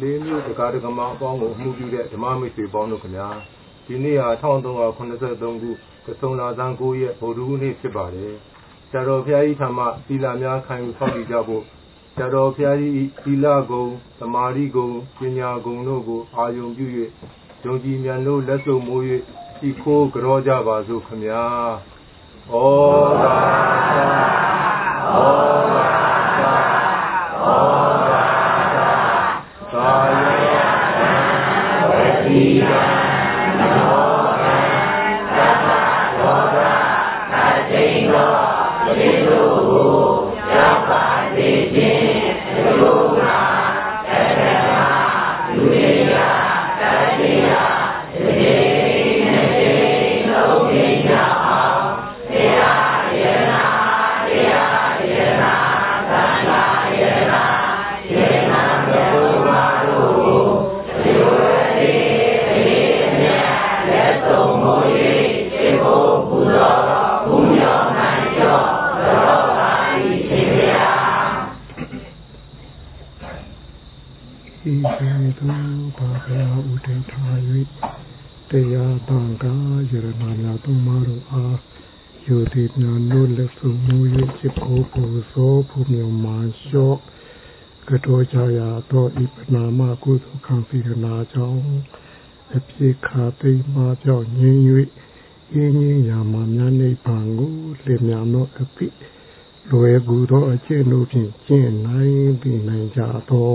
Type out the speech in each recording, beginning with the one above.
လေးမျိုးတကားတကမအပေါင်းကိုအမှုပြုတဲ့ဓမ္မမိတ်ဆွေပေါင်းတို့ခင်ဗျာဒီနေ့ဟာ1383ခုကဆုံလာသန်း9ရက်ဗုဒ္ဓဟူးနေ့ဖြစ်ပါတယ်ဆရာတော်ဘုရားကြီးထံမှသီလများခံယူဆောက်တည်ကြဖို့ဆရာတော်ဘုရားကြီးသီလဂုံသမာဓိဂုံပညာဂုံတို့ကိုအာယုံပြု၍ယုံကြည်မြန်လို့လက်စုံမိုး၍ဤခိုးကြောကြပါစို့ခင်ဗျာဩသာသာဩ တော်ကြရာတော့ဤပနာမကုသိုလ်ခံစေရနာကြောင့်အဖြစ်ခါသိမ်းမပြောင်းငြင်း၍ရင်းရင်းရာမများနိဗ္ဗာန်ကိုလင်မြန်သောအဖြစ်လွယ်ကူသောအကျင့်တို့ဖြင့်ကျင့်နိုင်ပြီးနိုင်ကြသော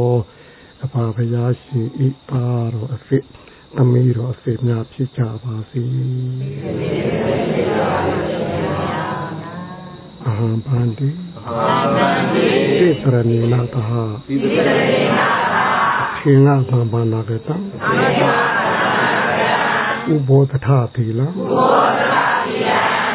အပါဘုရားရှိဤပါတော်အဖြစ်သမီးတော်အဖြစ်များဖြစ်ကြပါစေအဟံဗန္တိ သေသရဏေနတဟသေသရဏေနတဟခေငါသံဘာနာကတံသေသရဏေနတဟဥဘောတထသီလဥဘောတထသီလ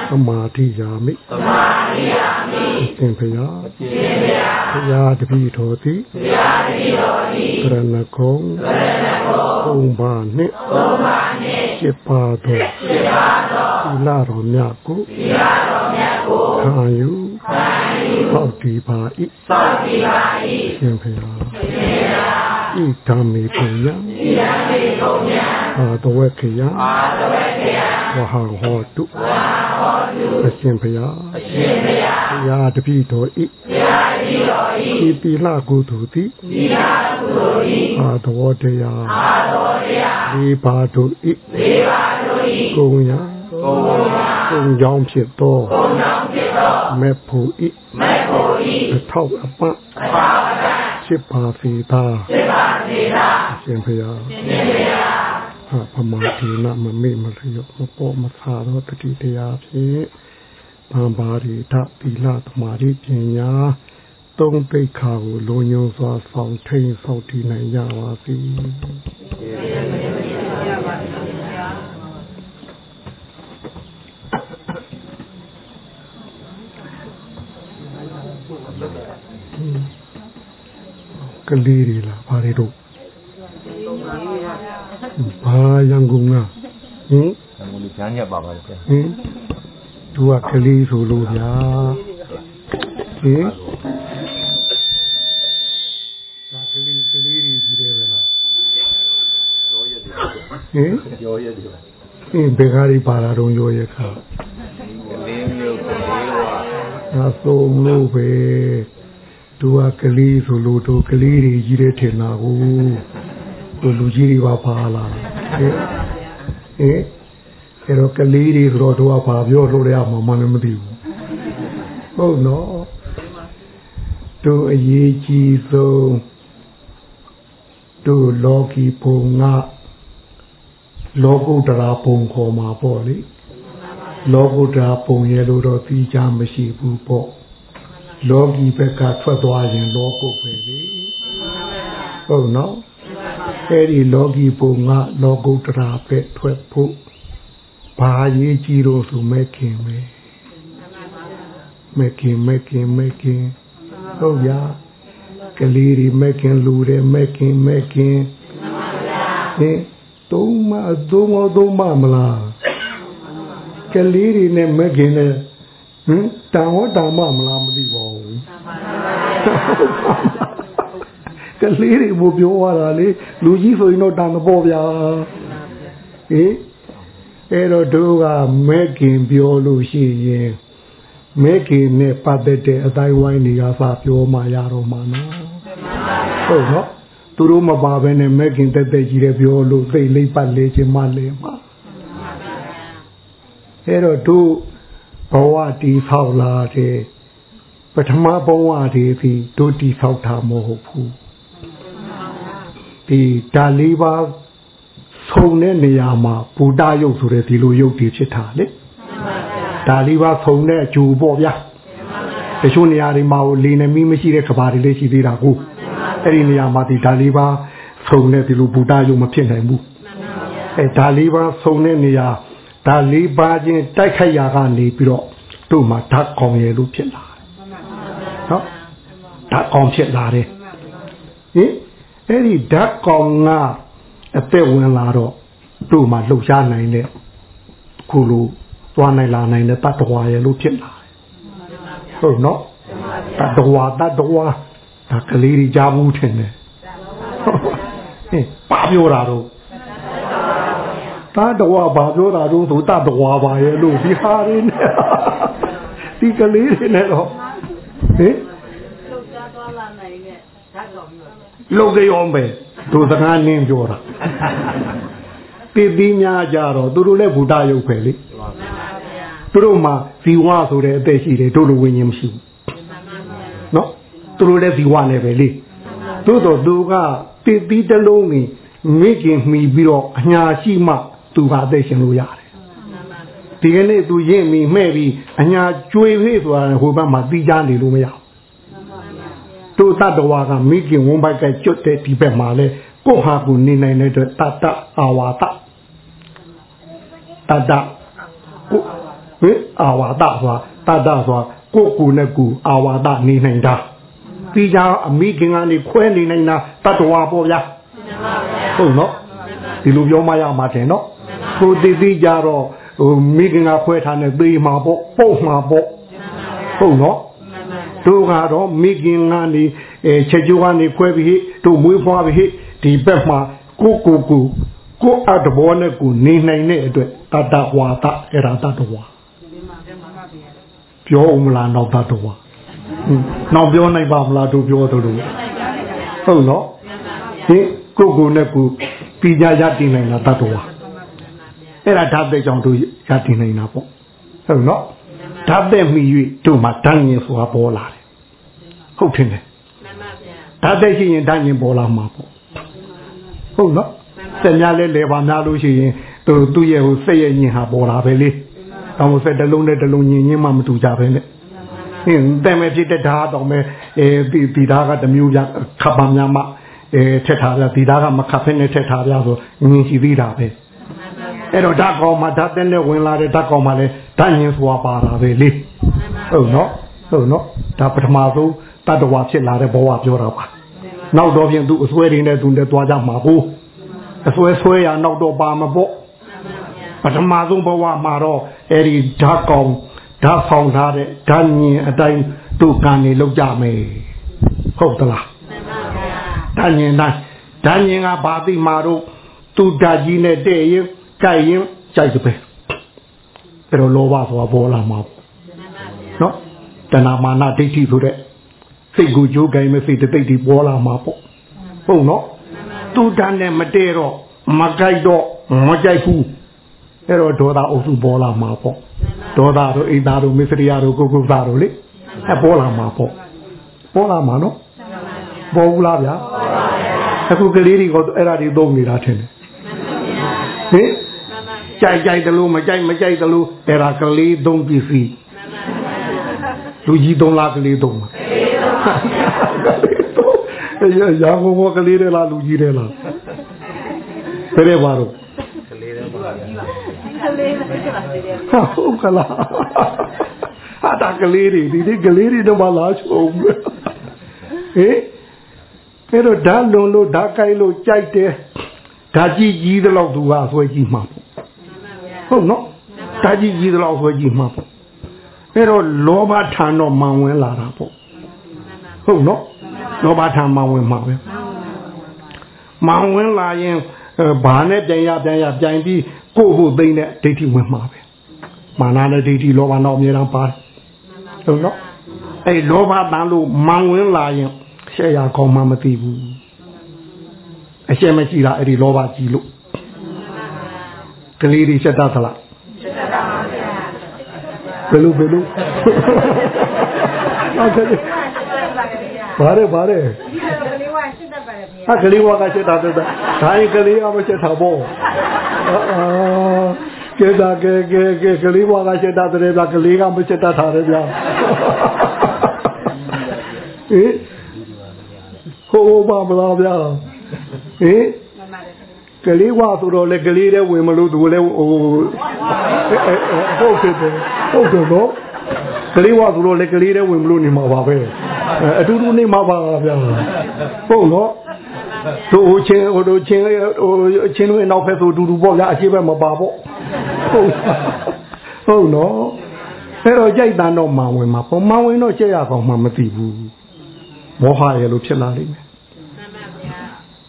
သမာတိယာမိသမာတိယာမိအရှင်ဖရာအရှင်ဖရာဖရာတပိတော်တိဖရာတပိတော်တိကရဏကုံကရဏကုံဘုံဘာနှင့်ဘုံဘာနှင့်စေပါတော်စေပါတော်သီလတော်မြတ်ကိုသီလတော်မြတ်ကိုခံယူ သောတိပါဤသောတိပါဤရှင်ဘုရားရှင်ဘုရားဣဓမ္မေပုညံဣဓမ္မေပုညံအာတဝေခေယအာတဝေခေယဝဟံဟောတုဝဟံဟောတုအရှင်ဘုရားအရှင်ဘုရားဘုရားတပည့်တော်ဤဘုရားတပည့်တော်ဤဤတိလကုသိုလ်တိတိလကုသိုလ်ဤအာတဝတေယအာတဝတေယဒီပါတုဤဒီပါတုဤကုံယကုံယကုံကြောင့်ဖြစ်သောကုံကြောင့်ဖြစ် သောမေဖို့ဤမေဖို့ဤအထောက်အပံ့အထောက်အပံ့ဖြစ်ပါစေသာဖြစ်ပါစေသာအရှင်ဘုရားရှင်ဘုရားဟာပမာတိနမမေ့မလျော့မပေါ်မဆာတော့တတိတရားဖြင့်ဗံပါရိတသီလသမာဓိပညာသုံးသိခါကိုလုံညုံစွာဆောင်ထိန်ဆောက်တည်နိုင်ကြပါစေ ကလေးတွေလားဘာတွေတို့ဘာရန်ကုန်ကဟင်ရန်ကုန်လူချမ်းညက်ပါပါလေဟင်သူကကလေးဆိုလို့ဗျာဟင်ဒါကလေးကလေးတွေကြီးတယ်ပဲလားရောရက်တွေဟင်ရောရက်တွေဟင်ဘယ်ကားတွေပါလာတော့ရောရက်ခါကလေးမျိုးကလေးဝါသာသုံးလို့ပဲ သူကကလေးဆိုလို့တို့ကလေးတွေကြီးတယ်ထင်တာကိုတို့လူကြီးတွေပါပါလာဟဲ့ဟဲ့အဲ့တော့ကလေးတွေဆိုတော့တို့ကဘာပြောလို့ရမှာမှလည်းမသိဘူးဟုတ်နော်တို့အရေးကြီးဆုံးတို့လောကီဘုံကလောကုတ္တရာဘုံခေါ်မှာပေါ့လေလောကုတ္တရာဘုံရဲ့လို့တော့သိကြမရှိဘူးပေါ့ လောကီဘက်ကထွက်သွားရင်လောကုတ်ပဲလေဟုတ်နော်အဲ့ဒီလောကီဘုံကလောကုတ္တရာပဲထွက်ဖို့ဘာရေးကြည့်လို့ဆိုမဲ့ခင်ပဲမဲ့ခင်မဲ့ခင်မဲ့ခင်ဟုတ်ရကလေးတွေမဲ့ခင်လူတွေမဲ့ခင်မဲ့ခင်ဟင်သုံးမသုံးမသုံးမမလားကလေးတွေနဲ့မဲ့ခင်နဲ့ဟင်တောင်ဟောတောင်မမလားမသိပါဘူး ကကလေးတွေမို့ပြောရတာလေလူကြီးဆိုရင်တော့တန်တော့ဗျာဟင်အဲ့တော့တို့ကမဲခင်ပြောလို့ရှိရင်မဲခင်နဲ့ပတ်သက်တဲ့အတိုင်းဝိုင်းတွေကစပြောမှရတော့မှာနော်ဟုတ်နော်သူတို့မပါဘဲနဲ့မဲခင်တက်တက်ကြီးတွေပြောလို့သိလိမ့်ပတ်လေခြင်းမလဲမှာအဲ့တော့တို့ဘဝတီဆောက်လာတဲ့ ပထမဘဝတည်းပြီးတို့တီဆောက်တာမဟုတ်ဘူးဒီဒါလေးပါဆုံတဲ့နေရာမှာဘူတာယုတ်ဆိုတဲ့ဒီလိုယုတ်တည်ဖြစ်တာလေဒါလေးပါဆုံတဲ့အကျိုးပေါ့ဗျာတချို့နေရာတွေမှာလေနမီမရှိတဲ့ကဘာတွေလည်းရှိသေးတာကိုအဲ့ဒီနေရာမှာဒီဒါလေးပါဆုံတဲ့ဒီလိုဘူတာယုတ်မဖြစ်နိုင်ဘူးအဲဒါလေးပါဆုံတဲ့နေရာဒါလေးပါချင်းတိုက်ခိုက်ရာကနေပြီးတော့တို့မှာဓာတ်ကောင်ရလို့ဖြစ်လာ နော်ဓာတ်ကောင်ဖြစ်လာတယ်ဟင်အဲ့ဒီဓာတ်ကောင်ကအသက်ဝင်လာတော့တို့မှလှုပ်ရှားနိုင်တဲ့ခုလိုသွားနိုင်လာနိုင်တဲ့တတ္တဝါရဲ့လို့ဖြစ်လာတယ်ဟုတ်နော်တတ္တဝါတတ္တဝါဒါကလေးကြီးကြားမှုထင်တယ်ဟင်ပါပြောတာတော့တတ္တဝါဘာပြောတာတော့သူတတ္တဝါပါရဲ့လို့ဒီဟာရင်းဒီကလေးတွေနဲ့တော့ ဟင်လှုပ်ရှားသွားလာနိုင်တဲ့ဓာတ်တော်မျိုးလုံကြရောမယ်သူစကားနင်းပြောတာတိတိများကြတော့သူတို့လည်းဘုဒ္ဓရုပ်ပဲလေသူတို့မှာဇီဝဆိုတဲ့အသက်ရှိတယ်တို့လိုဝิญဉ်မရှိဘူးနော်သူတို့လည်းဇီဝနဲ့ပဲလေသို့တော့သူကတိတိတလုံးနေမိခင်မှီပြီးတော့အညာရှိမှသူကအသက်ရှင်လို့ရတယ် ဒီကနေ့သူရင့်မိမှဲ့ပြီးအညာကျွေးဖေးဆိုတာဟိုဘက်မှာတီးကြနေလို့မရဘူးတို့တတ္တဝါကမိခင်ဝန်းပိုက်ကကျွတ်တဲ့ဒီဘက်မှာလဲကိုဟာကူနေနိုင်တဲ့အတွက်တတ္တအာဝါဒတတ္တကိုဟဲ့အာဝါဒဆိုတာတတ္တဆိုတာကိုကူနဲ့ကူအာဝါဒနေနိုင်တာပြီးကြအမိခင်ကနေခွဲနေနိုင်တာတတ္တဝါပေါ့ဗျာဟုတ်နော်ဒီလိုပြောမှရမှာတယ်နော်ကိုတည်တည်ကြတော့ ဟိုမိခင်ကခွဲထားနေသေးမှာပေါ့ပုတ်မှာပေါ့ဟုတ်နော်တို့ကတော့မိခင်ကနေအဲချက်ကျိုးကနေခွဲပြီးတို့မွေးဖွားပြီးဒီဘက်မှာကိုကိုကိုကိုအတဘောနဲ့ကိုနေနိုင်တဲ့အတွက်တတဝါတအဲ့ဒါတတဝါပြောဦးမလားနောက်တတဝါနောက်ပြောနိုင်ပါမလားတို့ပြောတို့လို့ဟုတ်နော်ဒီကိုကိုနဲ့ကိုပြီးကြရတည်နိုင်တာတတဝါ အဲ့ဒါဓာတ်တဲ့ကြောင့်တို့ရတည်နိုင်တာပေါ့ဟုတ်နော်ဓာတ်တဲ့မိ၍တို့မှာတန်းရင်ဆိုတာပေါ်လာတယ်ဟုတ်တယ်မှန်ပါဗျာဓာတ်တဲ့ရှိရင်တန်းရင်ပေါ်လာမှာပေါ့ဟုတ်နော်ဆက်များလဲလဲပါများလို့ရှိရင်သူသူ့ရဲ့ဟိုစိတ်ရဲ့ညင်ဟာပေါ်လာပဲလေတောင်မဆက်တလုံးနဲ့တလုံးညင်ညင်းမှမတူကြပဲနဲ့ဟင်းတဲမဲ့ဖြစ်တဲ့ဓာတ်တော့မဲ့အဲဒီဒီဓာတ်ကတမျိုးပြခပ်ပါများမှအဲထက်ထားပြဒီဓာတ်ကမခပ်ဖက်နဲ့ထက်ထားပြဆိုညင်ရှိသေးတာပဲ အဲ့တော့ဓာတ်ကောင်မှာဓာတ်တဲ့နဲ့ဝင်လာတဲ့ဓာတ်ကောင်မှာလဲဓာတ်ညင်စွာပါတာပဲလေဟုတ်နော်ဟုတ်နော်ဒါပထမဆုံးတတ္တဝါဖြစ်လာတဲ့ဘဝပြောတာပါနောက်တော့ဖြင့်သူအစွဲတွေနဲ့သူနဲ့တွားကြမှာကိုအစွဲဆွဲရနောက်တော့ပါမပေါ့ပထမဆုံးဘဝမှာတော့အဲ့ဒီဓာတ်ကောင်ဓာတ်ဆောင်ထားတဲ့ဓာတ်ညင်အတိုင်းသူကံနေလောက်ကြမယ်ဟုတ်သလားဓာတ်ညင်တိုင်းဓာတ်ညင်ကဘာသိမှာတော့သူဓာတ်ကြီးနဲ့တဲ့ရင် ကြိုက်ရင်ကြိုက်တယ်ပဲအဲ့တော့လောဘဆိုတာပေါ်လာမှာနော်တဏမာနဒိဋ္ဌိဆိုတဲ့စိတ်ကိုကြိုးကိုင်းမဲ့စိတ်တိတ်တိပေါ်လာမှာပေါ့ဟုတ်နော်သူတန်းနဲ့မတည့်တော့မကြိုက်တော့မကြိုက်ဘူးအဲ့တော့ဒေါသအုပ်စုပေါ်လာမှာပေါ့ဒေါသတို့အိဒါတို့မစ္စရိယတို့ကိုကုသတို့လေအပေါ်လာမှာပေါ့ပေါ်လာမှာနော်ပေါ်ဘူးလားဗျာအခုကလေးတွေကအဲ့ဒါတွေသုံးနေတာထင်တယ်ဟင် ကြိုက်ကြိုက်တယ်လို့မကြိုက်မကြိုက်တယ်လို့အဲ့ဒါကလေးသုံးပစ္စည်းလူကြီးသုံးလားကလေးသုံးလားရရငုံငုံကလေးတွေလားလူကြီးတွေလားဘယ်လဲပါတော့ကလေးတွေပါကလေးတွေဟုတ်ကလားဟာတာကလေးတွေဒီဒီကလေးတွေတော့မလားချုံဟေးအဲ့တော့ဓာတ်လုံးလို့ဓာတ်ကိုက်လို့ကြိုက်တယ်ဓာတ်ကြီးကြီးတဲ့လောက်သူကဆွဲကြည့်မှာပေါ့ ဟုတ်နော်ဓာတ်ကြီးကြီးတဲ့လောက်ဆွဲကြည့်မှာပေါ့အဲ့တော့လောဘထံတော့မှန်ဝင်လာတာပေါ့ဟုတ်နော်လောဘထံမှန်ဝင်မှာပဲမောင်ဝင်လာရင်ဘာနဲ့ပြန်ရပြန်ရပြန်ပြီးကိုယ့်ကိုသိတဲ့ဒိဋ္ဌိဝင်မှာပဲမာနနဲ့ဒိဋ္ဌိလောဘတော့အများအားပါတယ်ဟုတ်နော်အဲ့လောဘတန်လို့မောင်ဝင်လာရင်ရှေ့ရကောင်းမှမသိဘူးအရှက်မရှိတာအဲ့ဒီလောဘကြီးလို့ ကလေးတွေချက်တတ်သလားချက်တတ်ပါဗျာဘယ်လိုဘယ်လိုဟုတ်ကဲ့ဘာရဲဘာရဲကလေးဝါချက်တတ်ပါတယ်ဗျာဟာကလေးဝါကချက်တတ်တယ်ဒါရင်ကလေးကမချက်တာပေါ့အာကဲဒါကဲကဲကဲကလေးဘွားကချက်တတ်တယ်ဗျာကလေးကမချက်တတ်တာလေဗျာဟင်ဟိုဘာမလားဗျာဟင် ကလေးဝါဆိုတော့လေကလေးတဲ့ဝင်မလို့သူလည်းဟိုဟုတ်တယ်ဟုတ်တယ်နော်ကလေးဝါဆိုတော့လေကလေးတဲ့ဝင်မလို့နေမှာပါပဲအတူတူနေမှာပါဗျာဟုတ်နော်တို့ချင်းဟိုတို့ချင်းဟိုချင်းတွေနောက်ဖက်ဆိုတူတူပေါ့ဗျာအရှိဘက်မပါပေါ့ဟုတ်ဟုတ်နော်အဲ့တော့ကြိုက်တန်တော့မောင်ဝင်မှာပေါ့မောင်ဝင်တော့ကြက်ရကောင်မှမသိဘူးမောဟရဲ့လို့ဖြစ်လာလိမ့်မယ်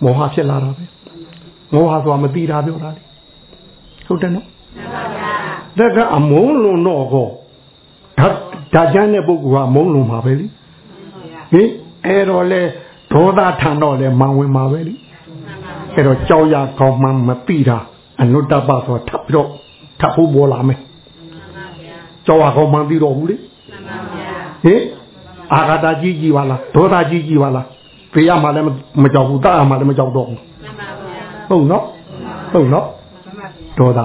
မောဟဖြစ်လာတာပဲ မောဟဆိုတာမသိတာပြောတာလေဟုတ်တယ်နော်ဒါကအမုန်းလွန်တော့ကောဒါဒါချမ်းတဲ့ပုဂ္ဂိုလ်ကအမုန်းလွန်ပါပဲလေဟင်အဲ့တော့လေဒေါသထန်တော့လေမောင်ဝင်ပါပဲလေအဲ့တော့ကြောက်ရကောင်းမှမသိတာအနုတ္တပဆိုထပ်ပြီးတော့ထပ်ဖို့ပေါ်လာမယ်ကြောက်ရကောင်းမှသိတော့ဘူးလေဟင်အာဂတာကြီးကြီးပါလားဒေါသကြီးကြီးပါလားပြရမှလည်းမကြောက်ဘူးတာမှလည်းမကြောက်တော့ဘူး ဟုတ်နော်ဟုတ်နော်ဒေါသ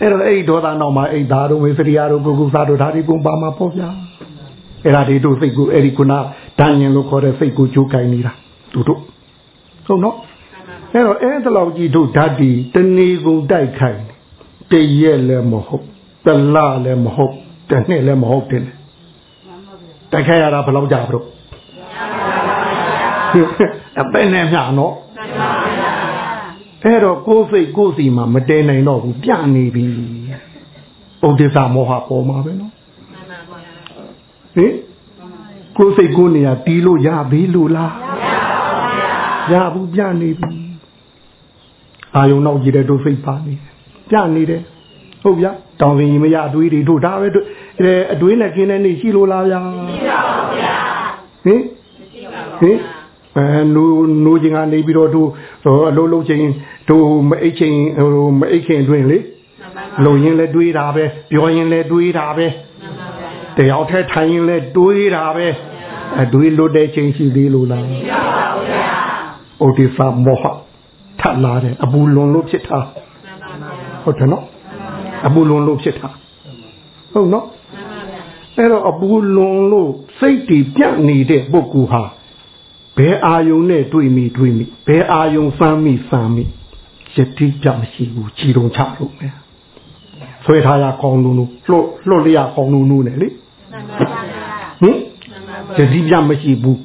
အဲ့တော့အဲ့ဒီဒေါသနောက်မှာအဲ့ဓာတို့ဝိစရိယတို့ကုကုသတို့ဓာတိကုပါမှာပေါ့ဗျာအဲ့ဒါဒီတို့စိတ်ကိုအဲ့ဒီခုနဒဏ်ရင်လို့ခေါ်တဲ့စိတ်ကိုကြိုးကင်နေတာသူတို့ဟုတ်နော်အဲ့တော့အဲ့ဒါလောက်ကြီးတို့ဓာတိတဏီကုတိုက်ခိုင်တရက်လည်းမဟုတ်တလလည်းမဟုတ်တနှစ်လည်းမဟုတ်တယ်တိုက်ခိုင်ရတာဘယ်လောက်ကြာဘလို့အပင်နဲ့မျှနော် အဲ့တော့ကိုယ်စိတ်ကိုယ်စီမှာမတဲနိုင်တော့ဘူးပြနေပြီဥဒိစ္စမောဟပေါ်မှာပဲနော်ဟင်ကိုယ်စိတ်ကိုယ်နေရာတီးလို့ရသေးလို့လားရဘူးပြနေပြီအာယုံနောက်ကြည့်တဲ့တို့စိတ်ပါနေပြနေတယ်ဟုတ်ဗျာတောင်စင်ကြီးမရအတွေးတွေတို့ဒါပဲတို့အဲအတွေးနဲ့ခင်းတဲ့နေ့ရှိလို့လားဗျာမရှိပါဘူးဗျာဟင်ဟင် အဲနိုးနိုးချင်းကနေပြီးတော့တို့အလုံးလုံးချင်းတို့မအိတ်ချင်းဟိုမအိတ်ခင်အတွင်းလေလုံရင်လည်းတွေးတာပဲပြောရင်လည်းတွေးတာပဲတယောက်တည်းထိုင်ရင်လည်းတွေးတာပဲအတွေးလွတ်တဲ့ချင်းရှိသေးလို့လားမရှိပါဘူးဗျာဩဒီစာမောဟထလာတယ်အပူလွန်လို့ဖြစ်တာဟုတ်တယ်နော်အပူလွန်လို့ဖြစ်တာဟုတ်နော်အဲ့တော့အပူလွန်လို့စိတ်တည်ပြတ်နေတဲ့ပုဂ္ဂိုလ်ဟာ ဘယ်အာယုံနဲ့တွေ့မိတွေ့မိဘယ်အာယုံစမ်းမိစမ်းမိယတိပြမရှိဘူးခြီတုံချလို့မယ်ဆွဲထားရကောင်းလို့လို့လွတ်လွတ်လျကောင်းလို့လို့နဲ့လေဟင်ယတိပြမရှိဘူး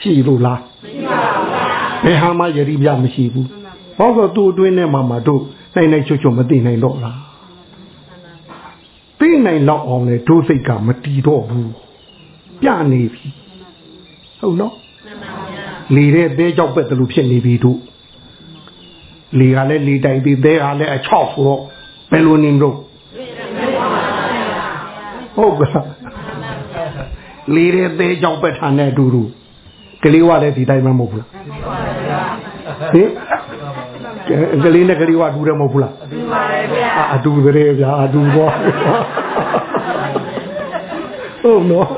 ရှိလို့လားမရှိပါဘူးဘယ်ဟာမှယတိပြမရှိဘူးဘာလို့သူ့အတွင်းထဲမှာမှတို့နိုင်နိုင်ချွတ်ချွတ်မသိနိုင်တော့လားသိနိုင်တော့အောင်လေဒုစိတ်ကမတီတော့ဘူးပြနေပြီ ဟုတ်နော်လေတဲ့သေးကြောက်ပက်တယ်လို့ဖြစ်နေပြီတို့လေကလည်းလေတိုင်ပြီးသေးကလည်းအချောက်ဆိုတော့ဘယ်လိုနေလို့ဟုတ်ကဲ့လေတဲ့သေးကြောက်ပက်ထားတဲ့အတူတူကလေးဝလည်းဒီတိုင်းမှမဟုတ်ဘူးဟင်ကလေးနဲ့ကလေးဝတူတယ်မဟုတ်ဘူးလားတူပါတယ်ဗျာအတူတယ်ဗျာအတူပေါ့ဟုတ်နော်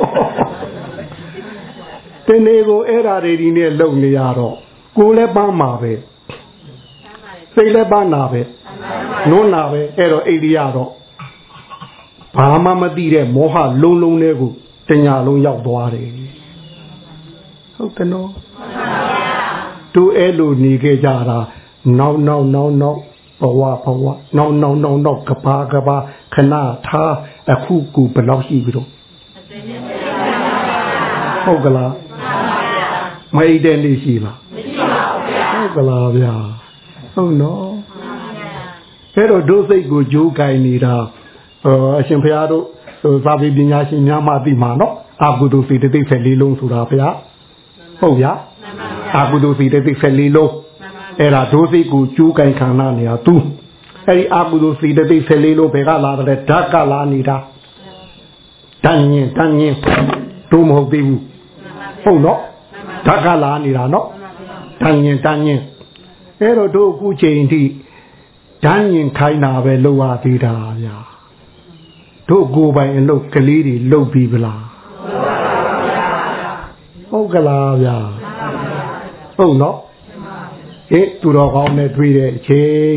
တနေ့ကိုအဲ့ဓာတွေဒီနဲ့လုံနေရတော့ကိုယ်လည်းပန်းမှာပဲစိတ်လည်းပန်းနာပဲနုံးနာပဲအဲ့တော့အိဒီရတော့ဘာမှမသိတဲ့မောဟလုံးလုံးလေးကိုတညာလုံးရောက်သွားတယ်ဟုတ်တယ်နော်တို့အဲ့လိုနေခဲ့ကြတာနောက်နောက်နောက်နောက်ဘဝဘဝနောက်နောက်နောက်နောက်ကဘာကဘာခဏထားအခုကူဘယ်လောက်ရှိပြီတော့ဟုတ်ကလား မအိတ်တဲ့နေ့ရှိလားမရှိပါဘူးဗျာဟုတ်ကလားဗျာဟုတ်နော်အဲ့တော့ဒုစိတ်ကိုကြိုးကင်နေတာအရှင်ဘုရားတို့သာဝေပညာရှင်များမှသိမှာနော်အကုသိုလ်စိတ်တိတ်ဖက်လေးလုံးဆိုတာဗျာဟုတ်ဗျာအာကုသိုလ်စိတ်တိတ်14လုံးအဲ့ဒါဒုစိတ်ကိုကျူးကင်ခံနာနေတာသူအဲ့ဒီအာကုသိုလ်စိတ်တိတ်14လုံးဘယ်ကလာတယ်ဓာတ်ကလာနေတာတန်ရင်တန်ရင်တို့မဟုတ်သေးဘူးဟုတ်နော် ဓာတ်ကလာနေတာနော်တန်ရင်တန်ရင်အဲ့တော့တို့အခုချိန်ထိဓာတ်ရင်ခိုင်းတာပဲလောက်ရသေးတာဗျာတို့ကိုယ်ပိုင်အလုပ်ကလေးတွေလုပ်ပြီးဗလားဟုတ်ကလားဗျာဟုတ်နော်ဟင်သူတော်ကောင်းနဲ့တွေ့တဲ့အချိန်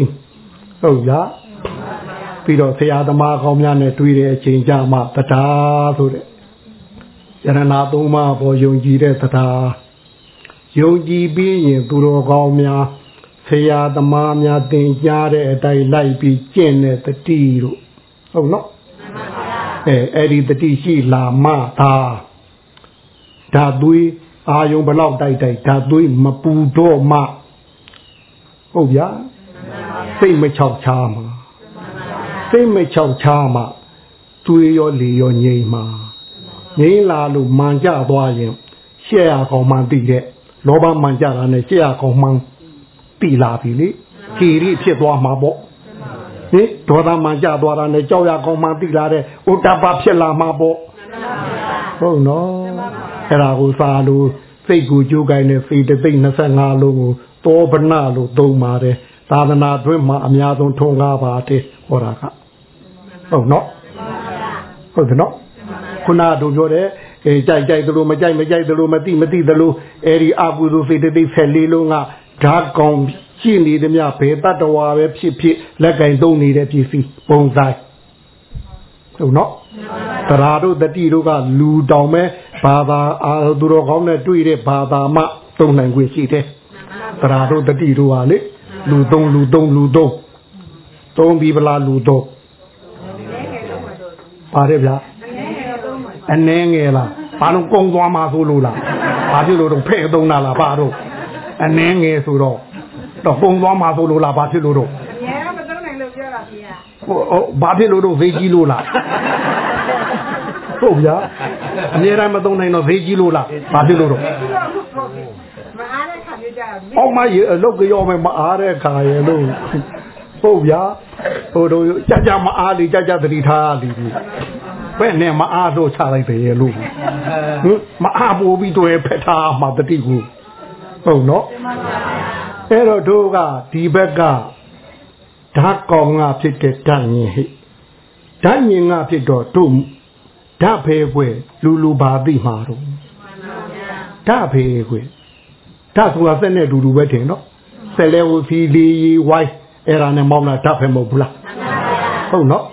ဟုတ်ဗျာပြီးတော့ဆရာသမားကောင်းများနဲ့တွေ့တဲ့အချိန်ကြမှာတရားဆိုတဲ့ယရနာသုံးပါးပေါ်ယုံကြည်တဲ့တရား ယုံကြည်ပြီးရင်သူတော်ကောင်းများဆရာသမားများသင်ကြားတဲ့အတိုင်းလိုက်ပြီးကျင့်တဲ့တတိတို့ဟုတ်နော်အဲအဲ့ဒီတတိရှိလာမှသာဓာသွေးအာယုံဘလောက်တိုက်တိုက်ဓာသွေးမပူတော့မှဟုတ်ဗျာစိတ်မချောက်ချားမှာစိတ်မချောက်ချားမှာသွေးရောလေရောငြိမ်မှာငြိမ်လာလို့မှန်ကြသွားရင်ရှက်ရကောင်မှသိတဲ့ လောဘမှန်ကြတာနဲ့ရှက်ရကောင်မှသိလာပြီလေခီရိဖြစ်သွားမှာပေါ့ဟင်ဒေါသမန်ကြသွားတာနဲ့ကြောက်ရကောင်မှသိလာတဲ့ဥတ္တပဖြစ်လာမှာပေါ့ဟုတ်နော်အဲ့ဒါကိုစာလို့စိတ်ကိုကြိုးကိုင်းတဲ့စိတ်သိမ့်25လုံးကိုသောဗနာလို့သုံးပါတယ်သာသနာတွင်မှာအများဆုံးထုံကားပါတယ်ဟောတာကဟုတ်နော်ဟုတ်တယ်နော်ခုနတို့ပြောတယ် အဲကြိုက်ကြိုက်သလိုမကြိုက်မကြိုက်သလိုမသိမသိသလိုအဲဒီအကုသိုလ်စိတ်တိတ်ဖက်လေးလုံးကဓာတ်ကောင်ရှိနေသည်များဘယ်တတ္တဝါပဲဖြစ်ဖြစ်လက်ကင်သုံးနေတဲ့ပစ္စည်းပုံဆိုင်ဟုတ်နော်တရားတို့တတိတို့ကလူတောင်မဲ့ဘာသာအာသူတော်ကောင်းနဲ့တွေ့တဲ့ဘာသာမှသုံးနိုင်ခွင့်ရှိတယ်တရားတို့တတိတို့ဟာလေလူသုံးလူသုံးလူသုံးသုံးပြီးဗလားလူသုံးပါတယ်ဗျာ အနှဲငယ်လားဘာလို့ကုံသွားမှာဆိုလို့လားဘာဖြစ်လို့တော့ဖဲ့သုံးတာလားဘာတော့အနှဲငယ်ဆိုတော့တော့ကုံသွားမှာဆိုလို့လားဘာဖြစ်လို့တော့အများမသုံးနိုင်လို့ပြောတာဖေကဟိုဟိုဘာဖြစ်လို့တော့ဈေးကြီးလို့လားဟုတ်ဗျာအများတိုင်းမသုံးနိုင်တော့ဈေးကြီးလို့လားဘာဖြစ်လို့တော့ပြီးတော့ဟုတ်ဟုတ်မအားတဲ့ခါမျိုးကြတော့အောက်မရေအလုတ်ကြောမယ်မအားတဲ့ခါရေလို့ဟုတ်ဗျာဟိုတို့ကြကြမအားလေကြကြသတိထားလေဒီ ဘယ်နဲ့မအားတော့ချလိုက်တယ်ရေလို့ဟင်မအားပို့ပြီးတော့ဖက်ထားမှတတိကိုဟုတ်နော်အဲ့တော့တို့ကဒီဘက်ကဓာတ်ကောင်ကဖြစ်တဲ့ဓာတ်ညင်ဟိဓာတ်ညင်ကဖြစ်တော့တို့ဓာတ်ဖေခွေလူလူပါသိမှာတော့ဓာတ်ဖေခွေဓာတ်ဆိုတာစက်နဲ့အတူတူပဲထင်နော်ဆက်လဲဝဖီလီဝိုင်းအဲ့ဒါနဲ့မောင်းတာဓာတ်ဖေမဟုတ်ဘူးလားဟုတ်နော်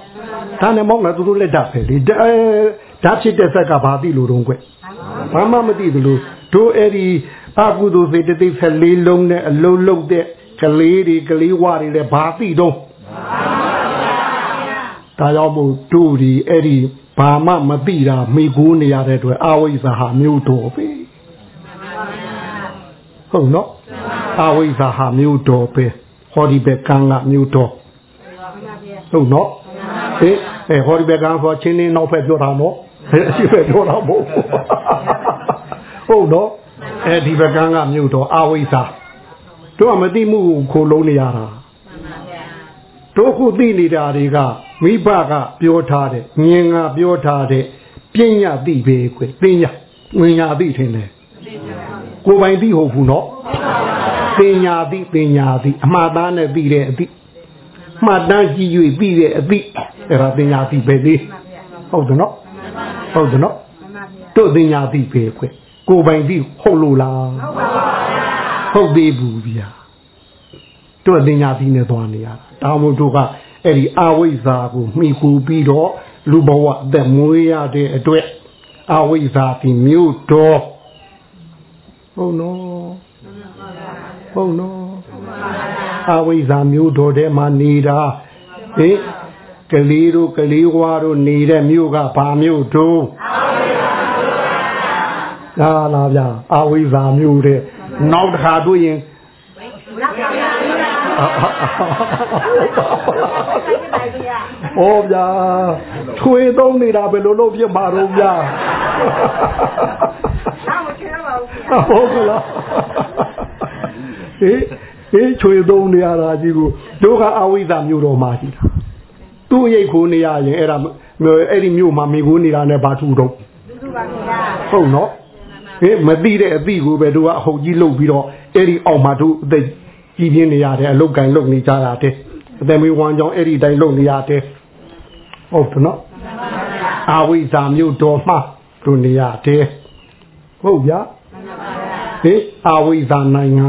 ဒါနဲ့မောင်းတာသူတို့လက်ဓာတ်ဖေလေဓာတ်ဓာတ်ဖြစ်တဲ့ဆက်ကဘာသိလို့တော့ကွဘာမှမသိဘူးလို့တို့အဲ့ဒီအကုသိုလ်စေတသိက်ဆက်လေးလုံးနဲ့အလုံးလုံးတဲ့ကလေးတွေကလေးဝတွေလည်းဘာသိတော့ဒါကြောင့်မို့တို့ဒီအဲ့ဒီဘာမှမသိတာမိကိုးနေရတဲ့အတွက်အဝိဇ္ဇာဟာမျိုးတော်ပဲဟုတ်နော်အဝိဇ္ဇာဟာမျိုးတော်ပဲဟောဒီဘက်ကံကမျိုးတော်ဟုတ်နော် ဟေးအဲဟောဒီဘက်ကံဆိုချင်းနေနောက်ဖက်ပြောတာနော်အရှိဖက်ပြောတာမဟုတ်ဟုတ်နော်အဲဒီဘက်ကံကမျိုးတော်အဝိဇ္ဇာတို့ကမသိမှုကိုခိုးလုံးနေရတာတို့ခုသိနေတာတွေကမိဘကပြောထားတဲ့ငင်ကပြောထားတဲ့ပညာသိပဲကွပညာငင်ညာသိထင်တယ်ကိုယ်ပိုင်သိဟုတ်ဘူးနော်ပညာသိပညာသိအမှားသားနဲ့သိတဲ့အသိ မှတ်တမ်းကြည့်၍သိတဲ့အသိအဲ့ဒါပညာသိပဲလေဟုတ်တယ်နော်ဟုတ်တယ်နော်တို့ပညာသိပဲကွကိုယ်ပိုင်သိဟုတ်လို့လားဟုတ်သေးဘူးဗျာတို့ပညာသိနေသွားနေရတာဒါမှမဟုတ်တို့ကအဲ့ဒီအဝိဇ္ဇာကိုမှီခိုပြီးတော့လူဘဝအသက်မွေးရတဲ့အတွက်အဝိဇ္ဇာဒီမြို့တော်ဟုတ်နော်ဟုတ်နော် အဝိဇ္ဇာမြို့တော်ထဲမှာနေတာဟင်ကလေးတို့ကလေးဝါတို့နေတဲ့မြို့ကဘာမြို့တို့ဒါလာဗျာအဝိဇ္ဇာမြို့တဲ့နောက်တစ်ခါတွေ့ရင်ဩဗျာထွေသုံးနေတာဘယ်လိုလုပ်ဖြစ်မှာတော့ဗျာဒါမချင်ပါဘူးဖေဟုတ်ကလားဟေး ဟေးချွေသုံးနေရတာကြီးကိုတို့ကအဝိဇ္ဇမျိုးတော်မှာရှိတာသူ့ရိတ်ခိုးနေရရင်အဲ့ဒါအဲ့ဒီမျိုးမှာမိခိုးနေတာနဲ့ဘာထူတော့ဟုတ်နော်ဟေးမသိတဲ့အသိကိုပဲတို့ကအဟုတ်ကြီးလုပ်ပြီးတော့အဲ့ဒီအောက်မှာတို့အသက်ကြီးပြင်းနေရတယ်အလုတ်ကန်လုပ်နေကြတာတဲ့အသက်မွေးဝမ်းကြောင်းအဲ့ဒီတိုင်းလုပ်နေရတယ်ဟုတ်တယ်နော်အဝိဇ္ဇာမျိုးတော်မှာတို့နေရတယ်ဟုတ်ဗျာဟေးအဝိဇ္ဇာနိုင်ငံ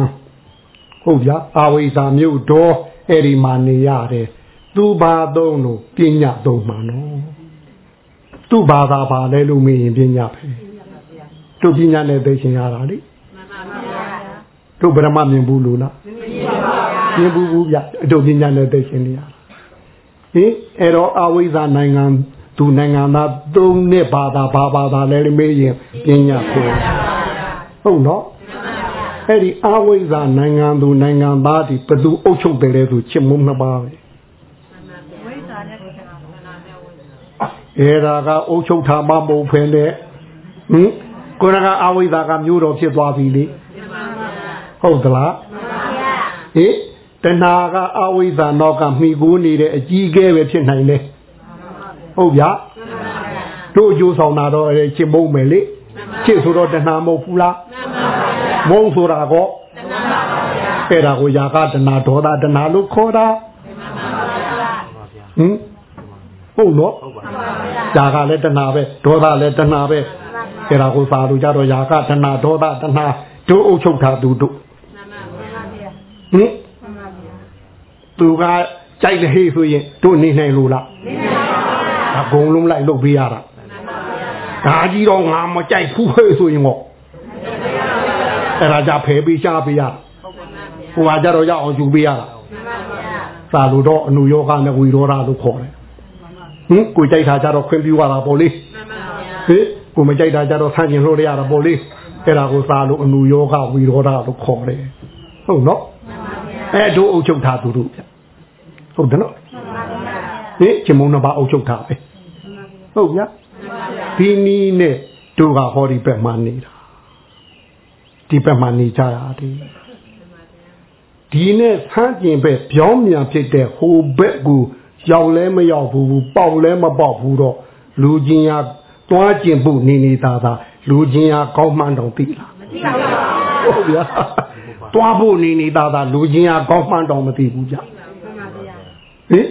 ဟုတ်ဗျာအဝိဇ္ဇာမျိုးတော်အဲ့ဒီမှာနေရတယ်သူဘာသုံးလို့ပညာသုံးမှာနော်သူဘာသာပါလဲလို့မင်းရင်ပညာပဲတို့ပညာနဲ့သိချင်ရတာလေတို့ဗရမမြင်ဘူးလို့လားမြင်ဘူးဘူးဗျတို့ပညာနဲ့သိချင်နေရဟင်အဲ့တော့အဝိဇ္ဇာနိုင်ငံသူနိုင်ငံသားသုံးနှစ်ဘာသာဘာဘာသာလဲမေးရင်ပညာကိုဟုတ်နော် အဲ့ဒီအဝိဇ္ဇာနိုင်ငံသူနိုင်ငံသားဒီဘသူအုပ်ချုပ်တယ်လဲသူချစ်မုန်းနှစ်ပါးပဲအဲ့ဒါကအုပ်ချုပ်ထားမှမဟုတ်ဖ ೇನೆ ဟင်ကိုရကအဝိဇ္ဇာကမျိုးတော်ဖြစ်သွားပြီလေဟုတ်သလားဟင်တဏှာကအဝိဇ္ဇာတော့ကမှီကိုနေတဲ့အကြီးအကဲပဲဖြစ်နိုင်တယ်ဟုတ်ဗျာတို့ကြိုးဆောင်တာတော့အဲချစ်မုန်းမယ်လေချစ်ဆိုတော့တဏှာမဟုတ်ဘူးလားမုန်း ဆိုတာကောအဲ့ဒါကိုຢာကတဏှာဒေါသတဏှာလို့ခေါ်တာဟင်ဟုတ်နော်ຢာကလည်းတဏှာပဲဒေါသလည်းတဏှာပဲအဲ့ဒါကိုစာလို့ကြတော့ຢာကတဏှာဒေါသတဏှာတို့အုပ်ချုပ်တာသူတို့ဟင်သူကကြိုက်တဲ့ဟေးဆိုရင်တို့နေနိုင်လို့လားအကုန်လုံးလိုက်လုပ်ပေးရတာဒါကြီးတော့ငါမကြိုက်ဘူးဟဲ့ဆိုရင်တော့ အဲ့ဒါကြဖယ်ပေးရှားပေးရဟိုကကြတော့ရအောင်ယူပေးရတာသာလို့တော့အနုယောဂနဲ့ဝီရောဓလို့ခေါ်တယ်ဟင်ကိုကြိုက်တာကြတော့ခွင့်ပြုရတာပေါ့လေဟင်ကိုမကြိုက်တာကြတော့ဆန့်ကျင်လို့ရတာပေါ့လေအဲ့ဒါကိုသာလို့အနုယောဂဝီရောဓလို့ခေါ်တယ်ဟုတ်နော်အဲ့တို့အုပ်ချုပ်ထားသူတို့ဗျဟုတ်တယ်နော်ဟင်ချင်မုံနှစ်ပါးအုပ်ချုပ်ထားပဲဟုတ်ဗျာဒီနီးနဲ့တို့ကဟောဒီဘက်မှနေတာ ဒီဘက်မှနေကြတာဒီဒီနဲ့ဆန်းကျင်ဘက်ပြောင်းမြန်ဖြစ်တဲ့ဟိုဘက်ကိုရောက်လဲမရောက်ဘူးပေါက်လဲမပေါက်ဘူးတော့လူချင်းရတွားကျင်ဖို့နေနေသားသားလူချင်းရကောင်းမှန်းတော့သိလားမသိပါဘူးဟုတ်ဗျာတွားဖို့နေနေသားသားလူချင်းရကောင်းမှန်းတော့မသိဘူးဗျဟင်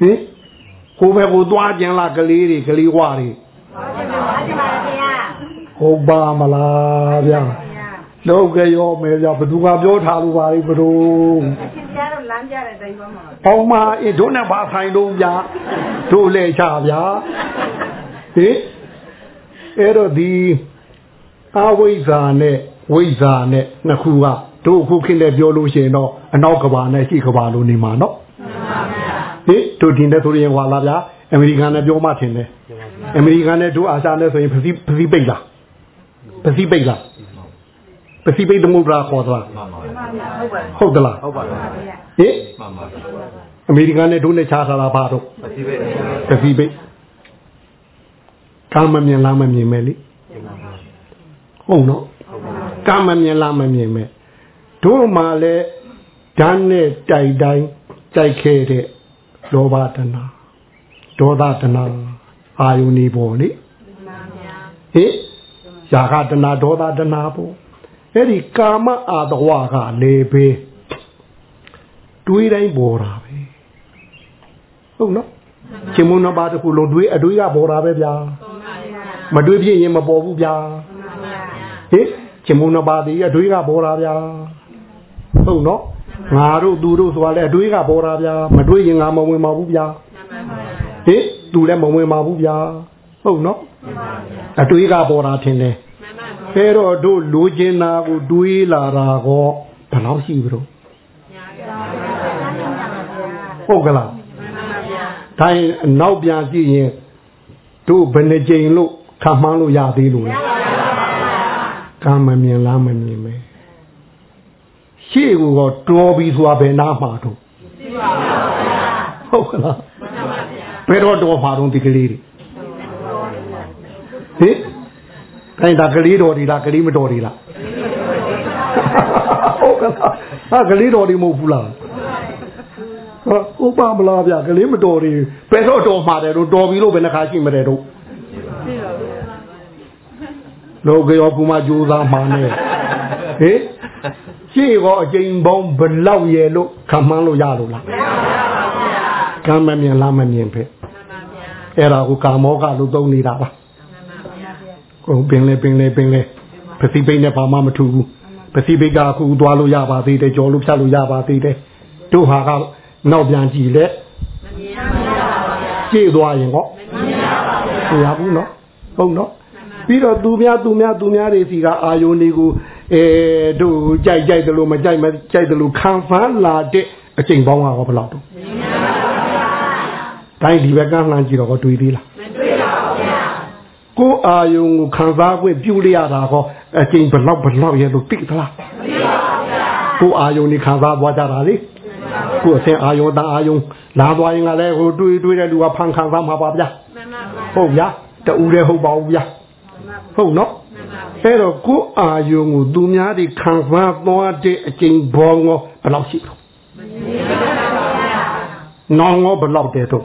ဟင်ကိုပဲကိုသွားကြင်လားကလေးတွေကလေးဝါတွေဟုတ်ပါမလားဗျာ လောကရောမယ်ဗျာဘသူကပြောထားလို့ပါလိဘသူကျတော့လမ်းကြတဲ့တိုင်ပါမှာပေါင်းမအင်းတို့နဲ့ဘာဆိုင်တော့ဗျာတို့လဲချဗျာဟင်အဲ့တော့ဒီအဝိဇ္ဇာနဲ့ဝိဇ္ဇာနဲ့နှစ်ခုကတို့ခုခေတ်နဲ့ပြောလို့ရှိရင်တော့အနောက်ကဘာနဲ့ရှိကဘာလို့နေမှာနော်ဟင်တို့ဒီနဲ့ဆိုရင်ဟွာလားဗျာအမေရိကန်နဲ့ပြောမှထင်တယ်အမေရိကန်နဲ့တို့အာရှနဲ့ဆိုရင်ပစီပစီပိတ်လားပစီပိတ်လား ပစီပိတ်သမုဒ္ဒရာခေါ်သွားဟုတ်ကလားဟုတ်ပါဘူးဟင်မှန်ပါအမေရိကန်နဲ့တို့နဲ့ခြားထားတာဘာတော့ပစီပိတ်ပစီပိတ်ကာမမြင်လားမမြင်မဲ့လေဟုတ်နော်ကာမမြင်လားမမြင်မဲ့တို့မှလည်းဓာတ်နဲ့တိုက်တိုင်းတိုက်ခဲ့တဲ့လောဘတဏဒေါသတဏအာယုန်နေပေါ်လေဟင်ယာကတဏဒေါသတဏပေါ် အဲ့ဒီကာမအာတဝကလေပဲတွေးတိုင်းပေါ်တာပဲဟုတ်နော်ရှင်မုန်းနှစ်ပါးတစ်ခုလုံးတွေးအတွေးကပေါ်တာပဲဗျာမတွေးပြရင်မပေါ်ဘူးဗျာဟင်ရှင်မုန်းနှစ်ပါးဒီအတွေးကပေါ်တာဗျာဟုတ်နော်ငါတို့သူတို့ဆိုတာလဲအတွေးကပေါ်တာဗျာမတွေးရင်ငါမဝင်ပါဘူးဗျာဟင်သူလည်းမဝင်ပါဘူးဗျာဟုတ်နော်အတွေးကပေါ်တာထင်တယ် အဲတော့တို့လိုချင်တာကိုတွေးလာတာကောဘယ်လောက်ရှိပြီတော့ဟုတ်ကလားတိုင်းနောက်ပြန်ကြည့်ရင်တို့ဘယ်နှကြိမ်လို့ခံမှန်းလို့ရသေးလို့လဲကံမမြင်လားမမြင်ပဲရှေ့ကတော့တော်ပြီဆိုတာဘယ်နာမှာတော့ဟုတ်ကလားဘယ်တော့တော်မှာတော့ဒီကလေးတွေဟင် တိုင်းဒါကလေးတော်ဒီလားကလေးမတော်ဒီလားဟုတ်ကလားဟာကလေးတော်ဒီမဟုတ်ဘူးလားဟုတ်ပါမလားဗျကလေးမတော်တွေဘယ်တော့တော်မှာတယ်တို့တော်ပြီလို့ဘယ်နှခါရှိမတယ်တို့လောကရောကူမကြိုးစားမှာနဲ့ဟေးရှေ့ကောအကျိန်ပေါင်းဘလောက်ရဲ့လို့ခံမှန်းလို့ရလို့လားကံမမြင်လားမမြင်ဖက်အဲ့ဒါကိုကာမောကလို့သုံးနေတာပါ ဟုတ်ပင်လေပင်လေပင်လေပစီပိတ်နဲ့ဘာမှမထူဘူးပစီပိတ်ကအခုသွားလို့ရပါသေးတယ်ကြော်လို့ဖြတ်လို့ရပါသေးတယ်တို့ဟာကနောက်ပြန်ကြည့်လေကြည့်သွားရင်ဟောမရဘူးနော်ဟုတ်နော်ပြီးတော့သူများသူများသူများတွေစီကအာယုန်တွေကိုအဲတို့ကြိုက်ကြိုက်တယ်လို့မကြိုက်မကြိုက်တယ်လို့ခံဖမ်းလာတဲ့အချိန်ပေါင်းကတော့ဘယ်လောက်တော့တိုင်းဒီဘက်ကလှမ်းကြည့်တော့တွေ့သေးလားမတွေ့ပါဘူးဗျာ ကိုအာယုံကိုခံစား권ပြုတ်ရတာဟောအချိန်ဘယ်လောက်ဘယ်လောက်ရဲ့လို့သိသလားမသိပါဘူးဗျာကိုအာယုံนี่ခံစားသွားကြတာလေကိုအစင်အာယုံတအာယုံလာသွားရင်ကလည်းဟိုတွေးတွေးတဲ့လူကဖန်ခံစားမှာပါဗျာဟုတ်ဗျာတူတယ်ဟုတ်ပါဘူးဗျာဟုတ်နော်အဲ့တော့ကိုအာယုံကိုသူများတွေခံစားသွားတဲ့အချိန်ဘောင်းကိုဘယ်လောက်ရှိလို့နောင်ကိုဘယ်လောက်တဲ့တော့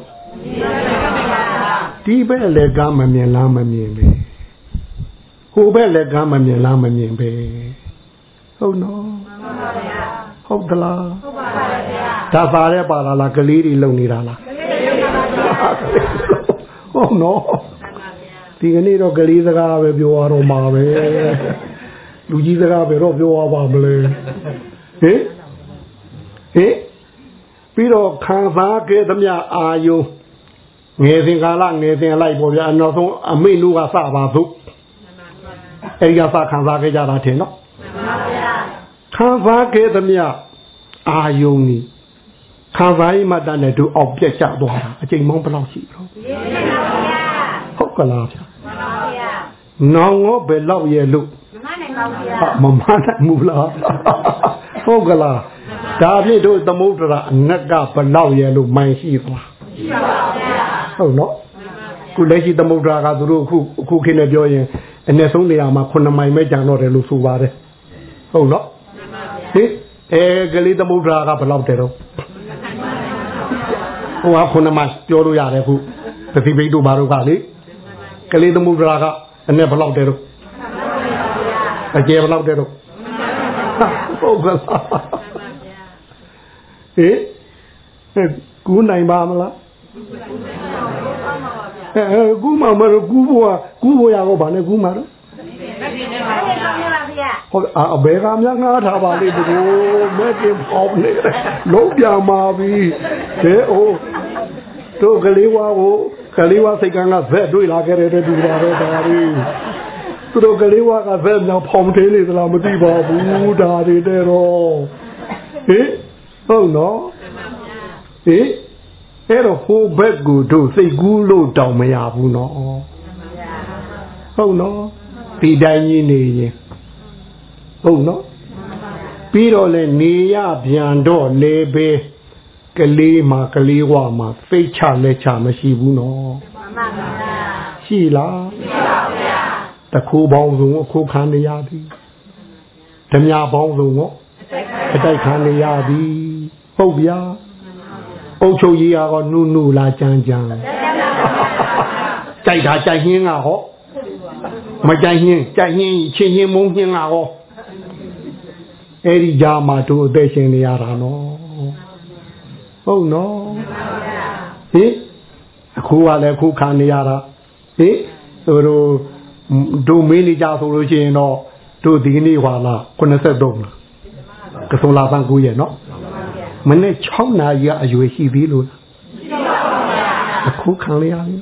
ဒီဘက်လည်းကားမမြင်လားမမြင်ပဲဟိုဘက်လည်းကားမမြင်လားမမြင်ပဲဟုတ်နော်ဟုတ်သလားဟုတ်ပါပါဗျာဒါပါရဲပါလားလားကလေးတွေလုံနေတာလားဟုတ်နော်ဒီကနေ့တော့ကလေးစကားပဲပြောရတော့မှာပဲလူကြီးစကားပဲတော့ပြောရပါမလဲဟင်ဟင်ပြီးတော့ခံစားခဲ့သမျှအာယု ငယ်စဉ်ကာလငယ်စဉ်လိုက်ပေါ့ဗျာနောက်ဆုံးအမိလူကစပါသုအဲဒီကစခံစားခဲ့ကြတာထင်နော်ခံစားခဲ့သမျှအာယုန်นี่ခံစားရမှတတ်တဲ့သူအောက်ပြက်ကျသွားတာအချိန်မောင်းဘယ်လောက်ရှိတော့ဟုတ်ကလားဗျာနောင်ရောဘယ်လောက်ရဲ့လို့မမနိုင်ပါဘူးဗျာမမနိုင်ဘူးလားဟုတ်ကလားဒါဖြင့်တို့သမုဒ္ဒရာအနက်ကဘယ်လောက်ရဲ့လို့မိုင်ရှိသလားရှိပါဗျာ ဟုတ်နော်ခုလက်ရှိသမုဒ္ဒရာကသူတို့အခုအခုခေတ်နဲ့ပြောရင်အနည်းဆုံးနေရာမှာ9မိုင်ပဲကျန်တော့တယ်လို့ဆိုပါတယ်ဟုတ်နော်ဟင်အဲကလေးသမုဒ္ဒရာကဘယ်လောက်တယ်တော့ဟိုက9မိုင်ပြောလို့ရတယ်ခုပတိပိတ်တို့ဘာတို့ကလေကလေးသမုဒ္ဒရာကအနည်းဘယ်လောက်တယ်တော့အကျယ်ဘယ်လောက်တယ်တော့ဟုတ်ကလားဟင်ကူးနိုင်ပါမလား အဲကူးမှမလို့ကူးဖို့ကကူးဖို့ရတော့ဗာနဲ့ကူးမှာတော့ဟုတ်အဘယ်ကများငားထားပါလိမ့်ဘူးမဲကင်ပေါနေလုံးပြမာပြီဟဲ့အိုးတို့ကလေးဝါကိုကလေးဝါစိတ်ကန်းကဇက်တွေ့လာခဲ့တဲ့တူပါတော့ဒါရီသူတို့ကလေးဝါကဇက်မြောင်ဖောင်သေးလေသလားမသိပါဘူးဒါတွေတဲ့တော့ဟင်ဟုတ်နော်ဟင် အဲ့တော့ဟိုဘက်ကိုတို့စိတ်ကူးလို့တောင်မရဘူးနော်ဟုတ်နော်ဒီတိုင်းကြီးနေရင်ဟုတ်နော်ပြီးတော့လဲနေရပြန်တော့လေပဲကလေးမှာကလေးဝမှာစိတ်ချလဲချမရှိဘူးနော်ရှိလားရှိပါဗျာတခုပေါင်းစုံအခုခံနေရသည်ဓမြပေါင်းစုံကိုအတိုက်ခံနေရသည်ဟုတ်ဗျာ အုတ်ချုပ်ကြီးကတော့နုနုလာကြမ်းကြမ်းကြိုက်တာကြိုက်ဟင်းကဟောမကြိုက်ဟင်းကြိုက်ဟင်းချင်းချင်းမုံဟင်းကဟောအဲ့ဒီကြားမှာတို့အသက်ရှင်နေရတာနော်ဟုတ်နော်ဟင်အခုကလည်းခုခံနေရတာဟင်တို့တို့မင်းနေကြဆိုလို့ရှိရင်တော့တို့ဒီကနေ့ဟွာလား83လားကစုံလာပန်းကူရဲ့နော် မနေ့6နာရီကအရွယ်ရှိသေးလို့ရှိပါဘူးဗျာအခုခံရရပြီ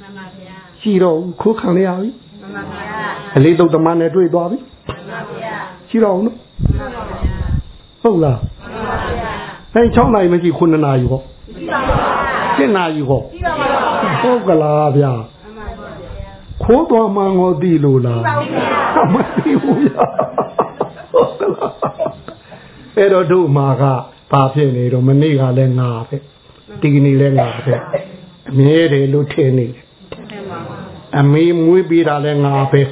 မှန်ပါဗျာရှိတော့ခုခံရရပြီမှန်ပါဗျာအလေးတုတ်တမနဲ့တွေ့သွားပြီမှန်ပါဗျာရှိတော့နော်မှန်ပါဗျာဟုတ်လားမှန်ပါဗျာအဲ6နာရီမရှိ9နာရီဟောရှိပါပါ7နာရီဟောရှိပါပါဟုတ်ကလားဗျာခိုးတော်မှန်ကိုသိလို့လားမသိဘူးဗျာဟုတ်ကလားအဲ့တော့တို့မှာက ဘာဖြစ်နေတော့မနေ့ကလည်းငါပဲဒီကနေ့လည်းငါပဲအမြဲတည်းလို့ထင်နေတယ်အမေမွေးပြီးတာလည်းငါပဲ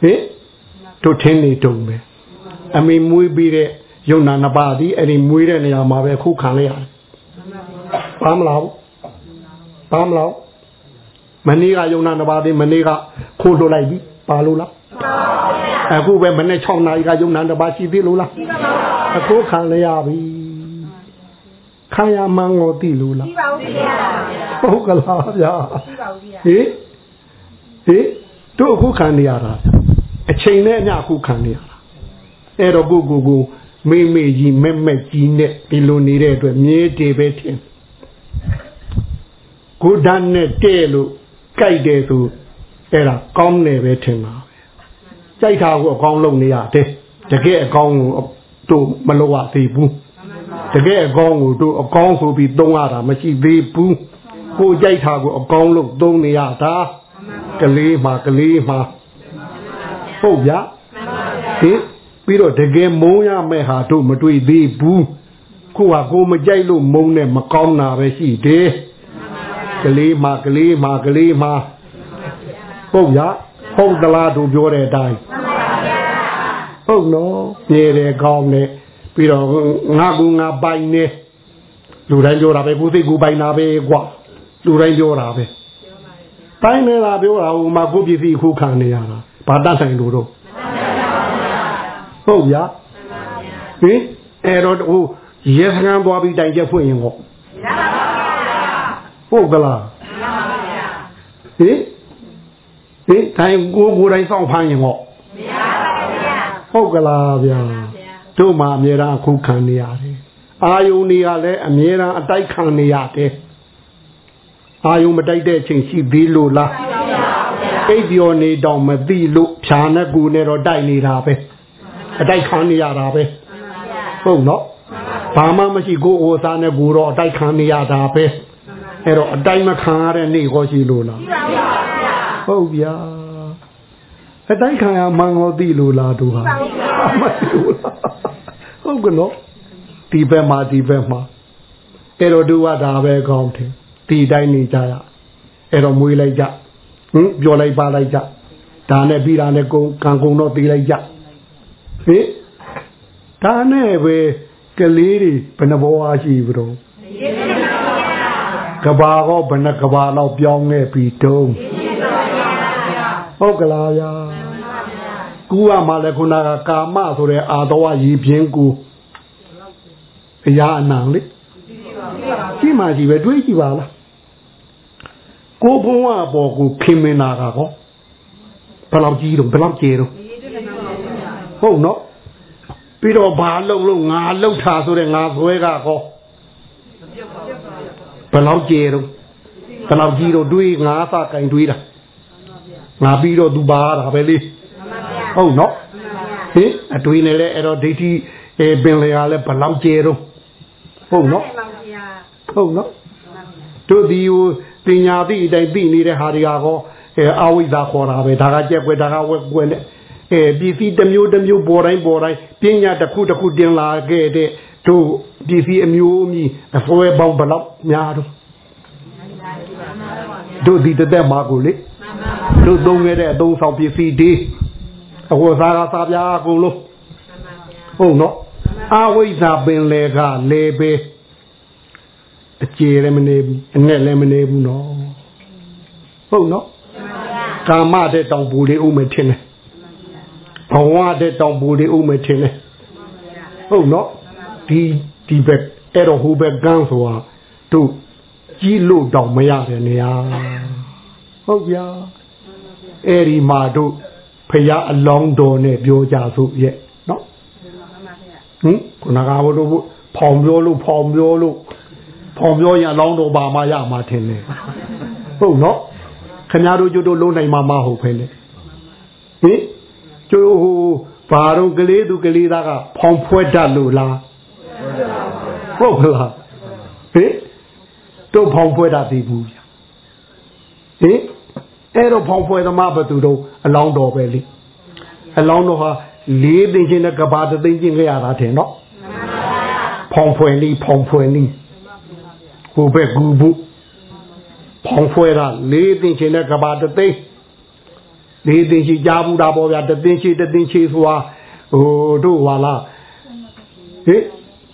ဟင်တို့ထင်းနေတုံပဲအမေမွေးပြီးတဲ့ယုံနာနှစ်ပါးသည်အဲ့ဒီမွေးတဲ့နေရာမှာပဲခုခံလိုက်ရတယ်ပါမလားဘူးပါမလားမနေ့ကယုံနာနှစ်ပါးသည်မနေ့ကခိုးလွှတ်လိုက်ပြီပါလို့လား အခုပဲမနေ့6နာရီကယုံနာနှစ်ပါးရှိသေးလို့လားအခုခံလိုက်ရပြီခံရမှန်းကိုသိလို့လားရှိပါဦးဗျာဟုတ်ကလားဗျာရှိပါဦးဗျာဟေးဟေးတို့အခုခံနေရတာအချိန်နဲ့အမျှအခုခံနေရတာအဲ့တော့ကိုကိုကိုမေးမေးကြီးမက်မက်ကြီးနဲ့ဒီလိုနေတဲ့အတွက်မြေးတေပဲထင်ကိုဒန်းနဲ့တဲ့လို့ကြိုက်တယ်ဆိုအဲ့ဒါကောင်းတယ်ပဲထင်တာပဲ ကြိုက်တာကိုအကောင်းလုပ်နေရတယ်တကယ်အကောင်းကိုတို့မလုပ်ရသေးဘူးတကယ်အကောင်းကိုတို့အကောင်းဆိုပြီးသုံးရတာမရှိသေးဘူးကိုကြိုက်တာကိုအကောင်းလို့သုံးနေရတာကလေးမှကလေးမှဟုတ်ဗျာဟင်ပြီးတော့တကယ်မုန်းရမယ့်ဟာတို့မတွေ့သေးဘူးခုကကိုမကြိုက်လို့မုန်းနဲ့မကောင်းတာပဲရှိတယ်ကလေးမှကလေးမှကလေးမှဟုတ်ဗျာ ဟုတ်သလားတို့ပြောတဲ့အတိုင်းဟုတ်နော်ပြေတယ်ကောင်းတယ်ပြီးတော့ငါကူငါပိုင်နေလူတိုင်းပြောတာပဲကိုသိကိုပိုင်တာပဲကွာလူတိုင်းပြောတာပဲတိုင်းနေတာပြောတာဟိုမှာကိုပစ္စည်းခုခံနေရတာဘာတတ်ဆိုင်လို့တော့ဟုတ်ဗျာဟင်အဲ့တော့ဟိုရေစကန်သွားပြီးတိုင်ချက်ဖွင့်ရင်ဟောဟုတ်ကလားဟင် ဟင်တိုင်းကိုကိုတိုင်းစောင့်ဖမ်းရင်ဟောဟုတ်ကလားဗျာတို့မှအမြဲတမ်းအခုခံနေရတယ်အာယုန်တွေကလည်းအမြဲတမ်းအတိုက်ခံနေရတယ်အာယုန်မတိုက်တဲ့အချိန်ရှိသေးလို့လားအိပ်ပျော်နေတော့မသိလို့ဖြာနဲ့ကူနဲ့တော့တိုက်နေတာပဲအတိုက်ခံနေရတာပဲဟုတ်နော်ဘာမှမရှိကိုအိုစားနဲ့ကူတော့အတိုက်ခံနေရတာပဲအဲ့တော့အတိုက်မခံရတဲ့နေ့ခေါ်ရှိလို့လား ဟုတ်ဗျာအတိုက်ခံရမှန်ကိုသိလို့လားတို့ဟာမသိဘူးလားဟုတ်ကနော်ဒီဘက်မှာဒီဘက်မှာအဲ့တော့တို့ကဒါပဲကောင်းတယ်ဒီတိုင်းနေကြရအဲ့တော့မွေးလိုက်ကြဟင်ပြောလိုက်ပါလိုက်ကြဒါနဲ့ပြီးတာနဲ့ကုံကံကုံတော့သေးလိုက်ကြဟင်ဒါနဲ့ပဲကလေးတွေဘယ်နှဘောအားရှိဘူးတော့ကဘာကောဘယ်နှကဘာတော့ပြောင်းခဲ့ပြီတုံး ဟုတ်ကလားဗျာကူကမှလည်းခုနကကာမဆိုတဲ့အာတော်ရည်ပြင်းကူအရာအနံလေကြည့်မှကြည့်ပဲတွေးကြည့်ပါလားကိုဘုံကပေါ်ကိုခင်မင်နာကကောဘယ်လောက်ကြီးတော့ဘယ်လောက်ကျဲတော့ဟုတ်နော်ပြီးတော့ဘာလုံလို့ငါလှုပ်တာဆိုတဲ့ငါဆွဲကကောဘယ်လောက်ကျဲတော့ဘယ်လောက်ကြီးတော့တွေးငါစကင်တွေးတာ ငါပြီးတော့သူပါတာပဲလေဟုတ်နော်ဟင်အတွေးနဲ့လဲအဲ့တော့ဒိဋ္ဌိအဲပင်လေကလည်းဘယ်လောက်ကျဲတော့ဟုတ်နော်ဟုတ်နော်တို့ဒီပညာသိအတိုင်းသိနေတဲ့ဟာတွေကကောအဲအဝိဇ္ဇာခေါ်တာပဲဒါကကြက်ွယ်ဒါကဝက်ွယ်နဲ့အဲပစ္စည်းတစ်မျိုးတစ်မျိုးပေါ်တိုင်းပေါ်တိုင်းပညာတစ်ခုတစ်ခုတင်လာခဲ့တဲ့တို့ပစ္စည်းအမျိုးမြည်အစွဲပေါင်းဘယ်လောက်များတော့တို့ဒီတသက်မှာကိုလေ တို့သုံးခဲ့တဲ့အသုံးဆောင်ပစ္စည်းတွေအဝတ်စားကစားပြားအကုန်လုံးဟုတ်နော်အဝိဇ္ဇာပင်လေကလေပဲအကျေလည်းမနေဘူးအနဲ့လည်းမနေဘူးနော်ဟုတ်နော်ကာမတဲ့တောင်ပူလေးဥမယ်ထင်တယ်ဘဝတဲ့တောင်ပူလေးဥမယ်ထင်တယ်ဟုတ်နော်ဒီဒီဘက်အဲ့တော့ဟိုဘက်ကန်းဆိုတာတို့ကြီးလို့တောင်မရတဲ့နေရာ ဟုတ်ဗျာအဲ့ဒီမှာတို့ဖရာအလောင်းတော်နဲ့ပြောကြစို့ရဲ့နော်ဟင်ခုနကဘလို့ဖောင်ပြောလို့ဖောင်ပြောလို့ဖောင်ပြောရင်အလောင်းတော်ပါမှရမှာထင်တယ်ဟုတ်နော်ခင်ဗျားတို့ကျွတ်တို့လုံးနိုင်မှာမဟုတ်ဖ ೇನೆ ဟင်ကျိုးဟိုဘာတော့ကလေးသူကလေးသားကဖောင်ဖွဲတတ်လို့လားဟုတ်ကလားဟင်တို့ဖောင်ဖွဲတတ်သေးဘူးဗျဟင် အဲ့တော့ဖောင်ဖွဲသမားဘသူတော့အလောင်းတော်ပဲလေအလောင်းတော်ဟာလေးသိချင်းနဲ့ကဘာတသိချင်းခဲ့ရတာထင်နော်ဖောင်ဖွဲနီးဖောင်ဖွဲနီးဟိုဘက်ကူဘူးဖောင်ဖွဲတာလေးသိချင်းနဲ့ကဘာတသိလေးသိချင်းကြားဘူးတာပေါ့ဗျာတသိချင်းတသိချင်းဆိုတာဟိုတို့ဟာလားဟေး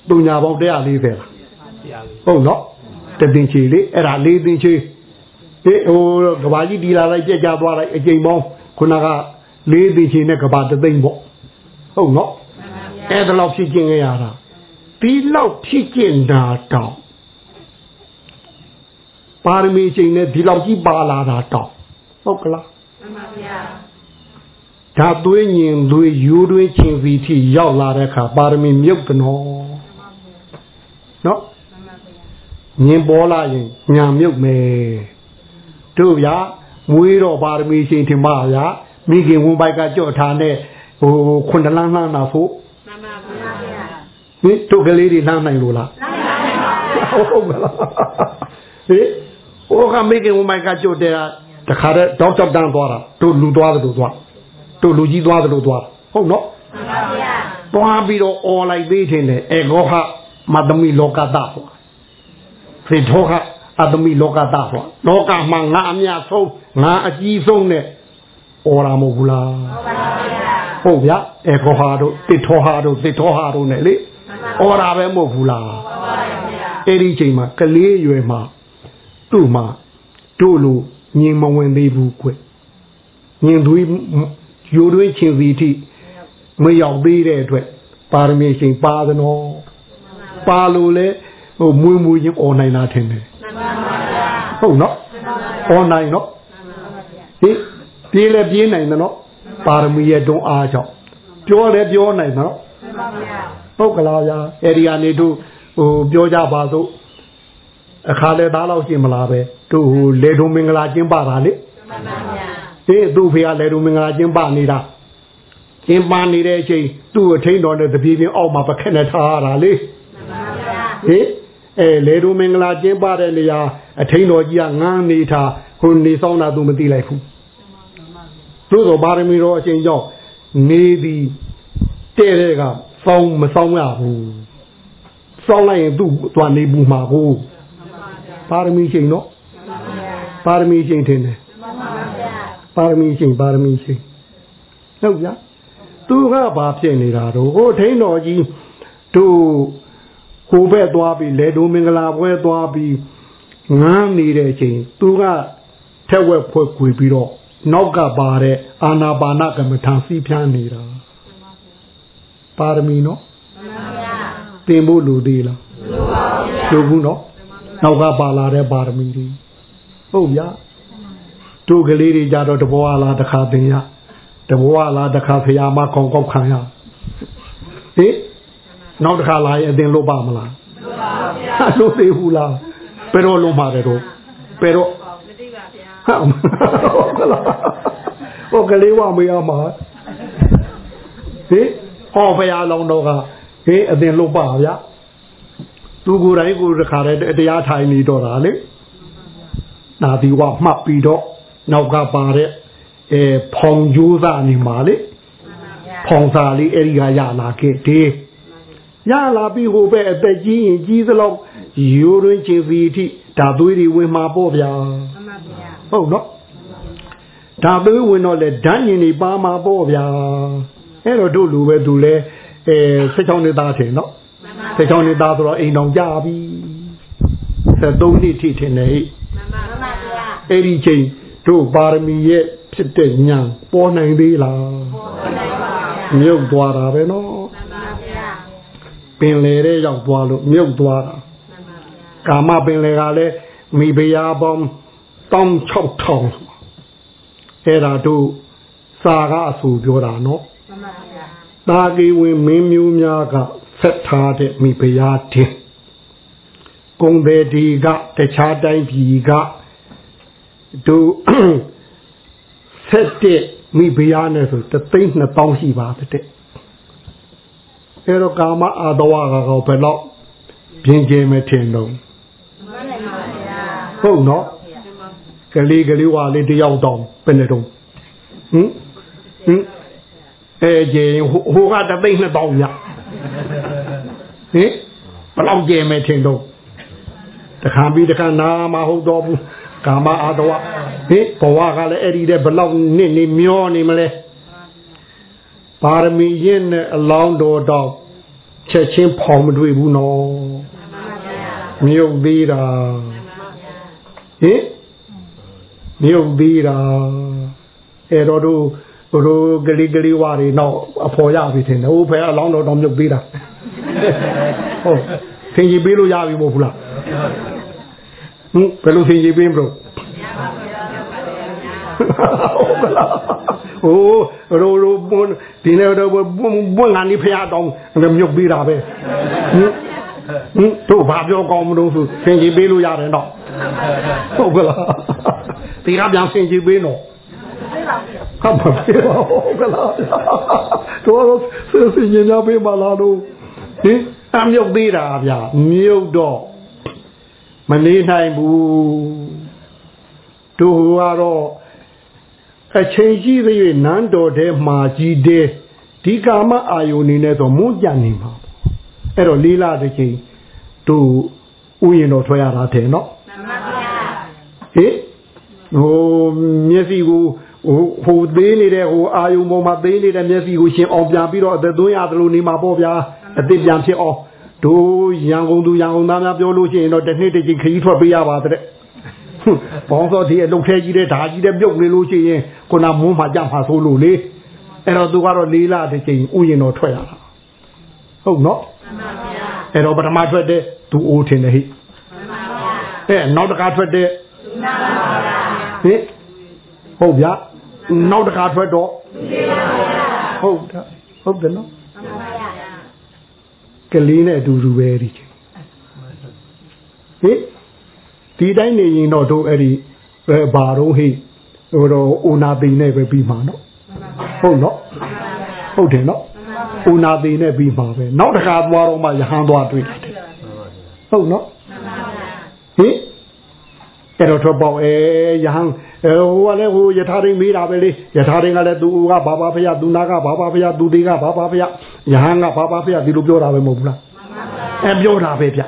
တုံညာပေါင်း140လားဟုတ်နော်တသိန်းချီလေအဲ့ဒါ၄သိန်းချီ ဟေးဟိုကဘာကြီးဒီလာလိုက်ပြက်ကြသွားလိုက်အချိန်ပေါင်းခုနက၄သိန်းချီနဲ့ကဘာတသိန်းပေါ့ဟုတ်နော်အဲ့ဒါလောက်ဖြစ်ကျင်ရတာဒီလောက်ဖြစ်ကျင်တာတောင်ပါရမီချိန်နဲ့ဒီလောက်ကြီးပါလာတာတောင်ဟုတ်ကလားမှန်ပါဗျာဒါသွေးညင်သွေးယူသွေးချင်းစီထိရောက်လာတဲ့အခါပါရမီမြုပ်တယ်နော်နော်ညင်ပေါ်လာရင်ညာမြုပ်မယ် တို့ဗျာမွေးတော့ပါရမီရှင်ထင်ပါဗျာမိခင်ဝန်ပိုက်ကကြော့ထားနဲ့ဟိုခွန်တလန်းလှမ်းတာဖို့မှန်ပါဗျာဟင်တို့ကလေးတွေလှမ်းနိုင်လို့လားလှမ်းနိုင်ပါဗျာဟုတ်ကလားဟင်ဟိုကမိခင်ဝန်ပိုက်ကကြော့တဲ့တခါတည်းတောက်တောက်တန်းသွားတာတို့လူသွားတယ်လို့သွားတို့လူကြီးသွားတယ်လို့သွားဟုတ်နော်မှန်ပါဗျာသွားပြီးတော့អော်လိုက်သေးတယ်လေအေဂောဟမတမီလောကတာဟောဖေထောက အတ္တမိလောကသားဟောလောကမှာငါအမြဆုံးငါအကြီးဆုံးနဲ့အော်ရမဟုတ်ဘူးလားဟုတ်ပါဘူးဟုတ်ဗျအေခောဟာတို့တိထောဟာတို့တိထောဟာတို့နဲ့လေအော်ရပဲမဟုတ်ဘူးလားဟုတ်ပါဘူးအဲ့ဒီချိန်မှာကလေးရွယ်မှာသူ့မှာတို့လိုညင်မဝင်သေးဘူးကွညင်သွေးယိုတွေးချင်စီတိမရောက်သေးတဲ့အတွက်ပါရမီရှင်ပါသနောပါလို့လေဟိုမွေးမွေးချင်းអော်နိုင်တာထင်တယ် ဟုတ်နော်អော်နိုင်နော်ဟိပြေးလဲပြေးနိုင်တယ်နော်ပါရမီရဲ့တွန်းအားကြောင့်ပြောလဲပြောနိုင်တယ်နော်ဟုတ်ကလားဗျာအဲ့ဒီကနေတို့ဟိုပြောကြပါစို့အခါလဲသားလောက်ရှိမလားပဲတို့ဟိုလေထုံမင်္ဂလာကျင်းပတာလေမှန်ပါဗျာဟေးသူ့ဖေကလေထုံမင်္ဂလာကျင်းပနေတာကျင်းပနေတဲ့အချိန်သူ့အထိန်တော်နဲ့တပြေးပြင်းအောက်မှာပခက်နဲ့ထားရတာလေမှန်ပါဗျာဟေး အဲလေထုံမင်္ဂလာကျင်းပတဲ့နေရာအထိန်တော်ကြီးကငန်းနေထားဟိုနေဆောင်တာသူမသိလိုက်ဘူးသို့တော်ပါရမီတော်အချိန်ကြောင့်နေသည်တဲ့တဲ့ကစောင်းမစောင်းရဘူးစောင်းလိုက်ရင်သူ့သွားနေဘူးမှာကိုပါရမီချိန်နော်ပါရမီချိန်ထင်တယ်ပါရမီချိန်ပါရမီချိန်ဟုတ်ကြသူကဘာဖြစ်နေတာတော့ဟိုထိန်တော်ကြီးတို့ ဟိုဘက်သွားပြီးလေဒိုမင်္ဂလာပွဲသွားပြီးငန်းနေတဲ့အချိန်သူကထက်ဝက်ဖွဲ့ခွေပြီးတော့နောက်ကပါတဲ့အာနာပါနကမ္မထာစီးပြားနေတာပါရမီနော်တင်ဖို့လူသေးလားလူဘူးနော်နောက်ကပါလာတဲ့ပါရမီတွေဟုတ်ဗျာတို့ကလေးတွေကြတော့တဘောလားတစ်ခါတင်ရတဘောလားတစ်ခါဖရာမကောင်းကောက်ခံရဟေး နောက်တစ်ခါလာရင်အတင်လို့ပါမလားလို့သေးဘူးလားဘယ်တော့လုံးပါတယ်တော့ဘယ်တော့မသိပါဗျာဟုတ်ကလားဟိုကလေးဝမရမှာဟေးဟောဖရာလောင်းတော့ကဟေးအတင်လို့ပါဗျာသူကိုယ်တိုင်ကိုတခါတည်းတရားထိုင်နေတော့တာလေနာဒီဝမှတ်ပြီးတော့နောက်ကပါတဲ့အဲဖောင်ကျိုးသားနေမှာလေဖောင်စာလေးအဲ့ဒီကရလာခဲ့တယ် ရလာပြီးဟိုပဲအသက်ကြီးရင်ကြီးသလောက်ရိုးရင်းချင်းစီထိဒါသွေးတွေဝင်မှာပေါ့ဗျာဟုတ်နော်ဒါသွေးဝင်တော့လေဓာတ်ညင်တွေပါမှာပေါ့ဗျာအဲ့တော့တို့လူပဲသူလဲအဲစိတ်ချောင်းနေသားထင်နော်စိတ်ချောင်းနေသားဆိုတော့အိမ်တော်ကြပြီ73နှစ်ထိထင်တယ်ဟိမှန်ပါပါဗျာအဲ့ဒီချိန်တို့ပါရမီရဲ့ဖြစ်တဲ့ညာပေါ်နိုင်သေးလားပေါ်နိုင်ပါဗျာမြုပ်သွားတာပဲနော်မှန်ပါဗျာ ပင်လေတဲ့ရောက်သွားလို့မြုပ်သွားတာမှန်ပါဗျာကာမပင်လေကလည်းမိဖုရားပေါင်းတောင်း6000အဲ့ဒါတို့စာကအဆူပြောတာနော်မှန်ပါဗျာတာကီဝင်မင်းမျိုးများကဆက်ထားတဲ့မိဖုရားတင်ကုံတယ်ဒီကတခြားတိုင်းပြည်ကတို့ဆက်တဲ့မိဖုရားနဲ့ဆိုတသိန်း2000ရှိပါတဲ့ အဲတော့ကာမအာတဝကကောဘယ်တော့ပြင်းကျဲမထင်တော့ဟုတ်နော်ကလေးကလေးဝါလေးတယောက်တောင်ဘယ်နဲ့တော့ဟင်ဟင်အဲကျေဟိုကတသိန်း2000ညဟင်ဘယ်လောက်ကျဲမထင်တော့တခါပြီးတခါနာမဟုတ်တော့ဘူးကာမအာတဝဟင်ဘဝကလည်းအဲ့ဒီတဲ့ဘလောက်နစ်နေမျောနေမလဲ ပါရမီရင်နဲ့အလောင်းတော်တော့ချက်ချင်းဖောင်မတွေ့ဘူးနော်မြုပ်သေးတာဟင်မြုပ်သေးတာအဲ့တော့တို့တို့ဂလီဂလီဝါတွေတော့အဖော်ရပြီထင်တယ်ဟိုဖဲအလောင်းတော်တော့မြုပ်သေးတာဟုတ်သင်ကြီးပေးလို့ရပြီမို့ဘူးလားဟင်ဘယ်လိုသင်ကြီးပေးမလို့ ဟုတ်ကလားဟိုရိုရိုပွန်းဒီနေ့တော့ပွန်းပွန်းကနေဖျားတောင်းမြုပ်ပေးတာပဲဟင်ဟင်တို့ဘာပြောကောင်းမလို့ဆိုသင်ကြီးပေးလို့ရတယ်တော့ဟုတ်ကလားဒီကပြန်သင်ကြီးပေးတော့ဟုတ်ပါပြီဟုတ်ကလားတို့ဆင်ကြီးများပေးပါလားတို့ဟင်အမြုပ်သေးတာဗျာမြုပ်တော့မနေနိုင်ဘူးတို့ကတော့ အချိန်ကြီးသေး၍နန်းတော်ထဲမှာကြီးတဲ့ဒီကာမအာယုန်နေနဲ့ဆိုမွန်းကြံနေမှာအဲ့တော့လေးလာတစ်ချိန်တို့ဥယျာဉ်တော်ထွက်ရတာတဲ့နော်မှန်ပါဗျာဟေးဟိုမျက်စိကိုဟိုဟိုသေးနေတဲ့ဟိုအာယုံပေါ်မှာသေးနေတဲ့မျက်စိကိုရှင်အောင်ပြန်ပြီးတော့အသက်သွင်းရသလိုနေမှာပေါ့ဗျာအသက်ပြန်ဖြစ်အောင်တို့ရန်ကုန်သူရန်ကုန်သားများပြောလို့ရှိရင်တော့တစ်နှစ်တစ်ချိန်ခရီးထွက်ပေးရပါတဲ့ ဘောင်းစောဒီအလုတ်ထဲကြီးတဲ့ဓာကြီးတဲ့ပြုတ်နေလို့ရှိရင်ခုနမုန်းမှာကြမှာဆိုလို့လေအဲ့တော့သူကတော့လေးလာတစ်ချိန်ဥယျာဉ်တော်ထွက်ရတာဟုတ်နော်အဲ့တော့ပထမထွက်တဲ့သူအိုးထင်တယ်ဟိအဲ့နောက်တစ်ခါထွက်တဲ့ဟိဟုတ်ဗျာနောက်တစ်ခါထွက်တော့ဟုတ်တာဟုတ်တယ်နော်ကလေးနဲ့အတူတူပဲဒီချိန်ဟိ ဒီတိုင်းနေရင်တော့တို့အဲ့ဒီဘာတော့ဟိဟိုတော့အိုနာသိနဲ့ပဲပြီးမှာနော်ဟုတ်နော်ဟုတ်တယ်နော်အိုနာသိနဲ့ပြီးမှာပဲနောက်တစ်ခါသွားတော့မှရဟန်းသွားတွေ့တယ်ဟုတ်နော်ဟိအဲ့တော့ထွက်ပေါက်အဲရဟန်းဟိုကလည်းဟိုယထာရင်းမေးတာပဲလေယထာရင်းကလည်းသူကဘာဘာဖရသူနာကဘာဘာဖရသူသေးကဘာဘာဖရယဟန်ကဘာဘာဖရဒီလိုပြောတာပဲမဟုတ်ဘူးလားအဲပြောတာပဲဗျ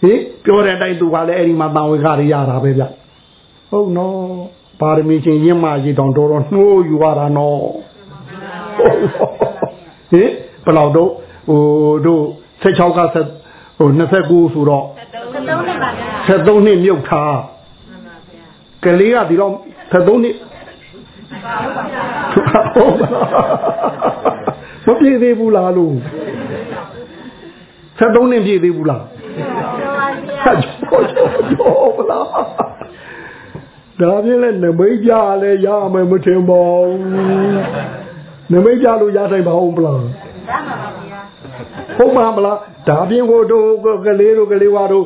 ဟင်ပြောတဲ့အတိုင်းသူကလည်းအဲ့ဒီမှာတာဝေခတွေရတာပဲဗျဟုတ်နော်ပါရမီချင်းရင်းမကြီးတောင်တော်တော်နှိုးယူရတာနော်ဟင်ဘယ်လောက်တော့ဟိုတို့16ကဆက်ဟို29ဆိုတော့73နှစ်ပါဗျာ73နှစ်မြုပ်ထားကလေးကဒီတော့73နှစ်မပြည့်သေးဘူးလားလို့73နှစ်ပြည့်သေးဘူးလား ကျော်ကျော်ကျော်ဗလားဒါပြင်းလဲနမိတ်ကြလဲရမယ်မထင်ပါဘူးနမိတ်ကြလို့ရနိုင်ပါဦးမလားဟုတ်ပါမလားဒါပြင်းကိုတို့ကလေးတို့ကလေးဝါတို့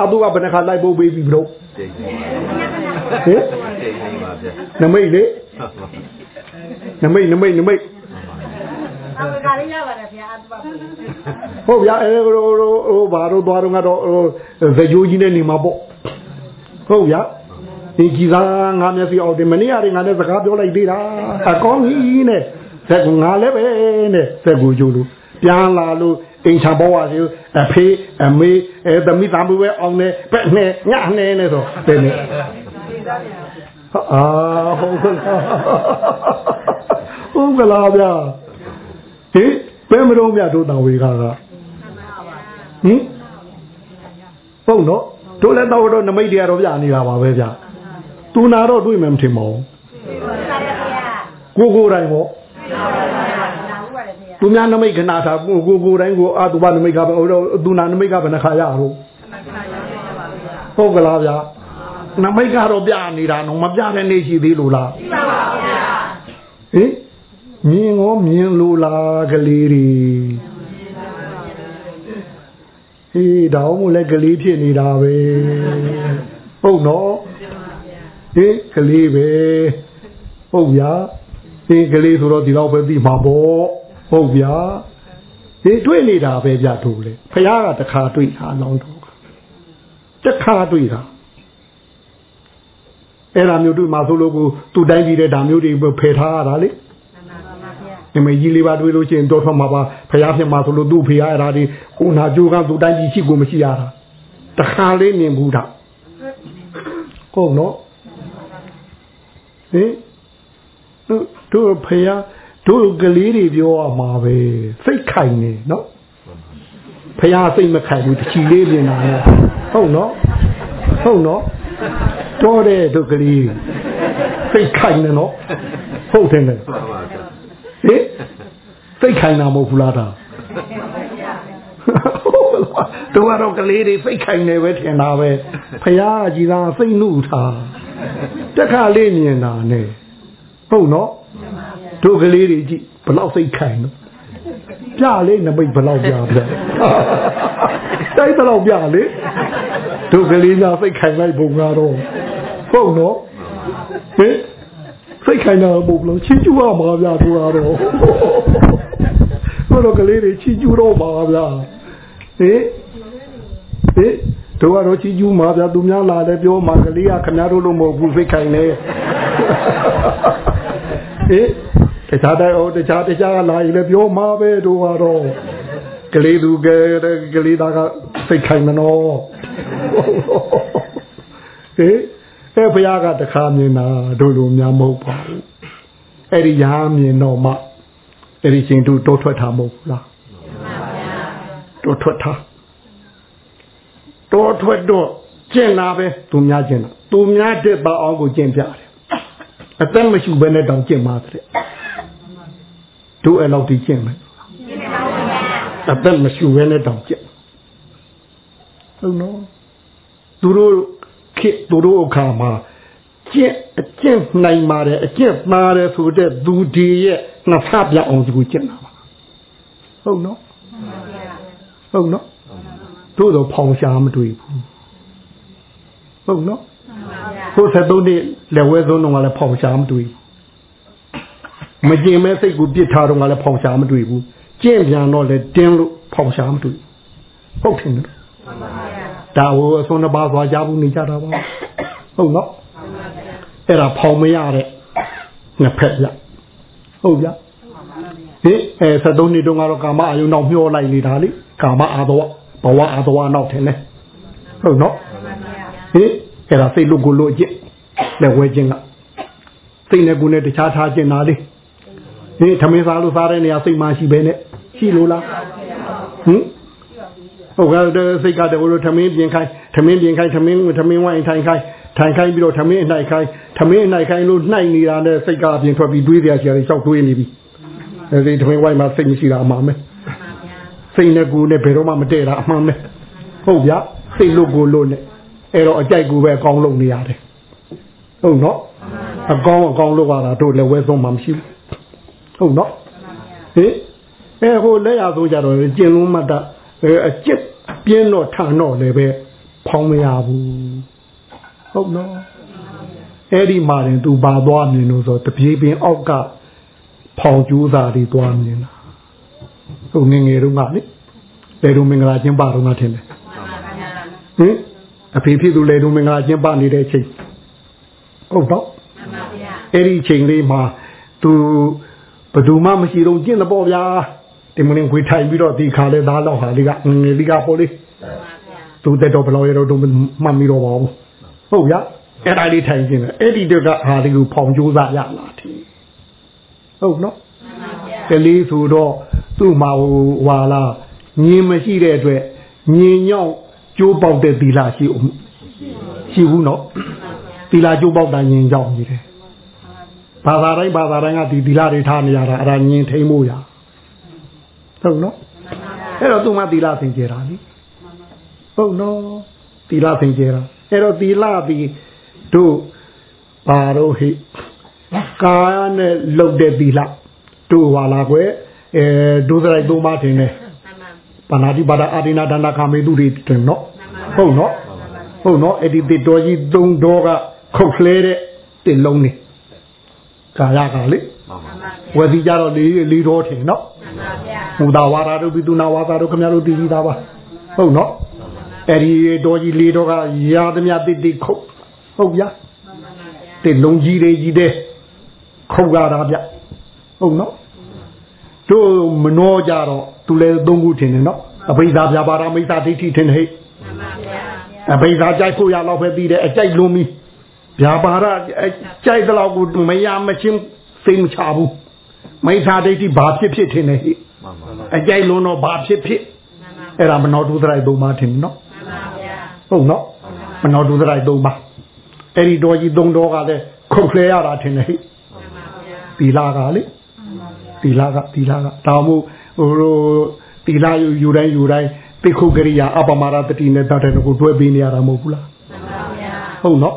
အတူကဘယ်နှခါလိုက်ဖို့ပေးပြီဘလို့ဟင်နမိတ်လေနမိတ်နမိတ်နမိတ် အဝေကလေးရပါတယ်ဗျာအတူပါဟုတ်ဗျာအဲဟိုဟိုဘာတို့သွားတော့ကတော့ဇကြိုးကြီးနဲ့နေမှာပေါ့ဟုတ်ဗျာဒီကြီးသားငါမျက်စိအောက်တင်မနေ့ကငါနဲ့စကားပြောလိုက်သေးတာအကောင်းကြီးနဲ့ဇက်ကငါလည်းပဲနဲ့ဇက်ကိုကျိုးလို့ပြန်လာလို့အိမ်ချဘောဝါစီအဖေအမေအဲသမီးသားမူပဲအောင်နေပဲ့နဲ့ညနေနဲ့ဆိုတဲ့နဲ့အာဟုတ်ကလားဟုတ်ကလားဗျာ ဟင်ဘယ်မတော့မြတို့တောင်ဝေခါကဟင်ဟုတ်တော့တို့လည်းတော့တော့နမိတ်တရားတော့ပြနေတာပါပဲဗျာသူနာတော့တွေ့မှမထင်ပါဘူးကိုကိုတိုင်းပေါ့သူများနမိတ်ခဏသာကိုကိုကိုတိုင်းကိုအာသူဘနမိတ်ကပဲဟိုတော့သူနာနမိတ်ကဘယ်နှခါရတော့ဟုတ်ကလားဗျာနမိတ်ကတော့ပြနေတာတော့မပြတဲ့နေရှိသေးလို့လားရှိပါပါဗျာဟင် မြင်ရောမြင်လို့လားကလေးတွေဟေးတောင်းမလဲကလေးဖြစ်နေတာပဲဟုတ်နော်ဟေးကလေးပဲဟုတ်ဗျာဟေးကလေးဆိုတော့ဒီတော့ပဲပြီးမှာပေါ့ဟုတ်ဗျာဒီတွေ့နေတာပဲဗျတို့လေဖះကတခါတွေ့တာလောင်းတော့တခါတွေ့တာအဲ့ဒါမျိုးတွေ့မှာဆိုလို့ကိုသူ့တိုင်းပြည်တဲ့ဒါမျိုးတွေဖယ်ထားရတာလေ ဒီမကြီးလေးပါတွေ့လို့ရှိရင်တော့ထွက်မှာပါဖះဖြစ်မှာဆိုလို့သူ့ဖေရအဲ့ဒါဒီကိုနာကြိုးကသူ့တိုင်းပြည်ရှိကိုမရှိရတာတခါလေးမြင်ဘူးတာဟုတ်နော်ဟင်တို့ဖះတို့ကလေးတွေပြောရမှာပဲစိတ်ခိုင်နေနော်ဖះစိတ်မခိုင်ဘူးတချီလေးပြင်တာနော်ဟုတ်နော်ဟုတ်နော်တော်တဲ့တို့ကလေးစိတ်ခိုင်နေနော်ဟုတ်တယ်လေ ဟင်စိတ်ခိုင်တာမဟုတ်ဘူးလားဒါတို့ကတော့ကလေးတွေစိတ်ခိုင်နေပဲထင်တာပဲဖះကြီးသာစိတ်နှုတ်ထားတက်ခါလေးမြင်တာနဲ့ဟုတ်နော်တို့ကလေးတွေကြည့်ဘလောက်စိတ်ခိုင်နော်ပြလေးနမိတ်ဘလောက်ပြပြတိုက်ဘလောက်ပြလေတို့ကလေးများစိတ်ခိုင်လိုက်ပုံကတော့ဟုတ်နော်ဟင် စိတ်ခိုင်တာပုံလို့ချင်းကျူရမှာဗျာတို့ကတော့တို့ကလေးတွေချင်းကျူတော့မှာဗျာဟင်ဟင်တို့ကတော့ချင်းကျူမှာဗျာသူများလာတယ်ပြောမှာကလေးကခင်ဗျားတို့လို့မဟုတ်ဘူးစိတ်ခိုင်နေဟင်တခြားတိုင်းတခြားတခြားလာရင်လည်းပြောမှာပဲတို့ကတော့ကလေးသူကကလေးသားကစိတ်ခိုင်မနော်ဟေး အဲဘုရားကတခါမြင်တာတို့လိုများမဟုတ်ပါဘူးအဲ့ဒီရာမြင်တော့မှအဲ့ဒီချင်းတို့တောထွက်တာမဟုတ်လားတောထွက်တာတောထွက်တော့ကျင့်လာပဲသူများကျင့်တာသူများတဲ့ပါအောင်ကိုကျင့်ပြတယ်အသက်မရှိဘဲနဲ့တောင်ကျင့်ပါတယ်တို့အဲ့လောက်ဒီကျင့်မယ်အသက်မရှိဘဲနဲ့တောင်ကျင့်ဟုတ်နော်သူတို့ ခေသူတို့အခါမှာကျင့်အကျင့်နိုင်ပါတယ်အကျင့်မှားတယ်ဆိုတဲ့သူဒီရဲ့နှစ်ဖက်ပြအောင်သူကျင့်တာပါဟုတ်နော်ဟုတ်နော်တို့တော့ဖောင်ရှားမတွေ့ဘူးဟုတ်နော်ကိုယ်ဆက်သုံးနှစ်လက်ဝဲသုံးတော့လည်းဖောင်ရှားမတွေ့မကျင်မဲ့စိတ်ကိုပြစ်ထားတော့လည်းဖောင်ရှားမတွေ့ဘူးကျင့်ပြန်တော့လည်းတင်းလို့ဖောင်ရှားမတွေ့ဟုတ်တယ်နော် ဒါဝအစွန်းတစ်ပါးသွားကြဘူးနေကြတာပါဟုတ်နော်အဲ့ဒါဖောင်မရတဲ့နှစ်ဖက်ပြဟုတ်ဗျဟင်အဲ73နှစ်တုန်းကတော့ကာမအယုံတော့မျောလိုက်နေတာလေကာမအာသဝဘဝအာသဝနောက်ထင်လဲဟုတ်နော်ဟင်အဲ့ဒါစိတ်လို့ကိုလို့အကျင့်လက်ဝဲခြင်းကစိတ်နဲ့ကိုယ်နဲ့တခြားထားခြင်းနာလေဟင်သမင်းစားလို့စားတဲ့နေရာစိတ်မှရှိပဲနဲ့ရှိလို့လားဟင် ဟုတ်ကဲ့စိတ်ကတည်းကသမင်းပြင်ခိုင်းသမင်းပြင်ခိုင်းသမင်းသမင်းဝိုင်းထိုင်ခိုင်းထိုင်ခိုင်းပြီးတော့သမင်းအနှိုက်ခိုင်းသမင်းအနှိုက်ခိုင်းလို့နှိုက်နေတာနဲ့စိတ်ကအပြင်ထွက်ပြီးတွေးကြရချောက်တွေးနေပြီအဲဒီသမင်းဝိုင်းမှာစိတ်မရှိတာအမှန်ပဲစိတ်နဲ့ကိုယ်နဲ့ဘယ်တော့မှမတည့်တာအမှန်ပဲဟုတ်ဗျာစိတ်လို့ကိုယ်လို့နဲ့အဲ့တော့အကြိုက်ကိုပဲအကောင်းလုပ်နေရတယ်ဟုတ်နော်အကောင်းအကောင်းလုပ်ရတာတို့လည်းဝဲဆုံးမှမရှိဘူးဟုတ်နော်ဟင်အဲဟိုလက်ရဆုံးကြတော့ကျင်လုံးမတ်တာ အကျစ်ပြင်းတော့ထန်တော့လည်းပဲဖောင်းမရဘူးဟုတ်နော်အဲ့ဒီမှာရင်သူပါသွားမြင်လို့ဆိုတပြေးပင်အောက်ကဖောင်ကျူးသားတွေသွားမြင်တာဟုတ်ငငယ်တော့ကလေလေတို့မင်္ဂလာကျင်းပတော့ငါထင်တယ်ဟင်အဖေဖြစ်သူလေတို့မင်္ဂလာကျင်းပနေတဲ့အချိန်ဟုတ်တော့အဲ့ဒီအချိန်လေးမှာသူဘယ်သူမှမရှိတော့ကျင့်တော့ပေါ့ ဗျာဒီမင်းခွေထိုင်ပြီးတော့ဒီခါလဲသားတော့ဟာလေးကငငယ်လေးကပေါ်လေးသူတက်တော့ဘယ်လိုရတော့မှတ်မိတော့ပါဘူးဟုတ်ဗျာအဲ့ဒါလေးထိုင်ခြင်းအဲ့ဒီတော့ကဟာဒီကိုဖောင်ကြိုးစားရလာတယ်ဟုတ်နော်ကလေးဆိုတော့သူ့မှာဟိုဟာလာညင်မရှိတဲ့အတွက်ညင်ညောင်းကျိုးပေါက်တဲ့သီလရှိဦးရှိဘူးနော်သီလကျိုးပေါက်တာညင်ကြောင်းကြီးတယ်ဘာသာတိုင်းဘာသာတိုင်းကဒီသီလတွေထားနေရတာအဲ့ဒါညင်ထိန်ဖို့ရ ဟုတ်နော်အဲ့တော့သူမှသီလသင်ကြတာလေဟုတ်နော်သီလသင်ကြတာအဲ့တော့သီလပြီးတို့ဘာတော့ဟိကာယနဲ့လုတ်တဲ့သီလတို့ဟာလာကွယ်အဲဒုစရိုက်သုံးပါးတင်တယ်ပါဏာတိပါဒအာဒိနာဒါနာကာမေတုတွေတင်နော်ဟုတ်နော်ဟုတ်နော်အဲ့ဒီတေတော်ကြီးသုံးတော်ကခုတ်လဲတဲ့တင်လုံးနေကာယကလေ ဝစီကြတော့လေးလေးတော်ထင်နော်မူတာဝါဒတို့ပိတုနာဝါဒတို့ခင်ဗျားတို့သိပြီးသားပါဟုတ်နော်အဲ့ဒီတော်ကြီးလေးတော်ကရာသမျှတိတိခုတ်ဟုတ်ဗျာတင်လုံးကြီးတွေကြီးတဲ့ခုတ်ကြတာဗျဟုတ်နော်တို့မနှောကြတော့သူလည်းသုံးခုထင်တယ်နော်အဘိဓါပြပါရမိစ္ဆာဒိဋ္ဌိထင်တယ်ဟဲ့အဘိဓါကြိုက်ဖို့ရတော့ပဲပြီးတယ်အကြိုက်လုံးပြီးဗျာပါရကြိုက်တဲ့လောက်ကိုမရမချင်း စိတ်မချဘူးမိစ္ဆာဒိဋ္ဌိဘာဖြစ်ဖြစ်ထင်တယ်ဟိမှန်ပါအကြိုက်လုံးတော့ဘာဖြစ်ဖြစ်အဲ့ဒါမနောတုသရိုက်သုံးပါထင်တယ်နော်မှန်ပါဗျာဟုတ်နော်မနောတုသရိုက်သုံးပါအဲ့ဒီတော်ကြီးသုံးတော်ကလည်းခုတ်လှဲရတာထင်တယ်ဟိမှန်ပါဗျာတီလာကလေတီလာကတီလာကဒါမို့ဟိုတီလာယူယူတိုင်းယူတိုင်းပိခုကရိယာအပမရတတိနဲ့တတ်တဲ့ကိုတွဲပေးနေရတာမဟုတ်ဘူးလားမှန်ပါဗျာဟုတ်နော်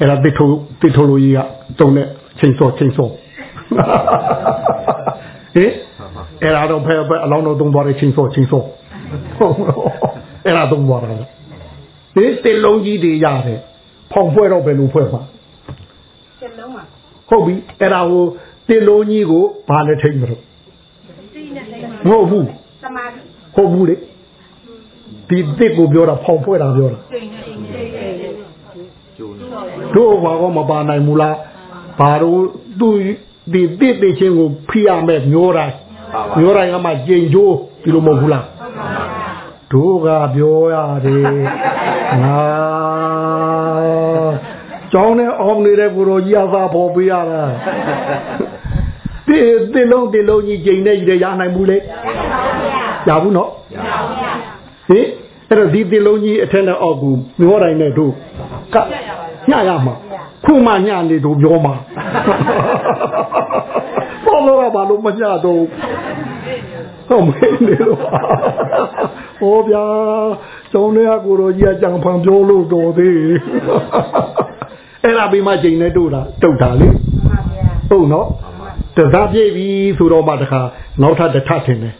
အဲ့ဒါတိထုတိထုလိုကြီးကတုံးတဲ့ ချိန်စောချိန်စောဟင်အဲ့ဒါတော့ဖဲဖဲအလောင်းတော်သုံးသွားတဲ့ချိန်စောချိန်စောဟုတ်အဲ့ဒါသုံးသွားတာလေဒီတစ်လုံးကြီးတွေရတယ်ဖောင်ဖွဲ့တော့ဘယ်လိုဖွဲ့မှာစက်လုံးမှာဟုတ်ပြီအဲ့ဒါဟိုတစ်လုံးကြီးကိုဘာနဲ့ထိမ့်မလို့စီးနဲ့တိုင်းမဟုတ်ဘူးသမာဓိဟုတ်ဘူးလေဒီတစ်ကိုပြောတာဖောင်ဖွဲ့တာပြောတာစိတ်နဲ့စိတ်နဲ့ကျိုးနေတို့ဘာကောမပါနိုင်ဘူးလား ဘာလို့သူဒီတစ်တစ်ချင်းကိုဖိရမဲ့မျိုးတိုင်းပါပါမျိုးတိုင်းကမှကြင်ကျိုးဒီလိုမဟုတ်ဘူးလားတို့ကပြောရတယ်ငါကျောင်းနဲ့အောင်နေတဲ့ကိုရောကြီးအသာပေါ်ပေးရတာတစ်တစ်လုံးတစ်လုံးကြီးကြိမ်နဲ့ရရနိုင်ဘူးလေရဘူးနော်ဟင်အဲ့တော့ဒီတစ်လုံးကြီးအထက်နဲ့အောက်ကိုမျိုးတိုင်းနဲ့တို့ကညရမှာ ခုမှညနေတို့ပြောမှာပေါ်တော့ဘာလို့မညတော့ဟုတ်မေးနေလို့ဟောဗျာကျောင်းထဲကကိုတော်ကြီးကကြံဖန်ပြောလို့တော်သေးအဲ့ဒါပြီးမှချိန်နဲ့တို့တာတုတ်တာလေမှန်ပါဗျာဟုတ်နော်တစားပြည့်ပြီဆိုတော့မှတခါနောက်ထပ်တစ်ထပ်ထင်တယ်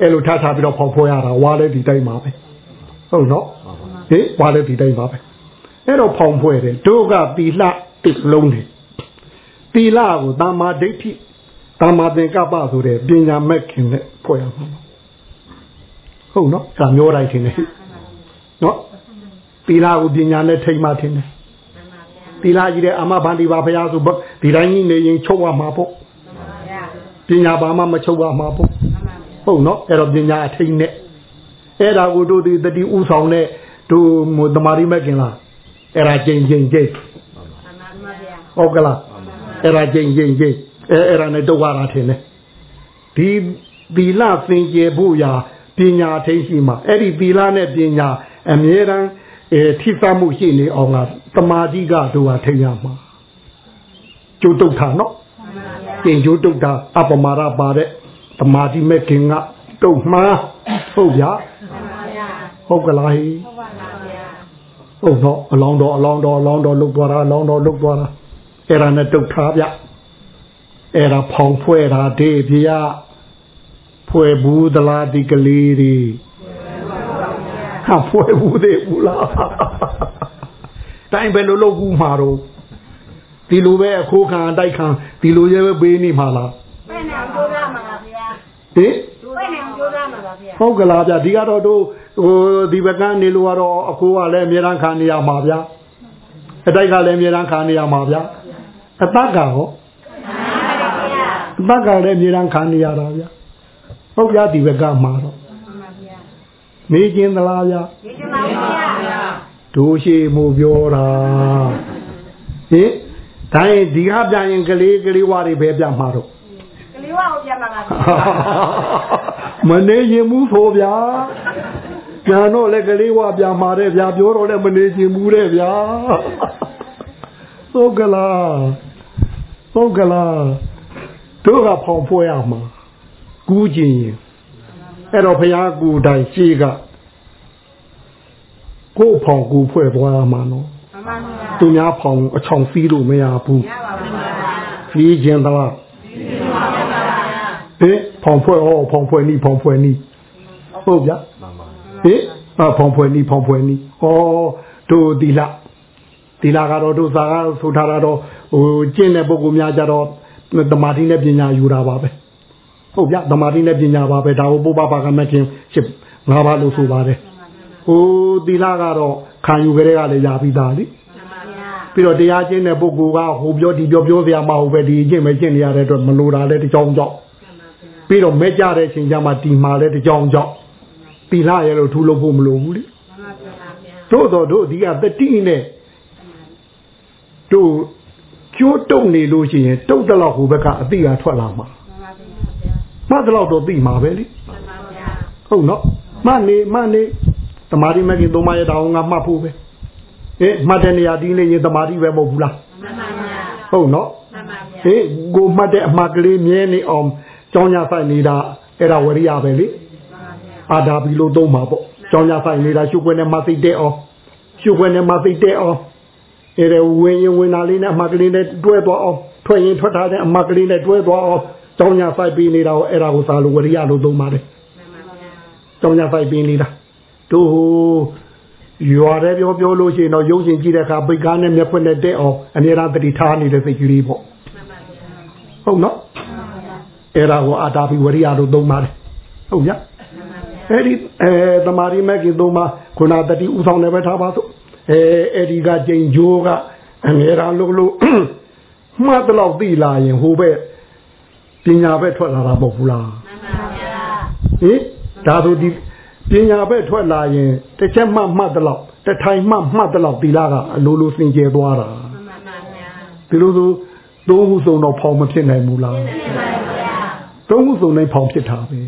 အဲ့လိုထပ်ထားပြီးတော့ဖောက်ဖော်ရတာဝါလဲဒီတိုင်းပါပဲဟုတ်နော်ဟေးဝါလဲဒီတိုင်းပါပဲ အဲ့တော့ဖောင်ဖွဲ့တယ်တို့ကတီလှတစ်လုံးတယ်တီလှကိုတမ္မာဒိဋ္ဌိတမ္မာသင်္ကပ္ပဆိုတဲ့ပညာမဲ့ခင်နဲ့ဖွဲ့ရမှာဟုတ်နော်ဒါမျိုးတိုင်းထင်တယ်နော်တီလှကိုပညာနဲ့ထိမ့်မှထင်တယ်တီလှကြီးတဲ့အမဗန္ဒီပါဖရာဆိုဒီတိုင်းကြီးနေရင်ချုပ်ရမှာပေါ့ဗျာပညာဘာမှမချုပ်ရမှာပေါ့ဟုတ်နော်အဲ့တော့ပညာအထိန်နဲ့အဲ့ဒါကိုတို့ဒီတတိဥဆောင်နဲ့တို့မတမာရီမက်ကင်လား အဲ့ဒါကျင်ကျင်ကျင်မှန်ပါဗျာဟုတ်ကလားအဲ့ဒါကျင်ကျင်ကျင်အဲ့အဲ့ဒါနဲ့တော့ရတာထင်တယ်ဒီသီလသင်ကျေဖို့ရာပညာအထိန်ရှိမှာအဲ့ဒီသီလနဲ့ပညာအမြဲတမ်းအဲထိစပ်မှုရှိနေအောင်ကတမာတိကတို့ဟာထိန်ရမှာကျုပ်တုတ်တာနော်ကျင်ကျိုးတုတ်တာအပမာရပါတဲ့တမာတိမဲ့ခင်ကတုတ်မှားဟုတ်ဗျာဟုတ်ကလားဟိ ဟုတ်တော့အလောင်းတော်အလောင်းတော်အလောင်းတော်လုတ်သွားတာအလောင်းတော်လုတ်သွားတာအဲ့ဒါနဲ့တုတ်ထားဗျအဲ့ဒါဖောင်ဖွဲ့တာဒေဗျာဖွဲ့ဘူးသလားဒီကလေးတွေဟာဖွဲ့ဘူးသေးဘူးလားတိုင်းပဲလို့လုတ်ဘူးမှာတော့ဒီလိုပဲအခိုးခံအတိုက်ခံဒီလိုရဲပဲပေးနေမှာလားပဲ့နေအောင်ကြိုးစားမှာပါဗျာဟင်ပဲ့နေအောင်ကြိုးစားမှာပါဗျာဟုတ်ကလားဗျဒီကတော့တို့ ဟိုဒီဘက်ကနေလို့ကတော့အခိုးကလည်းအများအားခံနေရမှာဗျအတိုက်ကလည်းအများအားခံနေရမှာဗျအတက်ကရောအတက်ကလည်းအများအားခံနေရတာဗျဟုတ်ဗျဒီဘက်ကမှာတော့မေးခြင်းသလားဗျဒီကျမဗျာတို့ရှိမှုပြောတာဟင်တိုင်းဒီကပြန်ရင်ကလေးကလေးဝါတွေပဲပြန်မှာတော့ကလေးဝအောင်ပြန်မှာပါဗျာမနေရင်ဘူးဆိုဗျာ ညာတော့လည်းကလေးဝပြန်มาတဲ့ဗျာပြောတော့လည်းမနေချင်ဘူးတဲ့ဗျာဟုတ်ကလားဟုတ်ကလားတို့ကဖောင်ဖွဲ့ရမှာကူးကြည့်ရင်အဲ့တော့ဘုရားကူတိုင်ရှိကကိုယ်ဖောင်ကူဖွဲ့သွားရမှာနော်မှန်ပါဗျာသူများဖောင်အချောင်စီးလို့မရဘူးရပါဘူးဗျာစီးခြင်းသလားဟင်ဖောင်ဖွဲ့ဟောဖောင်ဖွဲ့နီးဖောင်ဖွဲ့နီးဟုတ်ဗျာမှန်ပါ ဟင်အဖောင်ဖွဲ့နီးဖောင်ဖွဲ့နီးဟောတို့ဒီလာဒီလာကတော့တို့သာကဆိုထားတာတော့ဟိုကျင့်တဲ့ပုဂ္ဂိုလ်များကြတော့တမာတိနဲ့ပညာယူတာပါပဲဟုတ်ဗျတမာတိနဲ့ပညာပါပဲဒါကိုပုပ္ပပါကမခင်ဖြစ်ငါးပါးလို့ဆိုပါတယ်ဟိုဒီလာကတော့ခံယူကြတဲ့ကလည်းရပြီးသားလीမှန်ပါဗျာပြီးတော့တရားကျင့်တဲ့ပုဂ္ဂိုလ်ကဟိုပြောဒီပြောပြောစရာမဟုတ်ပဲဒီကျင့်ပဲကျင့်နေရတဲ့အတွက်မလိုတာလည်းတစ်ကြောင်ကြောင့်ပြီးတော့မဲ့ကြတဲ့အချိန်ကျမှဒီမှာလည်းတစ်ကြောင်ကြောင့် သီလရဲ့လို့ထူလို့ဖို့မလိုဘူးလေမှန်ပါဗျာတို့တော့တို့ဒီကတတိနဲ့တို့ခကျိုးတုံနေလို့ရှိရင်တုတ်တလောက်ဟိုဘက်ကအတိကထွက်လာမှာမှတ်တလောက်တော့သိမှာပဲလေဟုတ်နော်မှတ်နေမှတ်နေတမာတိမကင်သုံးမရတောင်ငါမှတ်ဖို့ပဲဟင်မှတ်တဲ့နေရာဒီနေရင်တမာတိပဲမဟုတ်ဘူးလားဟုတ်နော်ဟင်ကိုမှတ်တဲ့အမှတ်ကလေးမြဲနေအောင်ကြောင်းညဆိုင်နေတာအဲ့ဒါဝရိယပဲလေ အာဒါဘီလို့သုံးမှာပေါ့ကြောင်းညဆိုင်နေတာရှုပ်ွက်နဲ့မသိတဲ့အောင်ရှုပ်ွက်နဲ့မသိတဲ့အောင်အဲ့ဒါဝင်ရင်ဝင်လာလေးနဲ့အမှတ်ကလေးနဲ့တွဲသွားအောင်ထွက်ရင်ထွက်ထားတဲ့အမှတ်ကလေးနဲ့တွဲသွားအောင်ကြောင်းညဆိုင်ပြီးနေတာကိုအဲ့ဒါကိုသာလို့ဝရိယလို့သုံးပါတယ်ကြောင်းညဆိုင်ပြီးနေတာတို့ဟိုရွာတယ်ပြောပြောလို့ရှိရင်တော့ရုပ်ရှင်ကြည့်တဲ့အခါပိတ်ကားနဲ့မျက်ခွက်နဲ့တက်အောင်အများအားတတိထားနေတဲ့စိတ်ကလေးပေါ့ဟုတ်နော်အဲ့ဒါကိုအာတာဘီဝရိယလို့သုံးပါတယ်ဟုတ်ည အဲ့ဒီအဲတမာရီမက်ကီသုံးပါခုနတတိဥဆောင်လည်းပဲထားပါစို့အဲအဲ့ဒီကကျိန်ဂျိုးကအငယ်ရာလို့လို့မှတ်တော့သိလာရင်ဟိုဘက်ပညာပဲထွက်လာတာမဟုတ်ဘူးလားဟင်ဒါဆိုဒီပညာပဲထွက်လာရင်တစ်ချက်မှမှတ်တော့တထိုင်မှမှတ်တော့သီလကအလိုလိုစင်ကြယ်သွားတာဒီလိုဆိုသုံးခုစုံတော့ဖောင်မဖြစ်နိုင်ဘူးလားသုံးခုစုံတိုင်းဖောင်ဖြစ်တာပဲ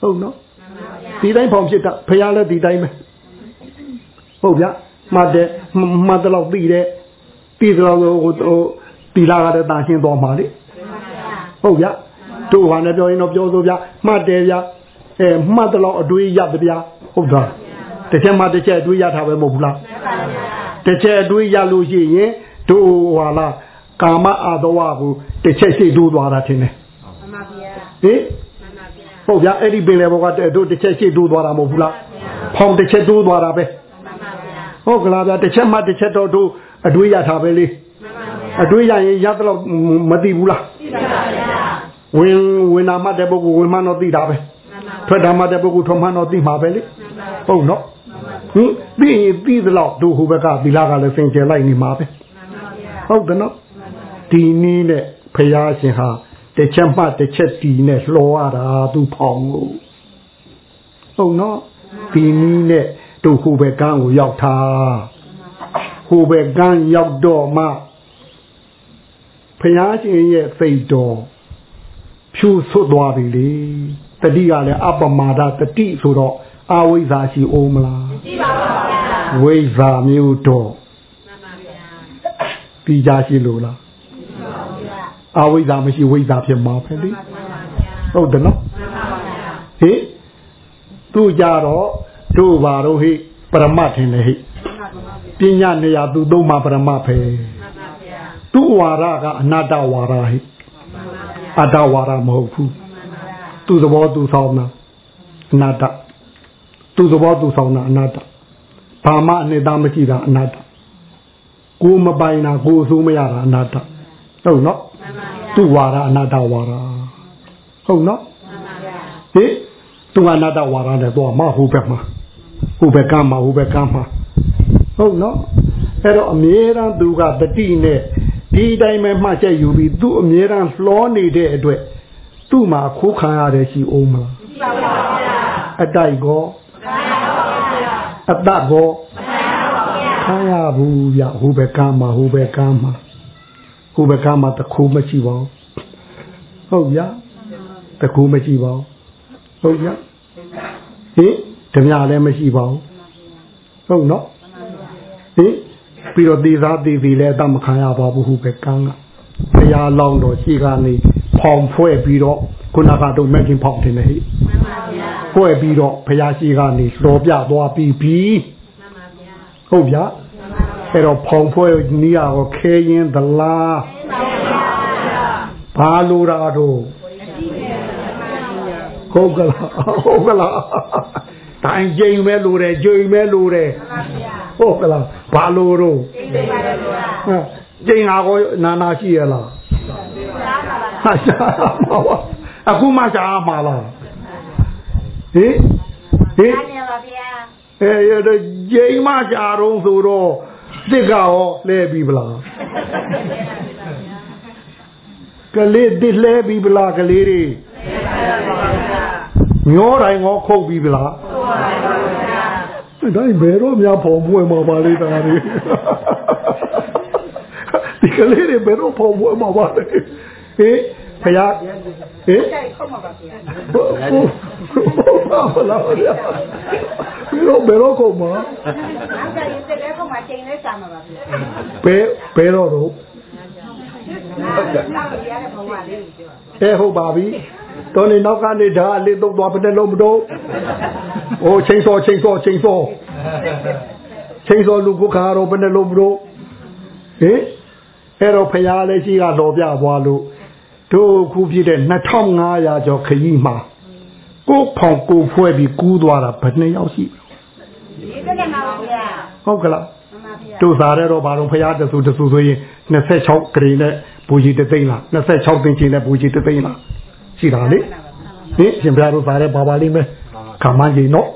ဟုတ်နော် ဒီတိုင်းဖောင်ဖြစ်တာဖះလည်းဒီတိုင်းပဲဟုတ်ဗျမှတ်တယ်မှတ်တော့သိတယ်ပြီးတော့ဟိုတီလာကလည်းတာရှင်းသွားမှာလေဟုတ်ဗျတို့ဟာလည်းပြောရင်တော့ပြောဆိုဗျမှတ်တယ်ဗျအဲမှတ်တော့အတွေးရပ်ဗျဟုတ်တာတစ်ချက်မှတစ်ချက်အတွေးရထားပဲမဟုတ်ဘူးလားတစ်ချက်အတွေးရလို့ရှိရင်တို့ဟာလားကာမအာတဝကိုတစ်ချက်ရှိတိုးသွားတာထင်တယ်မှန်ပါဗျာဟင် ဟုတ်ဗျာအဲ့ဒီပင်လေဘောကတို့တစ်ချက်ရှိတိုးသွားတာမဟုတ်ဘူးလားဖောင်တစ်ချက်တိုးသွားတာပဲဟုတ်ကလားဗျာတစ်ချက်မှတစ်ချက်တော့တို့အတွေးရထားပဲလေအတွေးရရင်ရတော့မသိဘူးလားသိပါဗျာဝင်ဝင်နာမှတဲ့ပုဂ္ဂိုလ်ဝင်မှတော့သိတာပဲထွက်တာမှတဲ့ပုဂ္ဂိုလ်ထွက်မှတော့သိမှာပဲလေဟုတ်နော်ဟင်ပြီးရင်ပြီးသလောက်တို့ဟိုဘက်ကသီလကလည်းစင်ကြယ်လိုက်နေမှာပဲဟုတ်တယ်နော်ဒီနည်းနဲ့ဖရာရှင်ဟာ တစ်ချက်မှတစ်ချက်တီနဲ့လှော်ရတာသူဖောင်လို့ဟုတ်နော်ဒီနည်းနဲ့တို့ဟိုဘက်ကန်းကိုရောက်တာဟိုဘက်ကန်းရောက်တော့မှဖရာရှင်ရဲ့စိတ်တော်ဖြူဆွတ်သွားပြီလေတတိကလည်းအပမာဒတတိဆိုတော့အဝိဇ္ဇာရှိအောင်မလားရှိပါပါဗျာဝိဇ္ဇာမျိုးတော့မှန်ပါဗျာပြီးကြရှိလို့လားရှိပါပါဗျာ အဝိဇ္ဇာမရှိဝိဇ္ဇာဖြစ်မှာပဲလေဟုတ်တယ်နော်မှန်ပါဗျာဟေးသူကြတော့တို့ပါတော့ဟိပရမတ်ထင်တယ်ဟိပညာနေရာသူသုံးမှာပရမတ်ပဲသူဝါရကအနာတဝါရဟိအတ္တဝါရမဟုတ်ဘူးသူသဘောသူဆောင်တာအနာတ္တသူသဘောသူဆောင်တာအနာတ္တဘာမှအနှစ်သာမရှိတာအနာတ္တကိုမပိုင်တာကိုအစိုးမရတာအနာတ္တဟုတ်နော် သူဝါဒအနာတ္တဝါဒဟုတ်နော်ဟိသူအနာတ္တဝါဒနဲ့တော့မဟုတ်ဘက်မှာဟုတ်ဘက်ကမှာဟုတ်ဘက်ကမှာဟုတ်နော်အဲ့တော့အမြဲတမ်းသူကတတိနဲ့ဒီတိုင်းပဲမှတ်ချက်ယူပြီးသူအမြဲတမ်းလှောနေတဲ့အတွက်သူ့မှာခိုးခံရတယ်ရှိအောင်မလားရှိပါပါဗျာအတိုက်ကောအတကောခံရဘူးဗျဟိုဘက်ကမှာဟိုဘက်ကမှာ ဟိုဘက်ကမှာတခုမရှိပါဘူးဟုတ်ဗျတခုမရှိပါဘူးဟုတ်ဗျဟင်ဓမြလည်းမရှိပါဘူးဟုတ်နော်ဟင်ပြီးတော့သေသားသေသေးလည်းအတမခံရပါဘူးဟိုဘက်ကကဘုရားလောင်းတော်ရှိကနေဖောင်ဖွဲ့ပြီးတော့ခုနကတော့မက်ကင်ဖောင်တင်နေဟိဖွဲ့ပြီးတော့ဘုရားရှိကနေလောပြသွားပြီးပြီးဟုတ်ဗျာ အဲ့တော့ဖောင်ဖွဲ့နီးရတော့ခဲရင်သလားဘာလို့တာတော့ဟုတ်ကလားဟုတ်ကလားတိုင်းကျိန်မဲလို့တယ်ကျိန်မဲလို့တယ်ဟုတ်ကလားဘာလို့တော့ကျိန်ဟာကိုနာနာရှိရလားဟာရှာမှာပါအခုမှရှာမှာလားဟင်ဟင်အဲရတဲ့ကျိန်မှရှာတော့ဆိုတော့ တစ်ကရောလဲပြီဗလားကလေးတစ်လဲပြီဗလားကလေးတွေမျောတိုင်းရောခုတ်ပြီဗလားဒါဘယ်တော့များပုံပွင့်မှာပါလိမ့်တာလေဒီကလေးတွေဘယ်တော့ဖော်ပွဲမှာပါလဲဟေး ဖယားဟေးတိုက်ခုတ်မှာပါဗျာဟုတ်လားဘယ်တော့ဘယ်တော့ကုန်မှာနောက်ကြရင်တက်တဲ့ခုတ်မှာချိန်လဲစာမှာပါဗျာဘယ်ဘယ်တော့တော့နောက်တော့ရတဲ့ဘဝလေးကိုပြောအဲဟုတ်ပါပြီတော်နေနောက်ကနေဓာအလေးသုံးသွားဘယ်နဲ့လုံးမတော့ဟိုချိန်စောချိန်စောချိန်စောချိန်စောလူကုခါတော့ဘယ်နဲ့လုံးမတော့ဟင်အဲ့တော့ဖရားလည်းရှိကတော်ပြသွားလို့ တို့ခုပြည့်တဲ့2500ကျော်ခကြီးမှာကိုယ်ဖောင်ကိုယ်ဖွဲပြီးကူးသွားတာဘယ်နှစ်ယောက်ရှိဒီတက်မှာပါဗျာဟုတ်ကလားမှန်ပါဗျာတို့စားတဲ့တော့ဘာလို့ဖရားတဆူတဆူဆိုရင်26ဂရေနဲ့ဘူကြီးတသိန်းလား26သိန်းချင်းနဲ့ဘူကြီးတသိန်းလားရှိတာလေဟင်ရှင်ဘုရားတို့စားတဲ့ဘာပါလိမ့်မယ်ခမန်းကြီးနော်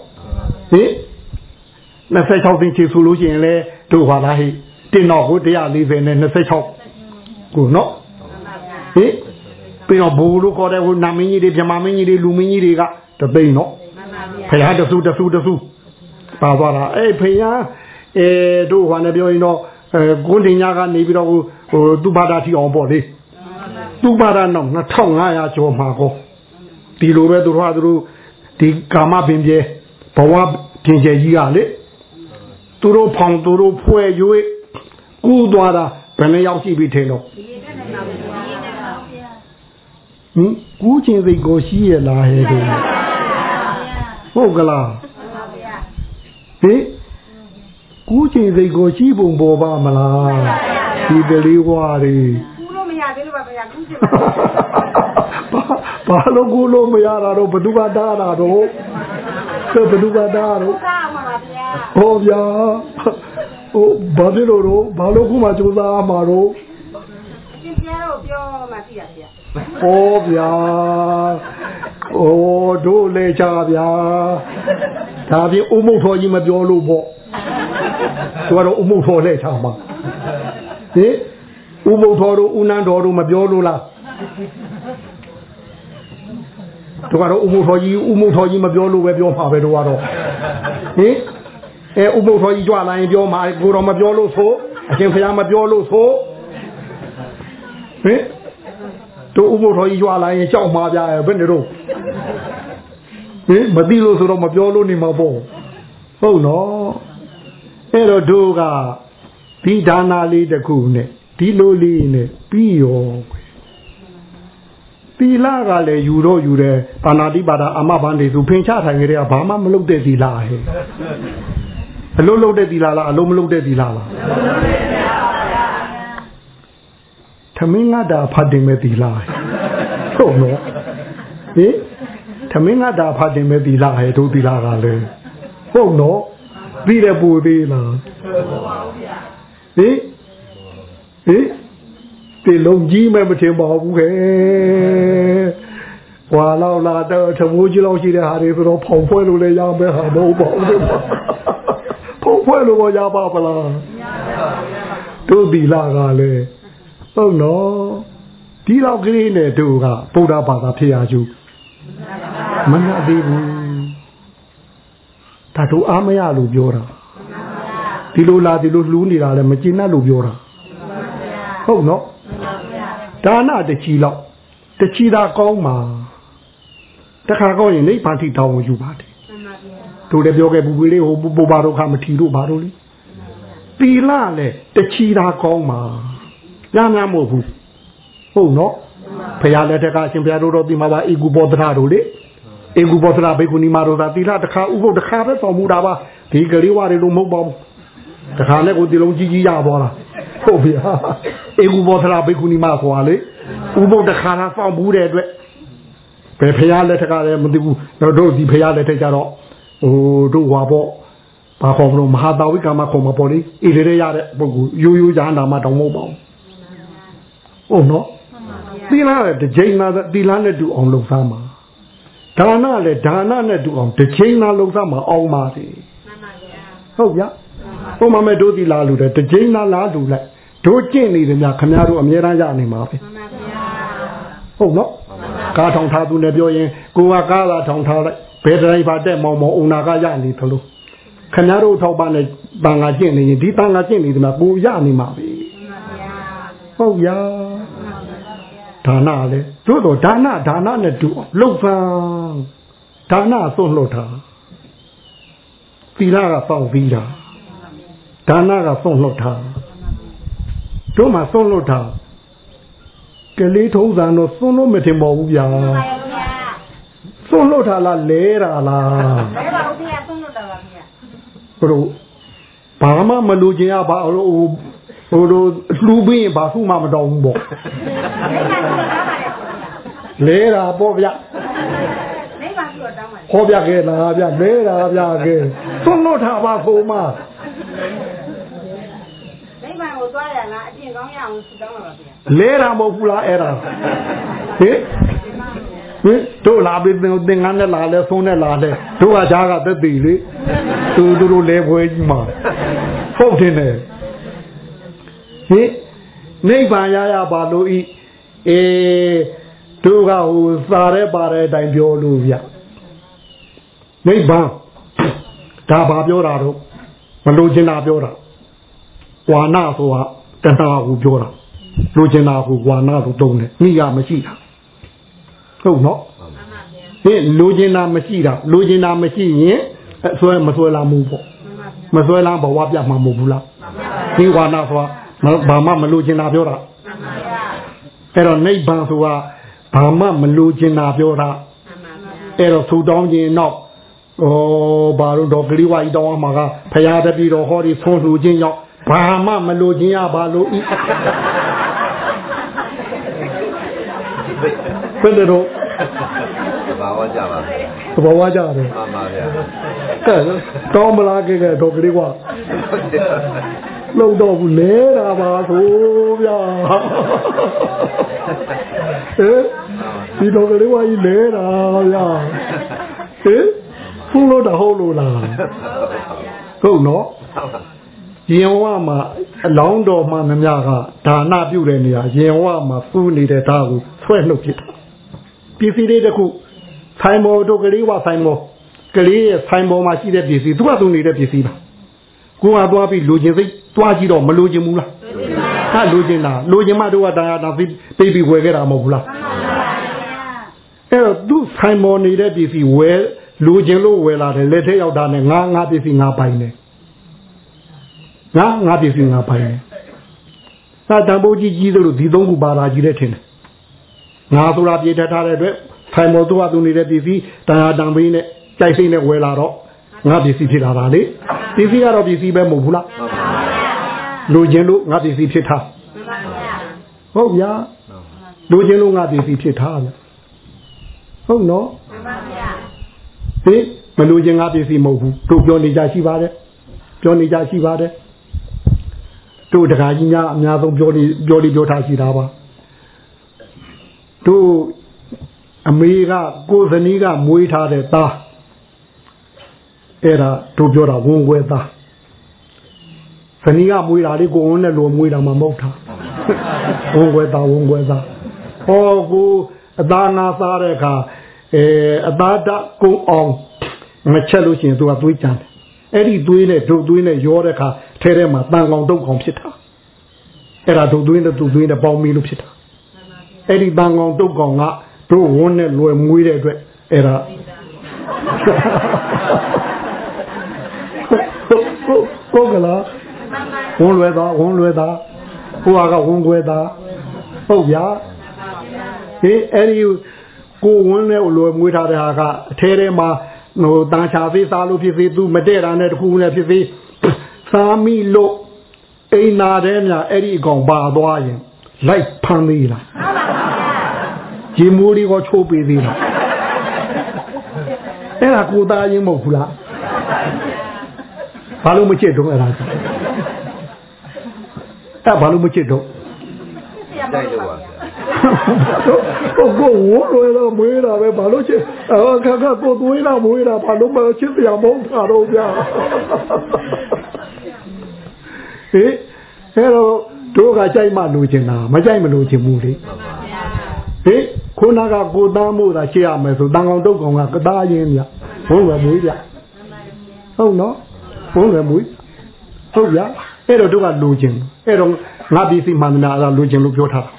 ဟင်26သိန်းချင်းဆိုလို့ရှိရင်လေတို့ဟာလားဟိတင်တော့ဟို140နဲ့26ကိုနော်ဟင် ပြီးတော့ဘူလို့ခေါ်တဲ့ဟိုနာမင်းကြီးတွေမြမမင်းကြီးတွေလူမင်းကြီးတွေကတသိန်းနော်မှန်ပါဗျာဖရားတဆူတဆူတဆူပါသွားတာအေးဖရားအဲတို့ဟောနေပြောရင်တော့အဲကွန်းတင်ညာကနေပြီးတော့ဟိုဟိုသူဘာသာတီအောင်ပေါ့လေသူဘာသာတော့2500ကျော်မှာကောဒီလိုပဲသူတို့ဟာသူတို့ဒီကာမပင်ပြဲဘဝပြင်ကျဲကြီးကလေသူတို့ဖောင်သူတို့ဖွဲ့ရွေးကူးသွားတာဘယ်နှယောက်ရှိပြီထင်တော့ဒီတက်မှာပါဗျာ ဟင်ကူးခြင်းစိတ်ကိုရှိရလားဟဲ့တို့ဟုတ်ကလားမှန်ပါဗျာဟင်ကူးချိန်စိတ်ကိုရှိပုံပေါ်ပါမလားဒီကလေးဝါတွေကူလို့မရသေးလို့ပါဗျာကူချင်ပါဘာဘာလို့ကူလို့မရတာတော့ဘသူကတားတာတော့ဆိုဘသူကတားတော့ကားမှာပါဗျာဟောဗျာဟိုဘာဖြစ်လို့တော့ဘာလို့ခုမှစူးစမ်းမှာတော့အရှင်ပြတော့ပြောမှသိရဗျာ ဟောဗျာဟိုတို့လေချဗျာဒါပြင်ဥမုတ်တော်ကြီးမပြောလို့ပေါ့သူကတော့ဥမုတ်တော်လေချမှာဟင်ဥမုတ်တော်တို့ဥနန်းတော်တို့မပြောလို့လားသူကတော့ဥမုတ်တော်ကြီးဥမုတ်တော်ကြီးမပြောလို့ပဲပြောမှာပဲတို့ကတော့ဟင်အဲဥမုတ်တော်ကြီးကြွလာရင်ပြောမှာကိုတော်မပြောလို့ဆိုအရှင်ဖျားမပြောလို့ဆိုဟင် တို့ဥပုထော်ကြီးကြွားလာရင်ကြောက်မှာပြရဲ့ဘယ်နဲ့တော့ဟင်မသိလို့ဆိုတော့မပြောလို့နေမှာပေါ့ဟုတ်နော်အဲ့တော့တို့ကဒီဒါနာလေးတစ်ခုနဲ့ဒီလိုလေးနဲ့ပြီးရောသီလကလည်းယူတော့ယူတယ်ပါဏာတိပါဒအာမဘန်တွေသူဖင်ချထိုင်ကြတဲ့ကဘာမှမလုပ်တဲ့သီလဟဲ့အလုံးလုံးတဲ့သီလလားအလုံးမလုံးတဲ့သီလလား သမင်းငါတာဖတ်တယ်မဲ့သီလဟဲ့ဟုတ်နော်ဟင်သမင်းငါတာဖတ်တယ်မဲ့သီလဟဲ့တို့သီလကလည်းဟုတ်နော်ပြီးတယ်ပူသေးလားဟင်ဟင်ဒီလုံးကြီးမဲ့မထင်ပါဘူးခဲဟွာလောက်လာတော့သမိုးကြီးလောက်ရှိတဲ့ဟာတွေဆိုတော့ဖောင်ဖွဲလို့လည်းရမယ်ဟာမဟုတ်ပါဘူးဖောင်ဖွဲလို့ရပါပလားတို့သီလကလည်း ဟုတ်နော်ဒီလောက်ကလေးနဲ့တို့ကဗုဒ္ဓဘာသာဖြစ်ရကျူမနာသေးဘူးဒါတို့အားမရလို့ပြောတာဒီလိုလာဒီလိုလှူးနေတာလည်းမကျင်တတ်လို့ပြောတာဟုတ်နော်ဒါနတချီလောက်တချီသာကောင်းမှာတခါကောင်းရင်နိဗ္ဗာန်ထိတောင်းဝင်ယူပါတယ်တို့လည်းပြောခဲ့ဘူးဘူးလေးဟိုပူပါတော့ခမထီတို့ဘာတို့လေပီလာလေတချီသာကောင်း မှာရမ်းမမို့ဘူးဟုတ်နော်ဖရာလက်ထက်ကအရှင်ဘုရားတို့တော့ဒီမှာပါဧကုဘောဓရာတို့လေဧကုဘောဓရာဘေကုဏီမာတို့သာတိလာတခါဥပုပ်တခါပဲဆောင်မှုတာပါဒီကလေးဝတွေလို့မဟုတ်ပါဘူးတခါနဲ့ကိုဒီလုံးကြီးကြီးရသွားတာဟုတ်ဗျာဧကုဘောဓရာဘေကုဏီမာဆိုတာလေဥပုပ်တခါလားဆောင်ဘူးတဲ့အတွက်ဘယ်ဖရာလက်ထက်ကလည်းမသိဘူးတော့တို့ဒီဖရာလက်ထက်ကြတော့ဟိုတို့ဟွာပေါ့ဘာခေါ်မလို့မဟာတာဝိကမခေါ်မှာပေါ့လေအေလေရရတဲ့ပုဂ္ဂိုလ်ရိုးရိုးကြာနာမှာတောင်းမဟုတ်ပါဘူး ဟုတ်နော်သီလလည်းတစ်ချိန်သာသီလနဲ့တူအောင်လုပ်သားမှာဒါနလည်းဒါနနဲ့တူအောင်တစ်ချိန်သာလုပ်သားမှာအောင်ပါစေဟုတ်ဗျာဟိုမှာမဲ့တို့သီလလူတဲ့တစ်ချိန်သာလားလူလိုက်တို့ကျင့်နေတယ်များခမရတို့အမြဲတမ်းရနေမှာပဲဟုတ်နော်ကားထောင်ထားသူနဲ့ပြောရင်ကိုကကားလာထောင်ထားလိုက်ဘယ်တိုင်းပါတက်မောင်မောင်အုံနာကရနေသလိုခင်ဗျားတို့ထောက်ပါနဲ့တန်ငါကျင့်နေရင်ဒီတန်ငါကျင့်နေတယ်မှာကိုရနေမှာပဲဟဟုတ်ရ ဒါနလေတို့တော့ဒါနဒါနနဲ့တူလှုပ်ဆန်းဒါနသွန့်လှုပ်တာသီလကပေါက်ပြီးတာဒါနကသွန့်လှုပ်တာတို့မှသွန့်လှုပ်တာကလေးထုံးစံတော့သွန့်လို့မထင်ပါဘူးဗျာသွန့်လှုပ်တာလားလဲတာလားဘယ်ပါဦးဖေဆုံးလို့တော့ပါဖေဘလို့ဘာမှမလူချင်းရပါဟို ဟိုတို့လှူပြီးရင်ဘာမှမတော်ဘူးပေါ့မိမကတော့တောင်းပါလေလဲတာပေါ့ဗျမိမကတော့တောင်းပါလေဟောပြခဲ့လားဗျလဲတာဗျခဲ့သွန့်လို့ထားပါဆိုမှမိမကိုသွားရလားအပြင်ကောင်းရအောင်စတောင်းပါပါဖေလဲတာမဟုတ်ဘူးလားအဲ့ဒါဟင်ဟင်တို့လာပြီးသင်္ကန်းနဲ့လာလဲသုံးနဲ့လာလဲတို့ကကြားကသက်တည်လေသူသူတို့လဲဖွဲကြီးမှာဟုတ်တယ်နဲ့ ဟင်နိဗ္ဗာန်ရရပါလို့ဤအေးတို့ကဟိုစာရဲပါတဲ့အတိုင်းပြောလို့ဗျနိဗ္ဗာန်ဒါဘာပြောတာတော့မလို့ချင်တာပြောတာဝါနာဆိုတာတဏှာကိုပြောတာလိုချင်တာကိုဝါနာကိုတုံးတယ်မိကမရှိတာဟုတ်နော်ဟင်လိုချင်တာမရှိတာလိုချင်တာမရှိရင်အဆွဲမဆွဲလာမှုပေါ့မဆွဲလာဘဝပြတ်မှာမဟုတ်ဘူးလားဒီဝါနာဆိုတာ ဘာမှမလိုချင်တာပြောတာအဲ့တော့နိဗ္ဗာန်ဆိုတာဘာမှမလိုချင်တာပြောတာအဲ့တော့ထူတောင်းခြင်းတော့ဩဘာလို့တော့ဂလိဝါကြီးတောင်းအောင်မှာကဖရာတပည့်တော်ဟောဒီဖုံးလှူခြင်းရောက်ဘာမှမလိုချင်ရပါလို့ဤဘယ်လိုဘာဝကြပါသဘောဝကြတယ်မှန်ပါဗျာကဲတောင်းမလားကဲကဲတော့ကလေးက လုံတော့ဘူးလဲတာပါဆိုဗျာဟဲ့ဒီတော့ကလေးကကြီးလဲတာဗျာဟဲ့ဖုန်းလို့တော့ဟုတ်လို့လားဟုတ်နော်ရင်ဝမှာအလောင်းတော်မှမများကဒါနပြုတဲ့နေရာရင်ဝမှာဖူးနေတဲ့ဓာတ်ကိုဆွဲနှုတ်ဖြစ်တာပစ္စည်းလေးတစ်ခုဆိုင်မော်တို့ကလေးဝဆိုင်မော်ကလေးရဲ့ဆိုင်မော်မှာရှိတဲ့ပစ္စည်းသူကသူနေတဲ့ပစ္စည်းပါ ကိုကသွားပြီးလိုချင်စိတ်သွားကြည့်တော့မလိုချင်ဘူးလားဟာလိုချင်တာလိုချင်မှတို့ကတရားတာပြီးပြီးဝယ်ခဲ့တာမဟုတ်ဘူးလားအဲ့တော့သူဆိုင်မော်နေတဲ့ပစ္စည်းဝယ်လိုချင်လို့ဝယ်လာတယ်လက်ထက်ရောက်တာနဲ့ငါငါပစ္စည်းငါပိုင်တယ်ငါငါပစ္စည်းငါပိုင်တယ်သာတန်ဖိုးကြီးကြီးသလိုဒီသုံးခုပါလာကြီးတဲ့ထင်တယ်ငါဆိုတာပြေထထားတဲ့အတွက်ဆိုင်မော်သူကသူနေတဲ့ပစ္စည်းတရားတန်ပေးနဲ့ကြိုက်စိတ်နဲ့ဝယ်လာတော့ငါပစ္စည်းဖြစ်လာတာလေ ပစ္စည်းကတော့ပစ္စည်းပဲမဟုတ်ဘူးလားလိုချင်လို့ငါပစ္စည်းဖြစ်တာဟုတ်ဗျာလိုချင်လို့ငါပစ္စည်းဖြစ်တာလေဟုတ်နော်ဟေးမလိုချင်ငါပစ္စည်းမဟုတ်ဘူးတို့ပြောနေကြရှိပါတယ်ပြောနေကြရှိပါတယ်တို့တခါကြီးများအများဆုံးပြောနေပြောနေပြောထားရှိတာပါတို့အမေကကိုယ်ဇနီးကမွေးထားတဲ့သား အဲ့ဒါတို့ပြောတာဝန်ခွဲသားဇနီးကမွေးတာလေးကိုဝန်းနဲ့လိုမွေးတာမှမဟုတ်တာဝန်ခွဲသားဝန်ခွဲသားဟောကိုအသားနာစားတဲ့အခါအဲအသားတကုံအောင်မချက်လို့ရှိရင်သူကသွေးကြမ်းတယ်အဲ့ဒီသွေးနဲ့ဒုတ်သွေးနဲ့ရောတဲ့အခါထဲထဲမှာတန်ကောင်ဒုတ်ကောင်ဖြစ်တာအဲ့ဒါဒုတ်သွေးနဲ့ဒုတ်သွေးနဲ့ပေါင်းပြီးလို့ဖြစ်တာအဲ့ဒီတန်ကောင်ဒုတ်ကောင်ကတို့ဝန်းနဲ့လွယ်မွေးတဲ့အတွက်အဲ့ဒါ ကိုကလာဝန်လွယ်သားဝန်လွယ်သားဟိုကဝန်ွယ်သားဟုတ်ဗျာဟေးအဲ့ဒီကိုဝန်းနဲ့လွယ်မွေးထားတဲ့ဟာကအထဲထဲမှာဟိုတန်ချာသေးစားလို့ဖြစ်သေးသူမတည့်တာနဲ့တခုနဲ့ဖြစ်သေးစားမိလို့အိမ်နာတဲ့မြအဲ့ဒီအကောင်ပါသွားရင်လိုက်ဖမ်းသေးလားဂျီမိုးလေးကိုချိုးပေးသေးလားအဲ့ဒါကိုသားရင်မဟုတ်ဘူးလား ဘာလို့မချစ်တော့အဲ့ဒါအဲ့ဘာလို့မချစ်တော့တိုက်လို့ပါဗျာကိုကိုဝိုးလွယ်တော့မွေးတာပဲဘာလို့ချစ်အော်ခါခါကိုသွေးတာမွေးတာဘာလို့မချစ်ပြမဟုတ်တာတော့ဗျာဟေးအဲ့တော့တို့ကကြိုက်မှလိုချင်တာမကြိုက်မလို့ချင်ဘူးလေဟေးခုနကကိုသားမို့တာရှေ့ရမယ်ဆိုတန်ကောင်တုတ်ကောင်ကကသားရင်းဗျဘုံဝယ်မွေးဗျဟုတ်နော် ဘုံဝယ်မွေးဟုတ်ဗျအဲ့တော့တို့ကလူချင်းအဲ့တော့ငါပစ္စည်းမှန်တယ်အဲ့ဒါလူချင်းလို့ပြောထားတာ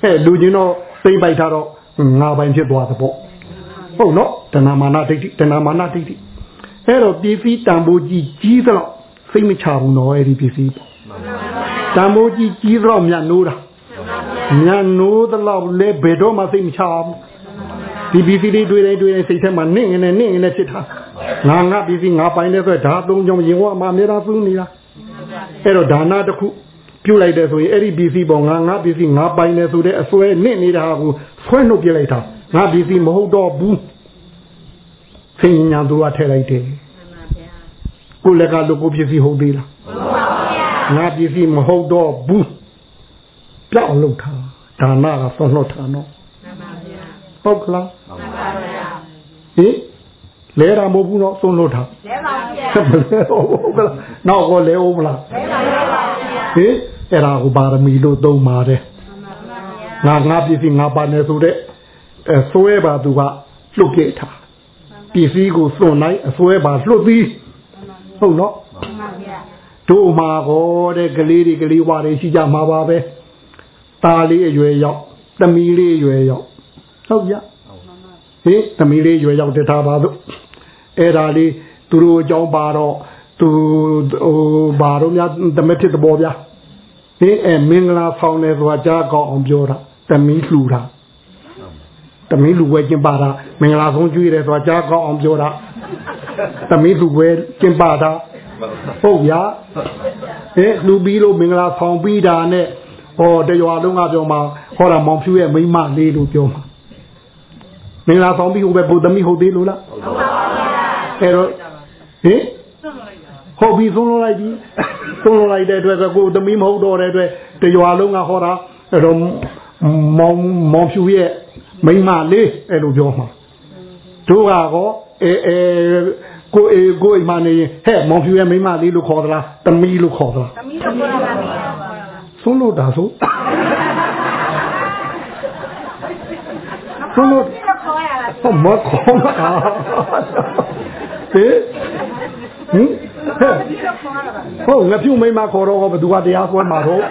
ဟဲ့လူချင်းတော့သိမ့်ပိုက်ထားတော့ငါပိုင်ဖြစ်သွားသပေါ့ဟုတ်နော်တဏမာနဒိဋ္ဌိတဏမာနဒိဋ္ဌိအဲ့တော့ပစ္စည်းတန်ဖိုးကြီးကြီးသလောက်စိတ်မချဘူးနော်အဲ့ဒီပစ္စည်းပေါ့တန်ဖိုးကြီးကြီးသလောက်မြတ်နိုးတာမြတ်နိုးသလောက်လဲဘယ်တော့မှစိတ်မချဘူးဒီပစ္စည်းလေးတွေ့တိုင်းတွေ့တိုင်းစိတ်ထဲမှာနင့်ငနေနင့်ငနေဖြစ်တာ ငါငါပစ္စည်းငါပိုင်တဲ့ဆိုဓာသုံးကြောင့်ရင်ဝမှာအများအားသုံးနေတာအဲ့တော့ဒါနတစ်ခုပြုတ်လိုက်တယ်ဆိုရင်အဲ့ဒီပစ္စည်းပေါ်ငါငါပစ္စည်းငါပိုင်တယ်ဆိုတဲ့အစွဲနင့်နေတာကိုဆွဲနှုတ်ပြလိုက်တာငါပစ္စည်းမဟုတ်တော့ဘူးဆင်ညာသူကထည့်လိုက်တယ်ကိုလက်ကလူကိုပစ္စည်းဟုတ်သေးလားငါပစ္စည်းမဟုတ်တော့ဘူးပြောင်းလုပ်တာဒါနကသွန်လို့တာနော်ဟုတ်ကလားဟင် လဲတာမဟုတ်ဘူးနော်သွန်လို့တာလဲပါဗျာဟုတ်ကလားနောက်ကိုလဲဦးမလားလဲပါဗျာဟင်အဲ့ဒါကိုပါရမီလို့သုံးပါတယ်ငါငါပစ္စည်းငါပါနေဆိုတဲ့အဲဆွဲပါသူကလွတ်ပြထားပစ္စည်းကိုစွန့်နိုင်အစွဲပါလွတ်ပြီးဟုတ်နော်တို့မှာကောတဲ့ကလေးတွေကလေးဝါတွေရှိကြမှာပါပဲตาလေးအရွယ်ရောက်သမီးလေးအရွယ်ရောက်ဟုတ်ကြဟင်သမီးလေးအရွယ်ရောက်တထားပါတို့ အဲ့ဒါလေးသူတို့အကြောင်းပါတော့သူဟိုဘာတော့များတမက်ဖြစ်တဘောဗျာဟင်အဲမင်္ဂလာဆောင်တယ်ဆိုတာကြားကောင်းအောင်ပြောတာသမီးလှူတာသမီးလူဝဲကျင်းပါတာမင်္ဂလာဆုံးကျွေးတယ်ဆိုတာကြားကောင်းအောင်ပြောတာသမီးလူဝဲကျင်းပါတာဟုတ်ဗျာဟဲ့လူပြီးလို့မင်္ဂလာဆောင်ပြီးတာနဲ့ဟောတရွာလုံးကပြောမှာဟောတာမောင်ဖြူရဲ့မိမလေးလို့ပြောမှာမင်္ဂလာဆောင်ပြီးဟိုပဲဘုသမီးဟုတ်သေးလို့လားဟုတ်ပါဘူး အဲ့တော့ဟင်ဟုတ်ပြီသုံးလို့လိုက်ပြီသုံးလို့လိုက်တဲ့အတွက်ကိုသမီးမဟုတ်တော့တဲ့အတွက်တရွာလုံးကဟောတာအဲ့တော့မောင်မောင်ဖြူရဲ့မိမလေးအဲ့လိုပြောမှာတို့ကောအဲအဲကိုအေကိုအိမ်မနေရင်ဟဲ့မောင်ဖြူရဲ့မိမလေးလို့ခေါ်သလားသမီးလို့ခေါ်သလားသမီးလို့ခေါ်တာပါဆုံးလို့တာဆိုဆုံးလို့ဟောမခေါ်တာ ဟေးဟင်ဟုတ်ငါပြုတ်မိမခေါ်တော့ဘယ်သူကတရားဆွဲမှာတော့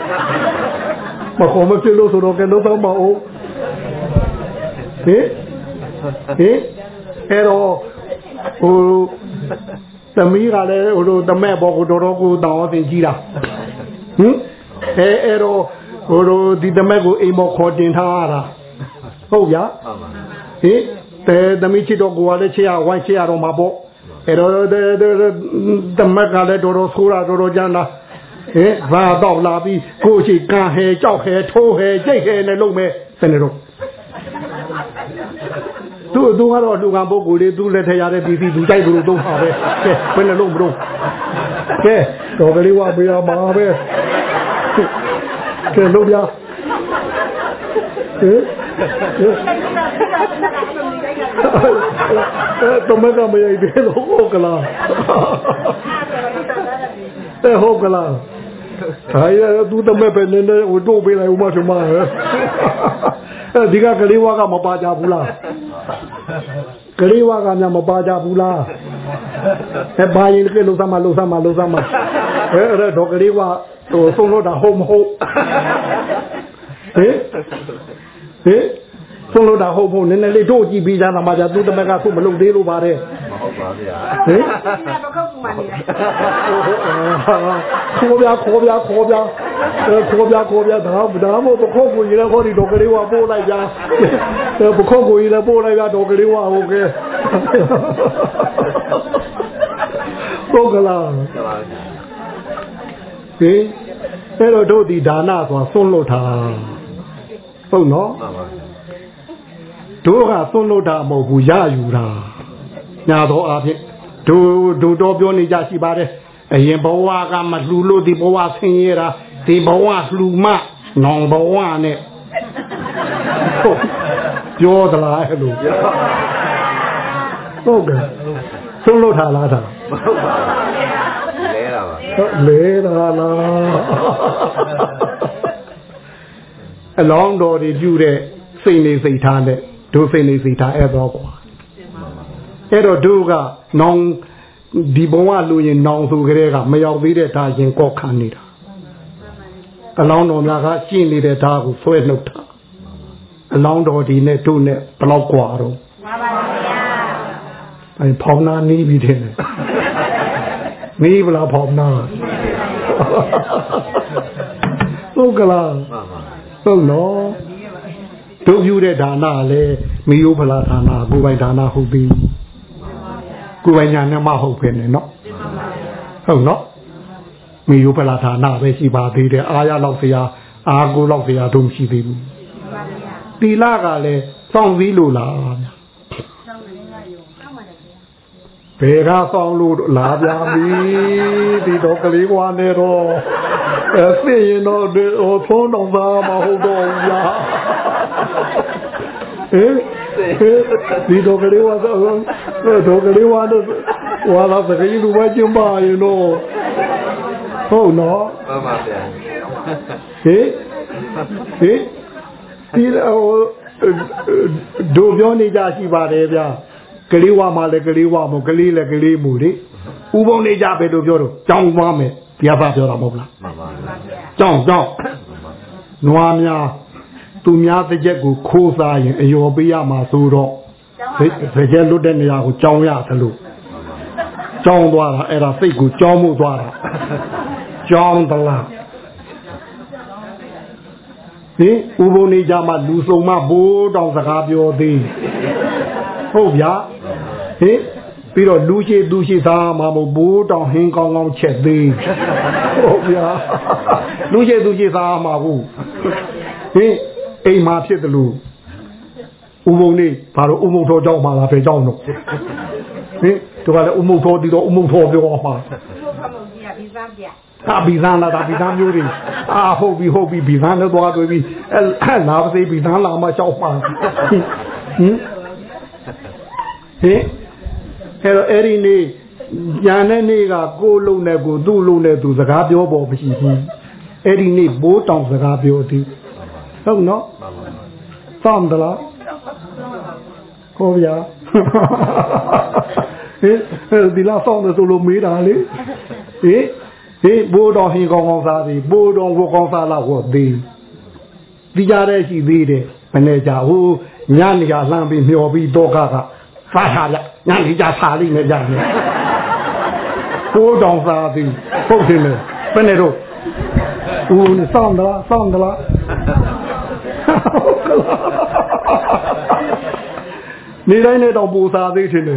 မခေါ်မဖြစ်လို့ဆိုတော့ကဲလုံးတော့မအောင်ဟင်ဟင်အဲ့တော့ဟိုသမီးကလည်းဟိုတမဲဘောကိုတော်တော်ကိုတောင်းအောင်ကြီးတာဟင်အဲအဲ့တော့ဟိုဒီတမဲကိုအိမ်မောခေါ်တင်ထားရတာဟုတ်ဗျာဟင်တဲသမီးချစ်တော့ကိုကလည်းချစ်ရဝိုင်းချစ်ရတော့မှာပေါ့ အဲ့တော့တမက်ကလည်းတော်တော်ဆိုးတာတော်တော်ကြမ်းတာဟင်ဘာတော့လာပြီးကိုရှိကန်ဟဲကြောက်ဟဲထိုးဟဲကြိတ်ဟဲနဲ့လုံးမဲ့စနေတော့သူသူကတော့လူကပုဂ္ဂိုလ်လေးသူလက်ထရတဲ့ပစ္စည်းသူကြိုက်လို့သုံးပါပဲကဲဘယ်နှလုံးမလို့ကဲတော်ကလေးဝပေးရမှာပဲကဲလုံးပြဟင်တော့မကမရိုက်သေးလို့ဟုတ်ကလားအဲဟုတ်ကလားဟာရသူတမဲပဲနေနေဟိုတို့ပေးလိုက်ဦးမချမဟဲ့အဲ ဒီကကလေးဝါကမပါကြဘူးလားကလေးဝါကများမပါကြဘူးလားအဲဘာရင်ကလို့သမားလို့သမားလို့သမားအဲအဲ့တော့ကလေးဝါဟိုဆုံးလို့တာဟုတ်မဟုတ်ဟင် ဟင်ဆုံးလို့တာဟုတ်ဖို့နည်းနည်းလေးတို့ကြည့်ပြီးကြတာမှじゃသူတမက်ကခုမလုပ်သေးလို့ပါတယ်မဟုတ်ပါဗျာဟင်တော့ခုမှနေတာခေါ်ပြခေါ်ပြခေါ်ပြခေါ်ပြခေါ်ပြဒါဒါမို့ပခုတ်ကိုကြီးလည်းခေါ်ဒီတော့ကလေးဝပို့လိုက်ကြပခုတ်ကိုကြီးလည်းပို့လိုက်ကြတော့ကလေးဝဟုတ်ကဲဟုတ်ကလားဟင်အဲ့တော့တို့ဒီဒါနဆိုတာဆုံးလို့ထား ဟုတ်နော်တို့ကသွန်းလို့တာမဟုတ်ဘူးရယူတာညာတော်အဖြစ်တို့တို့တော့ပြောနေကြရှိပါတယ်အရင်ဘဝကမလှူလို့ဒီဘဝဆင်းရဲတာဒီဘဝလှူမနောင်ဘဝနဲ့ပြောသလားအဲ့လိုဟုတ်ကဲ့သွန်းလို့ထားလားထားမဟုတ်ပါဘူးလဲတာပါလဲတာလား အလောင်းတော်တွေပြုတဲ့စိတ်နေစိတ်ထားနဲ့ဒုစိတ်နေစိတ်ထားအဲ့တော့ကွာအဲ့တော့ဒုကနောင် ဒီဘုံကလူရင်နောင်ဆိုကြတဲ့ကမရောက်သေးတဲ့ဒါရင်ကောက်ခံနေတာအလောင်းတော်များကကျင့်နေတဲ့ဓာတ်ကိုဆွဲနှုတ်တာအလောင်းတော်ဒီနဲ့တို့နဲ့ဘယ်လောက်กว่าတော့မှန်ပါဗျာအဲဖောင်းနာနီးပြီးတယ်နီးဗလားဖောင်းနာဟုတ်ကလားမှန်ပါ ဟုတ်နော်တို့ပြုတဲ့ဒါနလည်းမိယိုးဖလားဒါနကိုယ်ပိုင်ဒါနဟုတ်ပြီကိုယ်ပိုင်ညာနဲ့မဟုတ်ပဲနဲ့နော်ဟုတ်နော်မိယိုးဖလားဒါနပဲရှိပါသေးတယ်အာရလောက်စရာအာကိုလောက်စရာတို့မရှိသေးဘူးတီလာကလည်းစောင့်စည်းလို့လားဗျာ ဘယ်ကဆောင်လို့လာပြန်ပြီဒီတော့ကလေးဘွားနေတော့အဲသိရင်တော့ဒီဟိုဖုန်းတော်သားမဟုတ်တော့ဘူးဗျာဟဲ့ဒီတော့ကလေးဘွားတော့တော့ကလေးဘွားတော့ဝါလာစကိလူပဲကျင်းပါရင်တော့ဟုတ်နော်မှန်ပါဗျာဟေးဟေးဒီဟိုဒိုပြောနေကြရှိပါတယ်ဗျာ ကလေးဝါမှလည်းကလေးဝါမို့ကလေးလည်းကလေးမို့လေဥပုံနေကြပဲလို့ပြောတော့ကြောင်းသွားမယ်တရားပါပြောတာမဟုတ်လားမှန်ပါဗျာကြောင်းကြောင်းနွားများသူများတစ်ချက်ကိုခိုးစားရင်အယောပေးရမှာဆိုတော့တစ်ချက်လွတ်တဲ့နေရာကိုကြောင်းရသလိုကြောင်းသွားတာအဲ့ဒါစိတ်ကိုကြောင်းမှုသွားတာကြောင်းသလားဟင်ဥပုံနေကြမှာလူစုံမဘိုးတောင်စကားပြောသေး ဟုတ်ဗျာဟင်ပြီးတော့လူရှိသူရှိသားမှာမဘိုးတောင်ဟင်းကောင်းကောင်းချက်သေးဟုတ်ဗျာလူရှိသူရှိသားမှာဘူးဟင်အိမ်မှာဖြစ်တယ်လို့ဥပုံနေဘာလို့ဥမုံတော်ကြောက်မှာလားဖေကြောက်တော့ဟင်သူကလည်းဥမုံတော်ဒီတော့ဥမုံတော်ပြောမှာအာဘီဇန်လာတာဘီဇန်မျိုးတွေအာဟုတ်ပြီဟုတ်ပြီဘီဇန်လည်းသွားတွေ့ပြီအဲလာပါသေးဘီဇန်လာမှကြောက်မှာဟင် ဟင်အဲ့တော့အဲ့ဒီနေ့ညာတဲ့နေ့ကကိုလုံနဲ့ကိုသူ့လုံနဲ့သူစကားပြောပေါ်မရှိဘူးအဲ့ဒီနေ့ဘိုးတောင်စကားပြောသည်ဟုတ်နော်စောင့်တလားဟောဗျာဟဲ့ဒီလားစောင့်တယ်ဆိုလို့မေးတာလေဟေးဟေးဘိုးတော်ဟင်ကောင်းကောင်းစားသည်ဘိုးတော်ဝကောင်းစားလာဟောသည်ဒီကြတဲ့ရှိသေးတယ်မနေကြဟိုညနေကလှမ်းပြီးမျောပြီးတော့ကက စားထားကြညနေကြစားလိမ့်မယ်ကြတယ်ဘိုးတော်စားသည်ဟုတ်တယ်လေဘယ်နဲ့တော့ဦးနေစောင့်သလားစောင့်သလားနေတိုင်းနဲ့တော့ပူစားသေးတယ်လေ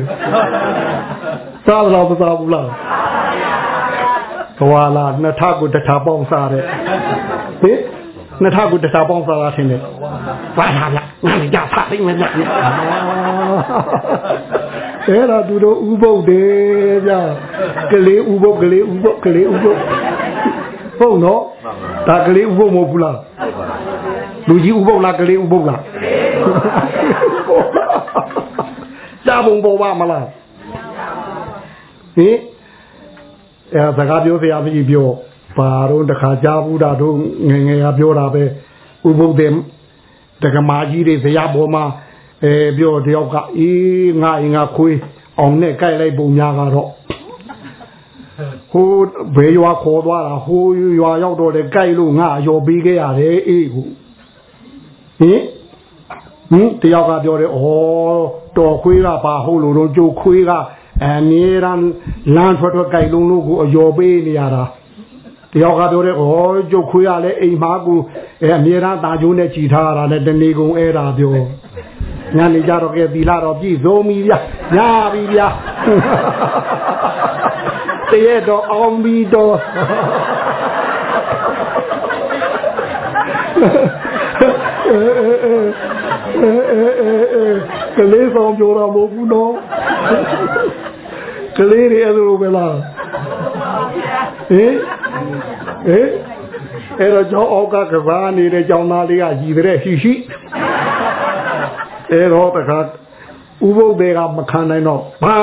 စားသလားမစားဘူးလားဘဝလာနှစ်ထပ်ကိုတစ်ထပ်ပေါင်းစားတဲ့ဟင်နှစ်ထပ်ကိုတစ်ထပ်ပေါင်းစားတာထင်တယ်ဘာလာလား ငါလည်းကြဖတ်သိမလားအဲ့ဒါသူတို့ဥပုပ်တယ်ဗျာကလေးဥပုပ်ကလေးဥပုပ်ကလေးဥပုပ်ဟုတ်နော်ဒါကလေးဥပုပ်မဟုတ်ဘူးလားလူကြီးဥပုပ်လားကလေးဥပုပ်လားကြားပုံပေါ်ပါမလားဟင်အဲစကားပြောစရာမရှိပြောဘာတော့တခါကြားဘူးတာတို့ငငယ်ကပြောတာပဲဥပုပ်တယ် တက္ကမကြီးတွေဇရာပေါ်မှာအဲပြောတယောက်ကအေးငါအင်ငါခွေးအောင်နဲ့ကြိုက်လိုက်ပုံများကတော့ဟိုဘယ်ရွာခေါ်သွားတာဟိုရွာရောက်တော့လေကြိုက်လို့ငါရော်ပေးခဲ့ရတယ်အေးကိုဟင်ဟင်တယောက်ကပြောတယ်ဩတော်ခွေးကပါဟုတ်လို့တော့ကြိုခွေးကအမြဲတမ်းလမ်းထွက်ထွက်ကြိုက်လုံးလို့ကိုအယော်ပေးနေရတာ တယောက်ကပြောတယ်ဩကြိုခွေးကလည်းအိမ်မှာကိုအဲအမြဲတမ်းတာကျိုးနဲ့ကြည်ထားရတာနဲ့တနေကုန်အဲ့ဒါပြောညနေကြတော့ကဲသီလာတော့ပြည့်စုံပြီဗျာညပြီဗျာတရက်တော့အောင်ပြီတော့ကလေးဆောင်ပြောတာမဟုတ်ဘူးနော်ကလေးတွေအဲ့လိုပဲလား ဟင်ဟင်အဲ့တော့ကျောင်းအောက်ကကစားနေတဲ့ကျောင်းသားလေးကရည်တဲ့ရှိရှိအဲ့တော့တခါဥပုပ်တွေကမခံနိုင်တော့ဘာ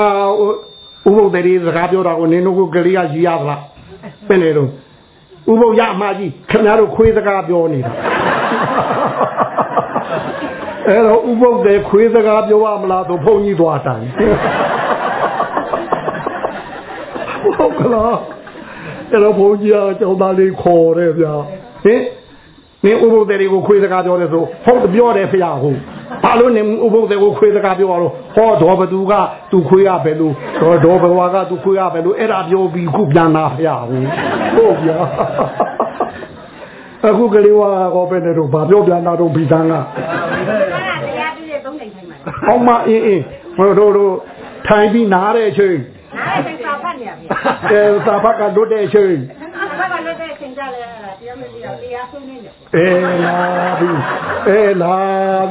ဥပုပ်တွေစကားပြောတာကိုနင်းတို့ကလေးကရည်ရသလားဘယ်နေတော့ဥပုပ်ရအမကြီးခင်ဗျားတို့ခွေးစကားပြောနေတာအဲ့တော့ဥပုပ်တွေခွေးစကားပြောရမလားဆိုဘုန်းကြီးသွားတိုင်ဟဟုတ်ကလား အဲ့တော့ဘုန်းကြီးကကျောင်းသားလေးခေါ်တယ်ဗျာဟင်နင်ဥပုသ္တေတွေကိုခွေးစကားပြောတယ်ဆိုဟုတ်တယ်ပြောတယ်ဖရာဟုတ်ဘာလို့နင်ဥပုသ္တေကိုခွေးစကားပြောတော့ဟောတော်ဘသူကသူခွေးရပဲလို့တော်တော်ဘဝကသူခွေးရပဲလို့အဲ့ဒါပြောပြီးခုပြန်လာဖရာဟုတ်ဟုတ်ဗျာအခုကလေးဝါကောပဲနေတော့ဘာပြောပြန်တာတော့ဘီသန်းကတရားပြည့်သုံးနိုင်ထိုင်ပါလားအောင်မအင်းအင်းဟိုတို့တို့ထိုင်ပြီးနားတဲ့အချိန်နားတိုင်းစာဖတ်နေရပြီ အဲသာဘကလွတ်တဲ့အချိန်ဘာကလည်းတဲ့သင်ကြလဲတရားမသိတော့တရားဆုံးနေတယ်အဲလာပြီအဲလာ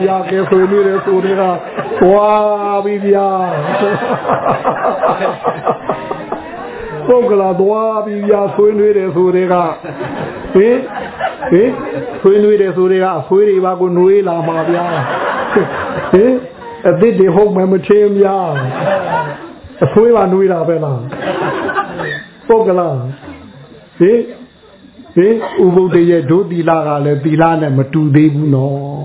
ဗျာကဲဆိုနေတယ်ဆိုနေတာသွားပြီဗျာပုတ်ကလာသွားပြီဗျာဆွေးနွေးတယ်ဆိုတဲ့ကဟင်ဟင်ဆွေးနွေးတယ်ဆိုတဲ့ကအဆွေးတွေပါကိုနှွေးလာမှာဗျာဟင်အသစ်တွေဟုတ်မှမချင်းဗျာ အဆွေးပါနှွေးတာပဲလားပုတ်ကလာဟင်ဟင်ဥပုဒ္ဒေရဲ့ဒုတိလာကလည်းသီလနဲ့မတူသေးဘူးနော်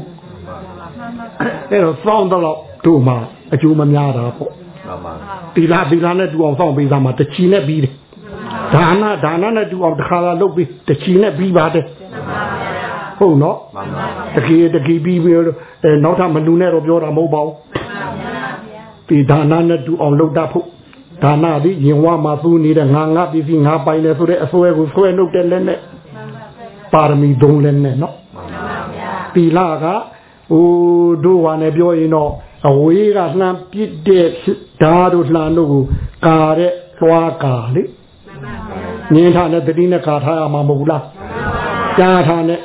အဲ့တော့စောင်းတော့တို့မှအကျိုးမများတာပေါ့မှန်ပါသီလသီလနဲ့တူအောင်စောင့်ပေးသားမှာတချီနဲ့ပြီးတယ်ဒါနဒါနနဲ့တူအောင်တစ်ခါလာလုပ်ပြီးတချီနဲ့ပြီးပါတယ်ဟုတ်နော်မှန်ပါတကယ်တကယ်ပြီးပြီးတော့အဲနောက်ထပ်မလူနဲ့တော့ပြောတာမဟုတ်ပါဘူး ဒီဒါနနဲ့တူအောင်လုပ်တတ်ဖို့ဒါနသည်ရင်ဝမှာသူ့နေတဲ့ငါငါပစ္စည်းငါပိုင်တယ်ဆိုတဲ့အစွဲကိုဆွဲနှုတ်တဲ့လက်နဲ့ပါရမီသုံးလက်နဲ့နော်တီလာကဟိုတို့ဟာနဲ့ပြောရင်တော့အဝေးကလှမ်းပစ်တဲ့ဓာတ်တို့လှမ်းတို့ကိုကာတဲ့လွှားကာလေငင်းထားတဲ့တတိနဲ့ကာထားရမှာမဟုတ်ဘူးလားကြားထားတဲ့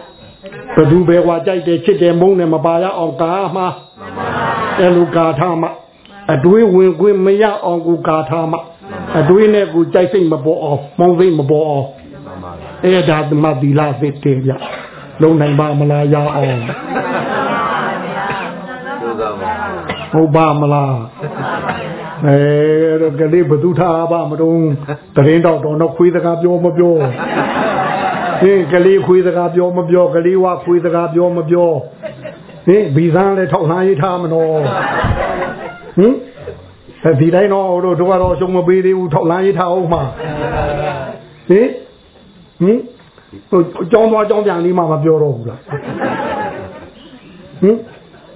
ဘယ်သူပဲဟွာကြိုက်တယ်ချစ်တယ်မုန်းတယ်မပါရအောင်ကာမှာအဲလိုကာထားမှာ အတွေးဝင်ခွင့်မရအောင်ကိုကာထားမှာအတွေးနဲ့ကိုကြိုက်စိတ်မပေါ်အောင်မုန်းစိတ်မပေါ်အောင်မှန်ပါအဲ့ဒါသမသီလသစ်တယ်ဗျလုံနိုင်ပါမလားရအောင်ကျိုးစားပါဟုတ်ပါမလားအဲကလေးဘသူထားပါမတော့တရင်တော့တော့ခွေးစကားပြောမပြောဟင်ကလေးခွေးစကားပြောမပြောကလေးဝခွေးစကားပြောမပြောဟင်ဘီဆန်းလည်းထောက်လှမ်းရေးထားမနော် ဟင်အဲဒီတိုင်းတော့တို့တို့ကတော့ရှုံမပေးသေးဘူးထောက်လှမ်းရေးထားအောင်မှာဟင်ဟင်ဟိုကြောင်းသွားကြောင်းပြန်လေးမှမပြောတော့ဘူးလားဟင်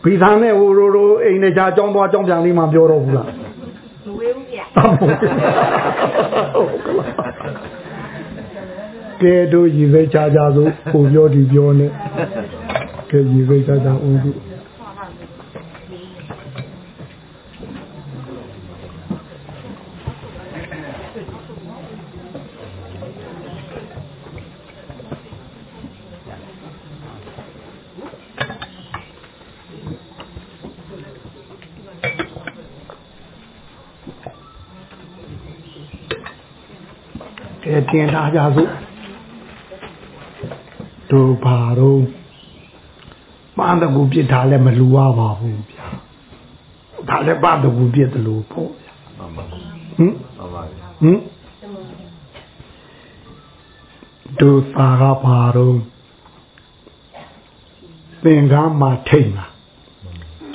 ဘီဆန်းနဲ့ဟိုတို့တို့အိမ်နဲ့ကြာကြောင်းသွားကြောင်းပြန်လေးမှပြောတော့ဘူးလားမဝေးဘူးဗျာကဲတို့ရည်စိတ်ချကြဆိုကိုပြောဒီပြောနဲ့ကဲရည်စိတ်ချကြအောင် ကဲတင်ထားကြစို့တို့ဘာတော့ပန်းတကူပြစ်ထားလဲမလူရပါဘူးဗျာဒါလည်းပန်းတကူပြစ်တယ်လို့ပေါ့ဗျာမှန်ပါဟင်မှန်ပါဟင်တို့သာကဘာတော့သင်္ကားမှာထိတ်လား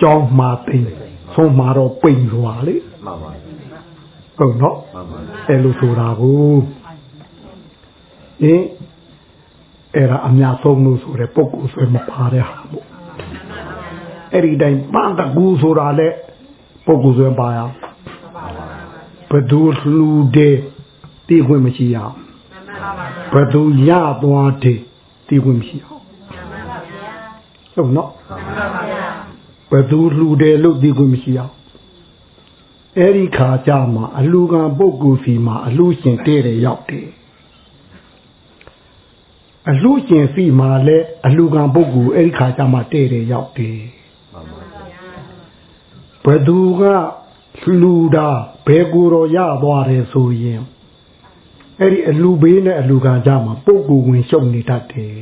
ကြောင်းမှာသိမ်းဆုံးမှာတော့ပိန်သွားလေမှန်ပါဟုတ်နော်မှန်ပါအဲ့လိုဆိုတာကို ဟင်အဲ့ဒါအများဆုံးလို့ဆိုတဲ့ပုဂ္ဂိုလ်ဆိုမပါတဲ့ဟာပေါ့အဲ့ဒီတိုင်းပန်းတကူဆိုတာလေပုဂ္ဂိုလ်ဆိုပါရဘယ်သူလူတဲ့တည်ခွင့်မရှိရအောင်ဘယ်သူရသွားတဲ့တည်ခွင့်မရှိအောင်ဟုတ်နော်ဘယ်သူလူတယ်လို့တည်ခွင့်မရှိအောင်အဲ့ဒီခါကြမှာအလူကံပုဂ္ဂိုလ်စီမှာအလူရှင်တဲ့တယ်ရောက်တယ် အလူရှင်စီမှာလည်းအလူကံပုဂ္ဂိုလ်အဲ့ဒီခါကြမှာတဲ့တယ်ရောက်တယ်မှန်ပါဘယ်သူကလူတာဘယ်ကိုယ်တော်ရသွားတယ်ဆိုရင်အဲ့ဒီအလူဘေးနဲ့အလူကံကြမှာပုဂ္ဂိုလ်ဝင်ရှုံနေတတ်တယ်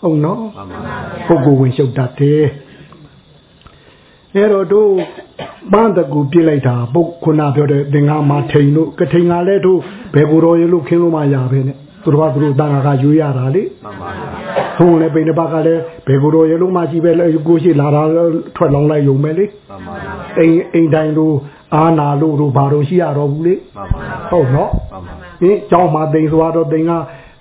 ဟုတ်နော်မှန်ပါပုဂ္ဂိုလ်ဝင်ရှုပ်တတ်တယ်အဲ့တော့တို့ပန်းတကူပြစ်လိုက်တာပုတ်ခုနပြောတဲ့သင်္ဃာမှာထိန်တို့ကထိန်ကလည်းတို့ဘယ်ကိုယ်တော်ရလို့ခင်းလို့မှရပဲနဲ့ သူတို့ကသူတို့တန်ခါကရွေးရတာလေမှန်ပါထုံးလည်းပိန်တစ်ပါးကလည်းဘယ်ကိုယ်တော်ရလုံးမှရှိပဲလေကိုရှိလာတာထွက်လောင်းလိုက်ယုံပဲလေမှန်ပါဗျာအိမ်အိမ်တိုင်းတို့အာနာလို့တို့ဘာလို့ရှိရတော့ဘူးလေမှန်ပါဗျာဟုတ်နော်မှန်ပါဟင်ကျောင်းမှာတိန်ဆိုတော့တိန်က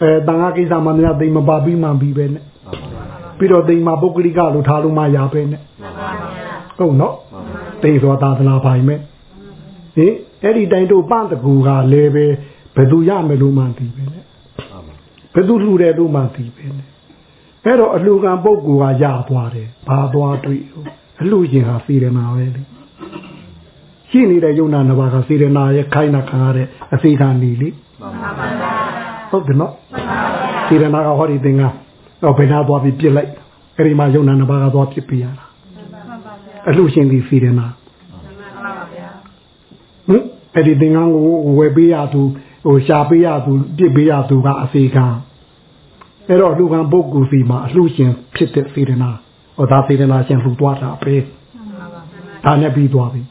အဲတန်ခါကိစ္စမှများတိန်မပါပြီးမှပြီးပဲနဲ့မှန်ပါဗျာပြီးတော့တိန်မှာပုဂ္ဂလိကလို့ထားလို့မှရပဲနဲ့မှန်ပါဗျာဟုတ်နော်မှန်ပါတိန်ဆိုတာသာသနာပိုင်မဲ့ဟင်အဲ့ဒီတိုင်းတို့ပန့်တကူကလည်းပဲဘယ်သူရမယ်လို့မှသိပဲနဲ့မှန်ပါ ဘယ်သူလှူတယ်လို့မှသိပဲနဲ့အဲ့တော့အလှူခံပုဂ္ဂိုလ်ကရသွားတယ်ဘာသွားတွေ့ဟုတ်အလှူရှင်ဟာစေရနာပဲလေရှိနေတဲ့ယုံနာနှစ်ပါးကစေရနာရဲ့ခိုင်းနာခံရတဲ့အစီခံနေလေမှန်ပါဗျာဟုတ်တယ်နော်စေရနာကဟောဒီသင်္ကန်းတော့ဘယ်နာသွားပြီးပြစ်လိုက်အဲ့ဒီမှာယုံနာနှစ်ပါးကသွားပြစ်ပြရတာအလှူရှင်ဒီစေရနာဟင်အဲ့ဒီသင်္ကန်းကိုဝယ်ပေးရသူဟိုရှာပေးရသူပြစ်ပေးရသူကအစီခံ အဲ့တော့လူကံပုဂ္ဂိုလ်စီမှာအလှရှင်ဖြစ်တဲ့စေရနာဟောဒါစေရနာရှင်လှူသွားတာပဲဒါနဲ့ပြီးသွားပြီ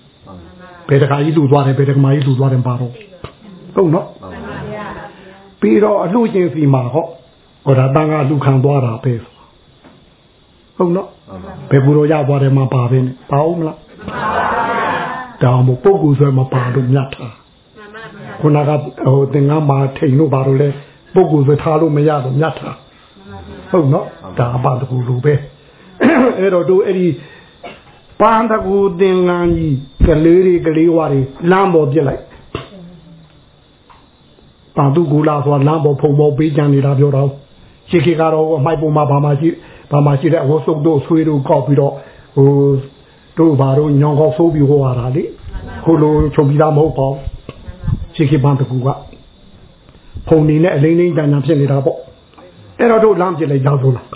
ဘယ်တခါကြီးလှူသွားတယ်ဘယ်တခါမကြီးလှူသွားတယ်ပါတော့ဟုတ်နော်မှန်ပါဗျာပြီးတော့အလှရှင်စီမှာဟောဟောဒါတန်ခါလှူခံသွားတာပဲဟုတ်နော်မှန်ပါဘယ်ဘူရောရသွားတယ်မှာပါပဲနဲ့ပါဦးမလားတောင်မို့ပုဂ္ဂိုလ်ဆိုမပါလို့မြတ်တာခုနကဟိုသင်္ကန်းမှာထိန်လို့ပါလို့လဲပုဂ္ဂိုလ်ဆိုထားလို့မရတော့မြတ်တာ ဟုတ်နော်ဒါအပတကူလိုပဲအဲ့တော့တို့အဲ့ဒီပန်းတကူသင်္ကန်းကြီးကလေးတွေကလေးဝါတွေလမ်းပေါ်ပြစ်လိုက်ပါသူကူလာဆိုလမ်းပေါ်ဖုံပေါ်ပေးကြနေတာပြောတော့ရှိခေကတော့အမိုက်ပုံမှာဘာမှရှိဘာမှရှိတဲ့အဝတ်စုပ်တို့ဆွေးတို့ကောက်ပြီးတော့ဟိုတို့ဘာတို့ညောင်ကောက်ဆိုးပြီးဟောရတာလေခုလိုချုပ်ပြီးသားမဟုတ်ပါဘူးရှိခေပန်းတကူကဖုံနေနဲ့အလိမ့်လိမ့်တန်တန်ဖြစ်နေတာပေါ့ အဲ့တော့တို့လမ်းပြစ်လိုက်ကြဆိုလား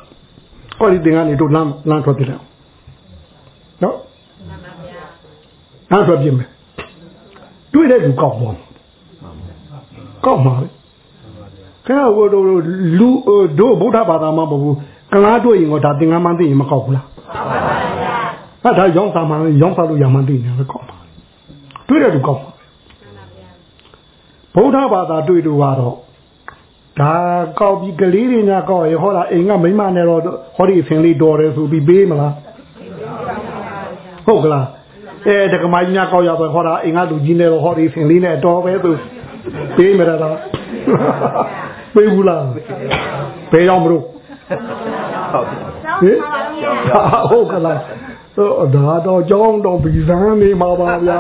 ဟောဒီတင်ကနေတို့လမ်းလမ်းထွက်ပြလိုက်နော်လမ်းထွက်ပြမယ်တွေ့တဲ့လူကောက်သွားကောက်မှာလေခဲဟိုတို့လူတို့ဗုဒ္ဓဘာသာမှာမဟုတ်ဘူးကလားတွေ့ရင်တော့ဒါသင်္ကန်းမှန်းသိရင်မကောက်ဘူးလားဟုတ်ပါဗျာအဲ့ဒါရောင်းစားမှရောင်းစားလို့ရမှန်းသိနေတယ်ကောက်ပါတွေ့တဲ့လူကောက်ပါဗုဒ္ဓဘာသာတွေ့လို့ကတော့ ဒါကောက်ပြီးကလေးတွေညာကောက်ရဟောတာအိမ်ကမိမနဲ့တော့ဟောဒီအဖင်လေးတော်တယ်ဆိုပြီးပေးမလားဟုတ်ကလားအဲတက္ကမကြီးညာကောက်ရပဲဟောတာအိမ်ကလူကြီးနဲ့တော့ဟောဒီအဖင်လေးနဲ့တော်ပဲဆိုပေးမရလားပေးဘူးလားဘယ်ရောက်မလို့ဟုတ်ပါဟင်ဟုတ်ကလားဒါတော့ကြောင်းတော့ဗီဇန်နေမှာပါဗျာ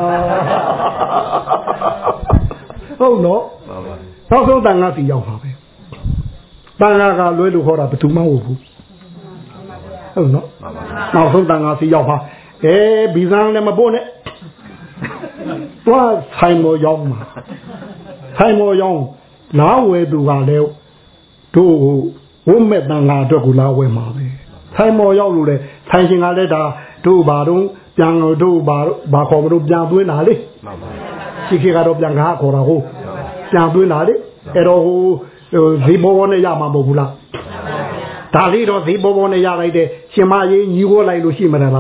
ဟုတ်နော်မှန်ပါနောက်ဆုံးတန်ခါစီရောက်ပါပဲ တန်ခါကလွဲလို့ခေါ်တာဘယ်သူမှမဟုတ်ဘူးဟုတ်နော်မှန်ပါနောက်ဆုံးတန်ခါစီရောက်ပါအဲဗီဇန်လည်းမပို့နဲ့သွားဆိုင်မောရောက်မှာဆိုင်မောရောက်လာဝဲသူကလည်းတို့ဝုံးမဲ့တန်ခါအတွက်ကိုလာဝဲမှာပဲဆိုင်မောရောက်လို့လေဆိုင်ရှင်ကလည်းဒါတို့ဘာတော့ပြန်တို့ဘာဘာခေါ်မလို့ပြန်သွင်းတာလေမှန်ပါရှိခေကတော့ပြန်ကားခေါ်တာဟုတ်ပြန်သွင်းတာလေအဲ့တော့ဟို ဇီဘောဘောနဲ့ရမှာမဟုတ်ဘူးလားဒါလေးတော့ဇီဘောဘောနဲ့ရလိုက်တယ်ရှင်မကြီးညီဝလိုက်လို့ရှိမလား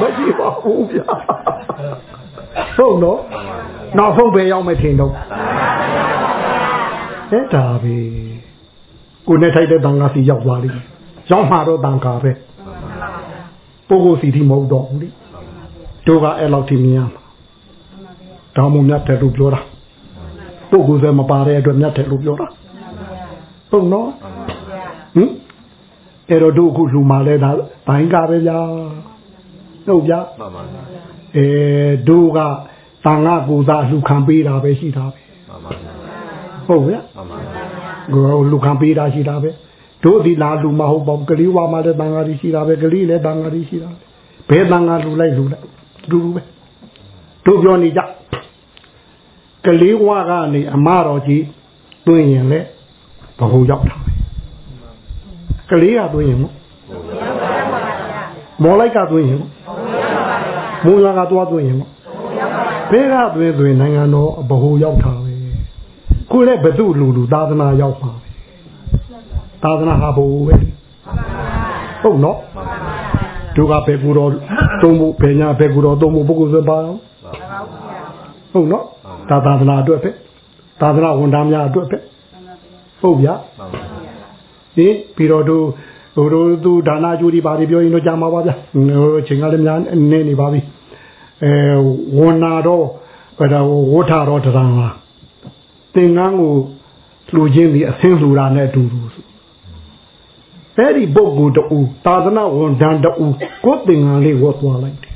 မရှိပါဘူးဗျာဟုတ်နော်နောက်ဆုံးပဲရောက်မယ်ထင်တော့အဲ့ဒါပဲကိုနဲ့ထိုက်တဲ့တန်ခါစီရောက်သွားလိမ့်မယ်ရောက်မှာတော့တန်ခါပဲပုဂ္ဂိုလ်စီတိမဟုတ်တော့ဘူးလေတို့ကအဲ့လောက်ထိမြင်ရမှာဒါမှမမြတ်တယ်လို့ပြောတာပုဂ္ဂိုလ်စဲမပါတဲ့အတွက်မြတ်တယ်လို့ပြောတာ ဟုတ်နော်ဟင်အဲ့တော့တို့အခုလူမာလဲဒါဘိုင်းကပဲဗျာဟုတ်ဗျာမှန်ပါမှန်အဲတို့ကတန်ခါကိုစားလူခံပေးတာပဲရှိတာပဲပါဟုတ်ဗျာမှန်ပါကိုလူခံပေးတာရှိတာပဲတို့ဒီလာလူမဟုတ်ပါဘူးကလေးဝါမလည်းတန်ခါကြီးရှိတာပဲကလေးလည်းတန်ခါကြီးရှိတာပဲဘယ်တန်ခါလူလိုက်လူလိုက်လူလူပဲတို့ပြောနေကြကလေးဝါကနေအမတော်ကြီးတွင်းရင်လေ ဘဟုရောက်တာပဲကလေးကတွင်းရင်မို့မော်လိုက်ကတွင်းရင်မို့မူလာကသွားတွင်းရင်မို့ဘယ်ကတွင်းတွင်းနိုင်ငံတော်ဘဟုရောက်တာပဲခုလည်းဘသူလူလူသာသနာရောက်ပါပဲသာသနာဟာဘဟုပဲဟုတ်နော်တို့ကဘေကူတော်သုံးဖို့ဘယ်ညာဘေကူတော်သုံးဖို့ပုဂ္ဂိုလ်စပါအောင်ဟုတ်နော်ဒါသာသနာအတွက်ပဲသာသနာဝန်ထမ်းများအတွက်ပဲ ဟုတ်ဗျာမှန်ပါဟင်ပြီးတော့တို့ဟိုတို့သူဒါနာကျူဒီပါပြီးပြောရင်တော့ကြာမှာပါဗျာဟိုချိန်ကလည်းများနေနေပါပြီအဲဝန်နာတော့ဘယ်တော့ဝဋ္ဌတော့တရံလားသင်္ကန်းကိုလူချင်းဒီအဆင်းလူတာနဲ့အတူတူအဲ့ဒီပုဂ္ဂိုလ်တူသာသနာဝန်ထမ်းတူကိုယ်သင်္ကန်းလေးဝတ်သွားလိုက်တယ်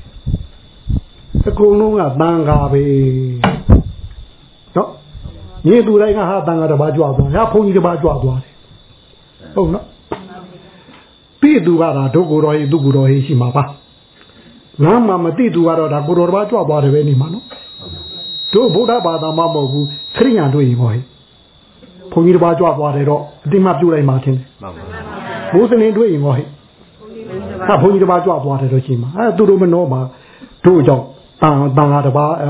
အကုန်လုံးကတန်ခါပဲနော် ညီသူတိုင်းကဟာတန်ခါတစ်ပါးကြွသွားဟာဘုန်းကြီးတစ်ပါးကြွသွားတယ်ဟုတ်နော်ပြီးသူကဒါဒုက္ကိုတော်ဟိသူကိုတော်ဟိရှိမှာပါငါမှမသိသူကတော့ဒါကိုတော်တစ်ပါးကြွသွားတယ်ပဲနေမှာနော်တို့ဗုဒ္ဓဘာသာမှမဟုတ်ဘူးခရိယန်တို့ရင်ဟောဟိဘုန်းကြီးတစ်ပါးကြွသွားတယ်တော့အတိမပြုတ်လိုက်မှထင်တယ်မှန်ပါဘိုးစနေတွေ့ရင်ဟောဟိဟာဘုန်းကြီးတစ်ပါးကြွသွားတယ်တော့ရှိမှာအဲသူတို့မနှောမှာတို့ကြောင့်တန်တန်ဃာတစ်ပါးအဲ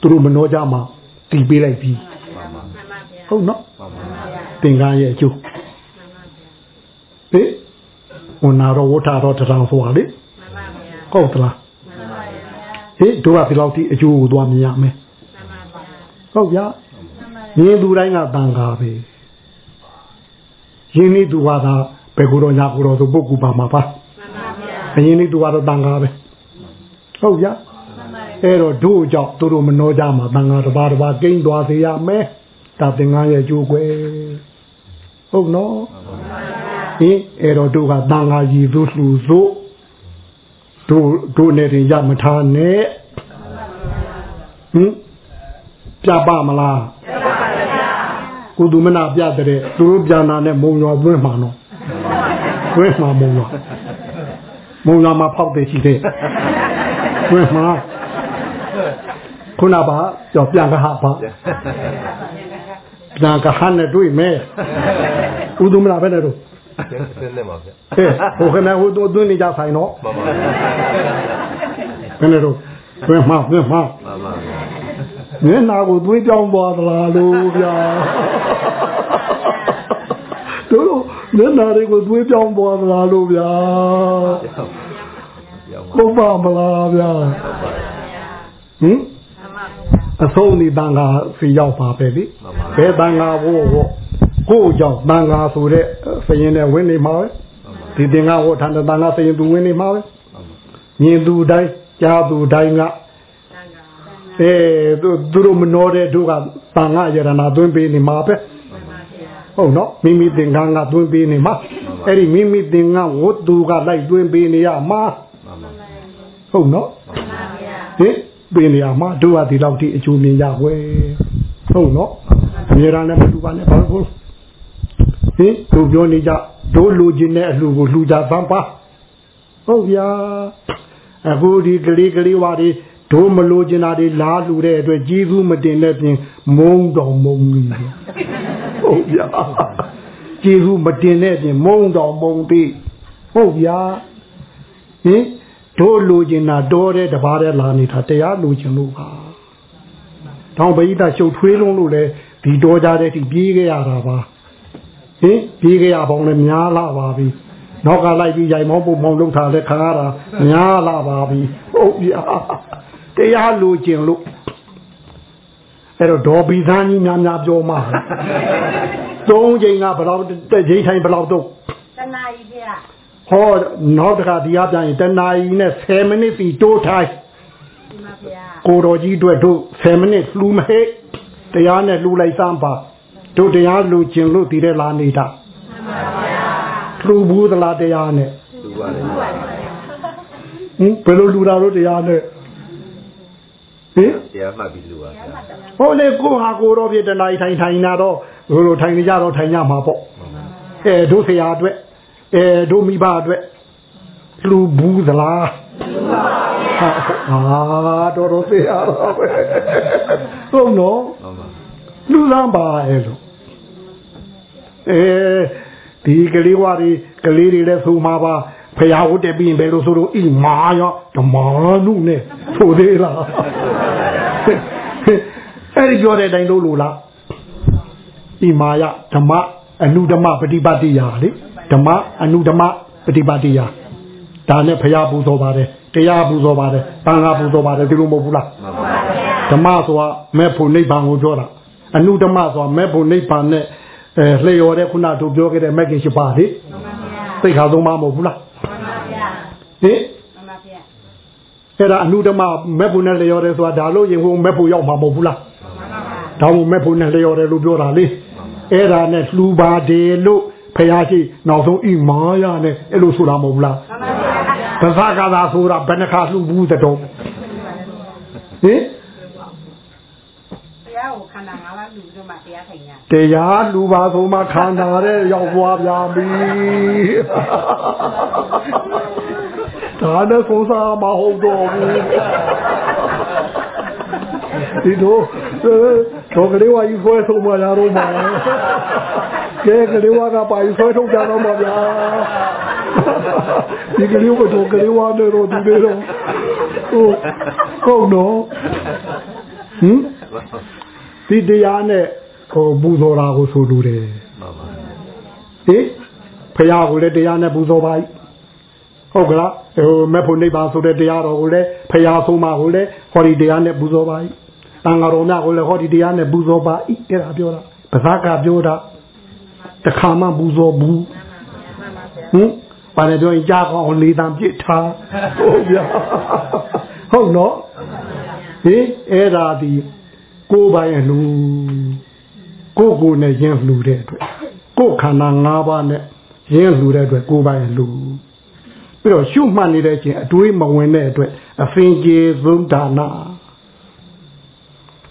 သူတို့မနှောကြမှာတီးပေးလိုက်ပြီမှန်ပါ ဟုတ်နော်မှန်ပါသင်္ကန်းရဲ့အကျိုးဟေးဝန်နာတော့ဝဋ္ဌတော့တရံဆိုတာလေဟုတ်သလားဟေးတို့ကဒီလောက်ထိအကျိုးကိုသွားမြင်ရမယ်ဟုတ်ဗျာမြင်သူတိုင်းကတန်ခါပဲရင်းနှီးသူကသာဘယ်ကိုတော့ညာကိုတော့ဆိုပုဂ္ဂိုလ်ပါမှာပါအရင်လေးသူကတော့တန်ခါပဲဟုတ်ဗျာအဲ့တော့တို့ကြောင့်သူတို့မနှောကြမှာတန်ခါတစ်ပါးတစ်ပါးကိန်းသွားစေရမယ် ဒါသင်္ကန်းရဲ့အကျိုးကွယ်ဟုတ်နော်ဟင်အဲ့တော့တို့ကတန်ခါကြီးသူလှူစို့တို့တို့နဲ့တင်ရမထားနဲ့ဟင်ပြပမလားပြပါပါဗျာကုသူမနာပြတဲ့သူတို့ပြန်လာနဲ့မုံရွာသွင်းမှာနော်သွင်းမှာမုံရွာမုံရွာမှာဖောက်တယ်ရှိတယ်သွင်းမှာခုနပါကြော်ပြန်ကဟာပါပြ န်ကဟာနဲ့တွေ့မယ်ဥသူမနာပဲနဲ့တို့ဆင်းနေပါဗျာဟဲ့ဟိုခဏဟိုတို့သွင်းနေကြဆိုင်တော့မှန်ပါဘယ်နဲ့တော့သွင်းမှာသွင်းမှာမှန်ပါဗျာမျက်နာကိုသွေးပြောင်းသွားသလားလို့ဗျာတို့တို့မျက်နာတွေကိုသွေးပြောင်းသွားသလားလို့ဗျာရောက်ပါဟုတ်ပါမလားဗျာဟင် အဆုံးဒီတန်ခါစီရောက်ပါပဲလေဘယ်တန်ခါဘို့ဘို့ကို့ကြောင့်တန်ခါဆိုတဲ့စရင်နဲ့ဝင်နေမှာပဲဒီတင်ကဟောထန်တန်ခါစရင်သူဝင်နေမှာပဲမြင်သူတိုင်းကြားသူတိုင်းကအဲသူသူတို့မနှောတဲ့တို့ကတန်ခါရတနာသွင်းပေးနေမှာပဲဟုတ်နော်မိမိသင်္ကန်းကသွင်းပေးနေမှာအဲ့ဒီမိမိသင်္ကန်းဝတ်သူကလိုက်သွင်းပေးနေရမှာမှန်ပါဟုတ်နော်ဟင် ပြင်နေရမှာတို့ကဒီလောက်ထိအကျိုးမြင်ရွယ်ဟုတ်နော်အများရန်လည်းမတူပါနဲ့ဘာလို့ဟင်တို့ပြောနေကြတို့လူချင်းတဲ့အလှကိုလှူကြသမ်းပါဟုတ်ဗျာအခုဒီကလေးကလေးဝါဒီတို့မလို့ကျင်တာတွေလားလှူတဲ့အတွက်ကြီးစုမတင်တဲ့ပြင်မုံတော်မုံကြီးဟုတ်ဗျာကြီးစုမတင်တဲ့ပြင်မုံတော်မုံသေးဟုတ်ဗျာဟင် တို့လူကျင်တာတော်တဲ့တပါးတဲ့လာနေတာတရားလူကျင်လို့ပါတောင်ပရိသတ်ရှုပ်ထွေးလုံးလို့လေဒီတော်ကြတဲ့ထိပြေးခဲ့ရတာပါဟင်ပြေးခဲ့ရပေါင်းလည်းများလာပါပြီနောက်ကလိုက်ပြီးရိုင်မောင်းပုံမောင်းလုံးထားလဲခါရတာများလာပါပြီဟုတ်ပြီတရားလူကျင်လို့အဲ့တော့ဒေါ်ဘီသန်းကြီးများများပြောမှာသုံးချိန်ကဘယ်တော့တက်ချိန်ထိုင်ဘယ်တော့တော့တနာကြီးပြ ဟောနောက်တစ်ခါဒီအပြန်ရင်တနာရီနဲ့10မိနစ်စီတိုးထိုင်းဒီမှာဗျာကိုတော်ကြီးအတွက်တို့10မိနစ်လှူမဟဲ့တရားနဲ့လှူလိုက်စမ်းပါတို့တရားလှူခြင်းလို့တည်တဲ့လာနေတာလှူဘူးသလားတရားနဲ့သူပါလေဟင်ဘယ်လိုလှူတာလို့တရားနဲ့ဟင်တရားမှတ်ပြီးလူပါဗျာဟောလေကိုဟာကိုတော်ပြတနာရီထိုင်ထိုင်နာတော့ဘယ်လိုထိုင်နေကြတော့ထိုင်ကြမှာပေါ့အဲတို့ဆရာအတွက် အဲတို့မိဘအတွက်လှူဘူးသလားဟာတော်တော်သိရတော့ပဲဟုတ်နော်မှန်ပါလူလမ်းပါအဲ့လိုအဲဒီကလေးဝါဒီကလေးတွေလည်းဆိုမှာပါဖရာဟုတ်တယ်ပြီးရင်ဘယ်လိုဆိုတော့ဣမာယောဓမ္မနုနဲ့ဆိုသေးလားအဲ့ဒီပြောတဲ့အတိုင်းလုပ်လို့လားဣမာယဓမ္မအနုဓမ္မပฏิပတ်တိယာလေ ဓမ္မအနုဓမ္မပฏิပတ်တိယာဒါနဲ့ဖရာပူဇော်ပါတယ်တရားပူဇော်ပါတယ်တန်ခါပူဇော်ပါတယ်ဒီလိုမဟုတ်ဘူးလားမှန်ပါဓမ္မဆိုတာမဲ့ဖို့နိဗ္ဗာန်ကိုပြောတာအနုဓမ္မဆိုတာမဲ့ဖို့နိဗ္ဗာန်နဲ့အဲလျော်တဲ့ခုနတို့ပြောခဲ့တဲ့မက်ကင်ရှိပါလေသိခါသုံးပါမဟုတ်ဘူးလားဟင်အဲ့ဒါအနုဓမ္မမက်ဖို့နဲ့လျော်တယ်ဆိုတာဒါလို့ရင်ဟိုမက်ဖို့ရောက်မှာမဟုတ်ဘူးလားဒါမှမက်ဖို့နဲ့လျော်တယ်လို့ပြောတာလေအဲ့ဒါနဲ့လှူပါတယ်လို့ ဖះရှိနောက်ဆုံးဣမာယနဲ့အဲ့လိုဆိုတာမဟုတ်ဘူးလားဗဇာကသာဆိုတာဘယ်နှခါလှူဘူးတဲ့တော့ဟင်တရားကိုခန္ဓာ၅ပါးလူတို့မှတရားထိုင်ရတရားလူပါဆိုမှခန္ဓာတဲ့ရောက်သွားပြပြီဒါနဲ့ဆုံးစားမဟုတ်တော့ဘူးဒီတော့တော့ကလေးဝါကြီးဆွဲဆုံးမရတော့မှာ ကဲကလေးဝါကပါဆွဲထုတ်ကြတော့မှာဗျာဒီကလေးကတော့ကလေးဝါနဲ့တော့ဒီလိုဟုတ်ဟုတ်တော့ဟင်ဒီတရားနဲ့ဟိုပူဇော်တာကိုဆိုလိုတယ်မှန်ပါဟင်ဖရာကိုလည်းတရားနဲ့ပူဇော်ပါဟုတ်ကလားဟိုမေဖို့နိဗ္ဗာန်ဆိုတဲ့တရားတော်ကိုလည်းဖရာဆုံးမကိုလည်းဟောဒီတရားနဲ့ပူဇော်ပါတန်ဃာတော်များကိုလည်းဟောဒီတရားနဲ့ပူဇော်ပါအဲ့ဒါပြောတာပဇာကပြောတာ တခါမှပူဇော်ဘူးဟင်ဘာလဲပြောရင်ကြားကောင်းလေးတန်ပြစ်ထားဟုတ်ဗျာဟုတ်နော်ဟင်အဲ့ဒါဒီကိုယ်ပိုင်လူကိုကိုနဲ့ရင်းလှူတဲ့အတွက်ကိုယ်ခန္ဓာ၅ပါးနဲ့ရင်းလှူတဲ့အတွက်ကိုယ်ပိုင်လူပြီးတော့ရှုမှတ်နေတဲ့အချိန်အတွေးမဝင်တဲ့အတွက်အဖင်ကျေဆုံးဒါနာ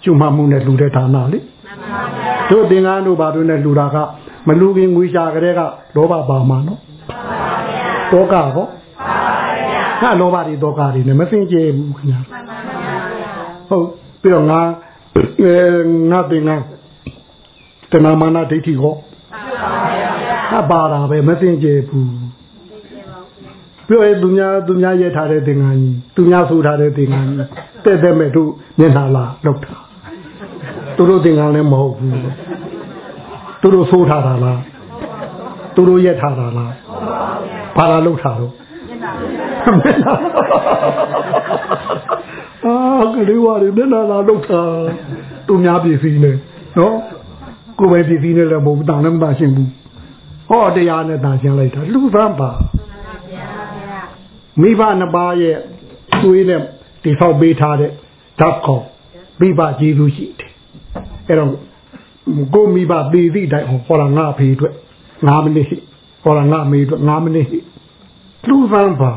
ရှုမှတ်မှုနဲ့လှူတဲ့ဒါနာလေတို့သင်္ကန်းတို့ဘာတို့နဲ့လှူတာက မလူခင်ငွေရှာကြတဲ့ကလောဘပါမှာနော်တောကဟောဟာလောဘတွေတောကတွေနဲ့မစင်ကြယ်ဘူးခင်ဗျာဟုတ်ပြီးတော့ငါအဲငါတင်ငါတဏမာနဒိဋ္ဌိဟောဟာပါတာပဲမစင်ကြယ်ဘူးပြောရသူများသူများရဲထားတဲ့သင်္ကန်းကြီးသူများဆိုထားတဲ့သင်္ကန်းကြီးတဲ့တဲ့မဲ့တို့မျက်နှာလာလောက်တာသူတို့သင်္ကန်းလည်းမဟုတ်ဘူး သူတို့ဆိုထားတာလားသူတို့ရဲထားတာလားဘာလာလောက်တာတော့အာကလေးဝါရီမျက်နှာလာလောက်တာသူများပြည်စီနေနော်ကိုယ်ပဲပြည်စီနေလည်းမဟုတ်ဘူးတောင်းလည်းမသာရှင်းဘူးဟောတရားနဲ့သာရှင်းလိုက်တာလူသမ်းပါမိဘနှစ်ပါးရဲ့သွေးနဲ့တိဆောက်ပေးထားတဲ့ဓာတ်ခေါ်မိဘကျေးဇူးရှိတယ်အဲ့တော့ ကိုမိဘသေသည့်တိုင်ဟောလာငါဖေးအတွက်9မိနစ်ဟောလာငါမေးအတွက်9မိနစ်လူသမ်းပါ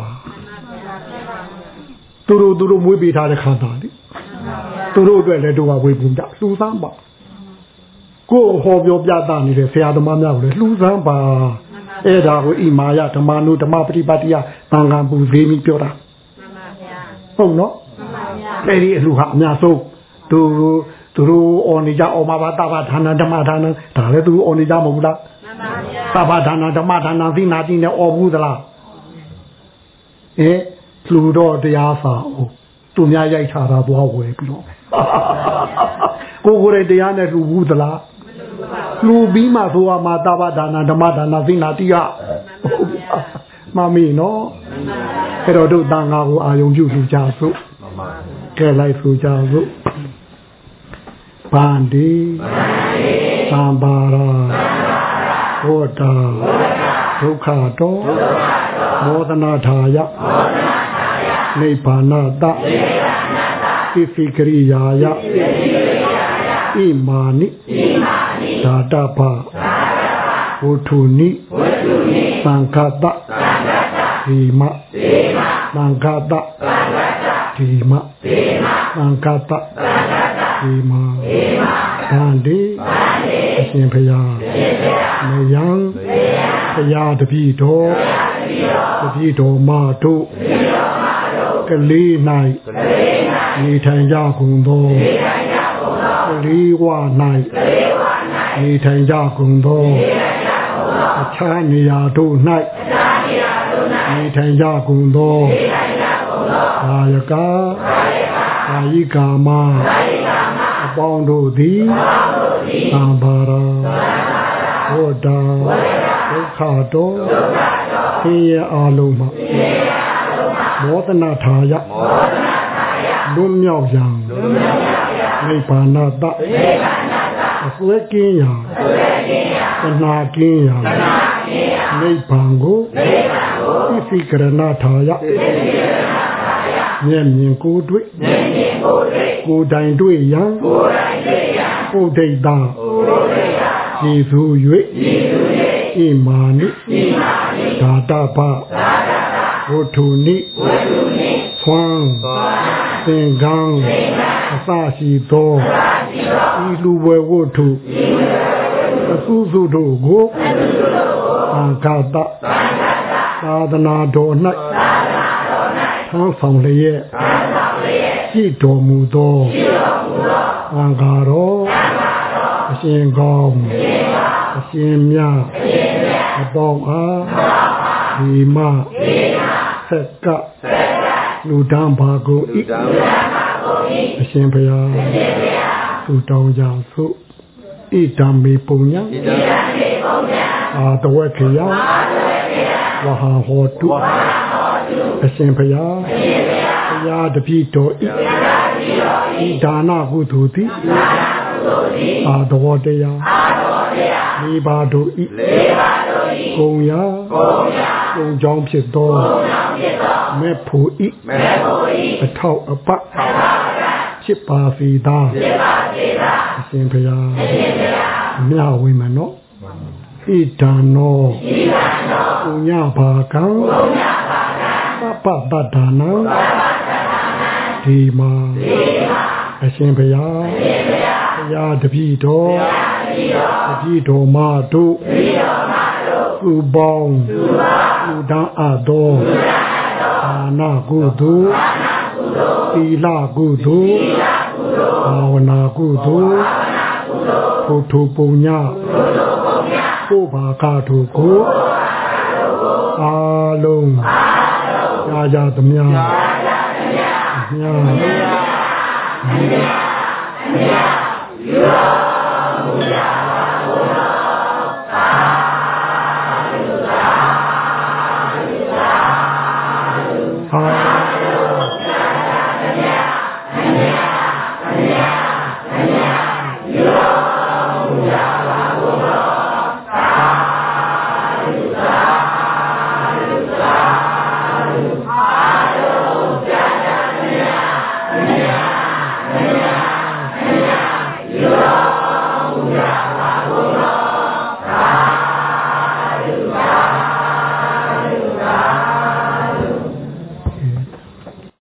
သူတို့သူတို့မွေးပေးထားတဲ့ခန္ဓာလေသူတို့အတွက်လည်းတို့ကဝေဘူးကြလူသမ်းပါကိုဟောပြောပြတာနေတဲ့ဆရာသမားများကိုလည်းလူသမ်းပါအဲ့ဒါကိုဣမာယဓမ္မနုဓမ္မပฏิပတ်တိယသံဃာပူဇေးပြီးပြောတာဟုတ်နော်အဲ့ဒီအလူဟာအများဆုံးသူ သူတို့အော်နေကြအော်မှာပါတဘာဌာနဓမ္မဌာနဒါလည်းသူအော်နေကြမဟုတ်ဘူးလားတဘာဌာနဓမ္မဌာနသိနာတိနဲ့အော်ဘူးသလားအဲလူတော့တရားစာအိုးသူများရိုက်ချတာသွားဝယ်ပြီးတော့ကိုကိုယ်တရားနဲ့လူဘူးသလားလူပြီးမှဆိုမှာတဘာဒါနာဓမ္မဒါနာသိနာတိယမမီနော်အဲ့တော့တို့တန်ဃာကိုအာယုံပြုလူကြစို့ကဲလိုက်ဆိုကြစို့ ဗန္ဒီသံပါရာဟောတာဒုက္ခတောမောဒနာထာယနိဗ္ဗာနတပိဖိကရိယာယဣမာနိဓာတပဝုထုနိသံဃတဒီမသံဃတဒီမသံဃတ ဒီမဗန္ဒီအရှင်ဖျားမယံဖျားတပိတော်တပိတော်မတို့ကလေး၌နေထိုင်ကြကုန်သောကလေးဝ၌နေထိုင်ကြကုန်သောအခြားနေရာတို့၌နေထိုင်ကြကုန်သောကာယကကာယိကာမ အပေါင်းတို့သည်သံဘာရာဝဒ္ဒဒုက္ခတောဆင်းရဲအလုံးမှာမောဒနာထာယလွတ်မြောက်ရန်နိဗ္ဗာန်တအစွဲကင်းရာတဏှာကင်းရာနိဗ္ဗာန်ကိုသိစိကရဏထာယမျက်မြင်ကိုယ်တွေ့ ကိုယ်တိုင်တွေ့ရန်ကိုယ်ဒိဋ္ဌာယေစု၍ဣမာနိဓာတပဝတ္ထုနိသွမ်းသင်္ကန်းအစရှိသောဤလူဝဲဝတ္ထုအစုစုတို့ကိုသံဃာတသာသနာတော်၌ထမ်းဆောင်လျက် ရှိတော်မူသောသံဃာတော်အရှင်ကောင်းအရှင်မြတ်အပေါင်းအားဒီမဆက်ကလူတန်းပါကုန်ဤအရှင်ဘုရားသူတောင်းကြသို့ဣဒံမေပုံညာအာတဝက်ခေယဝဟာဟောတုအရှင်ဘုရားဘုရား တပိတော်ဤဤဒါနကုသိုလ်သည်အာတဝတရားလေးပါတို့ဤကုံရာကုံကြောင်းဖြစ်သောမေဖို့ဤအထောက်အပဖြစ်ပါစေသာအရှင်ဘုရားမြဝေမနောဣဒံနောကုညဘာကံပပပတ္ထာနံ ဒီမာအရှင်ဘုရားဘုရားတပည့်တော်တပည့်တော်မတို့သူပေါင်းသူတန်းအပ်သောဒါနကုသိုလ်သီလကုသိုလ်ဘာဝနာကုသိုလ်ဘုထုပုံညကိုဘာကတို့ကိုအာလုံးရာကြသမျှရာကြသမျှမြ တ်ဟာ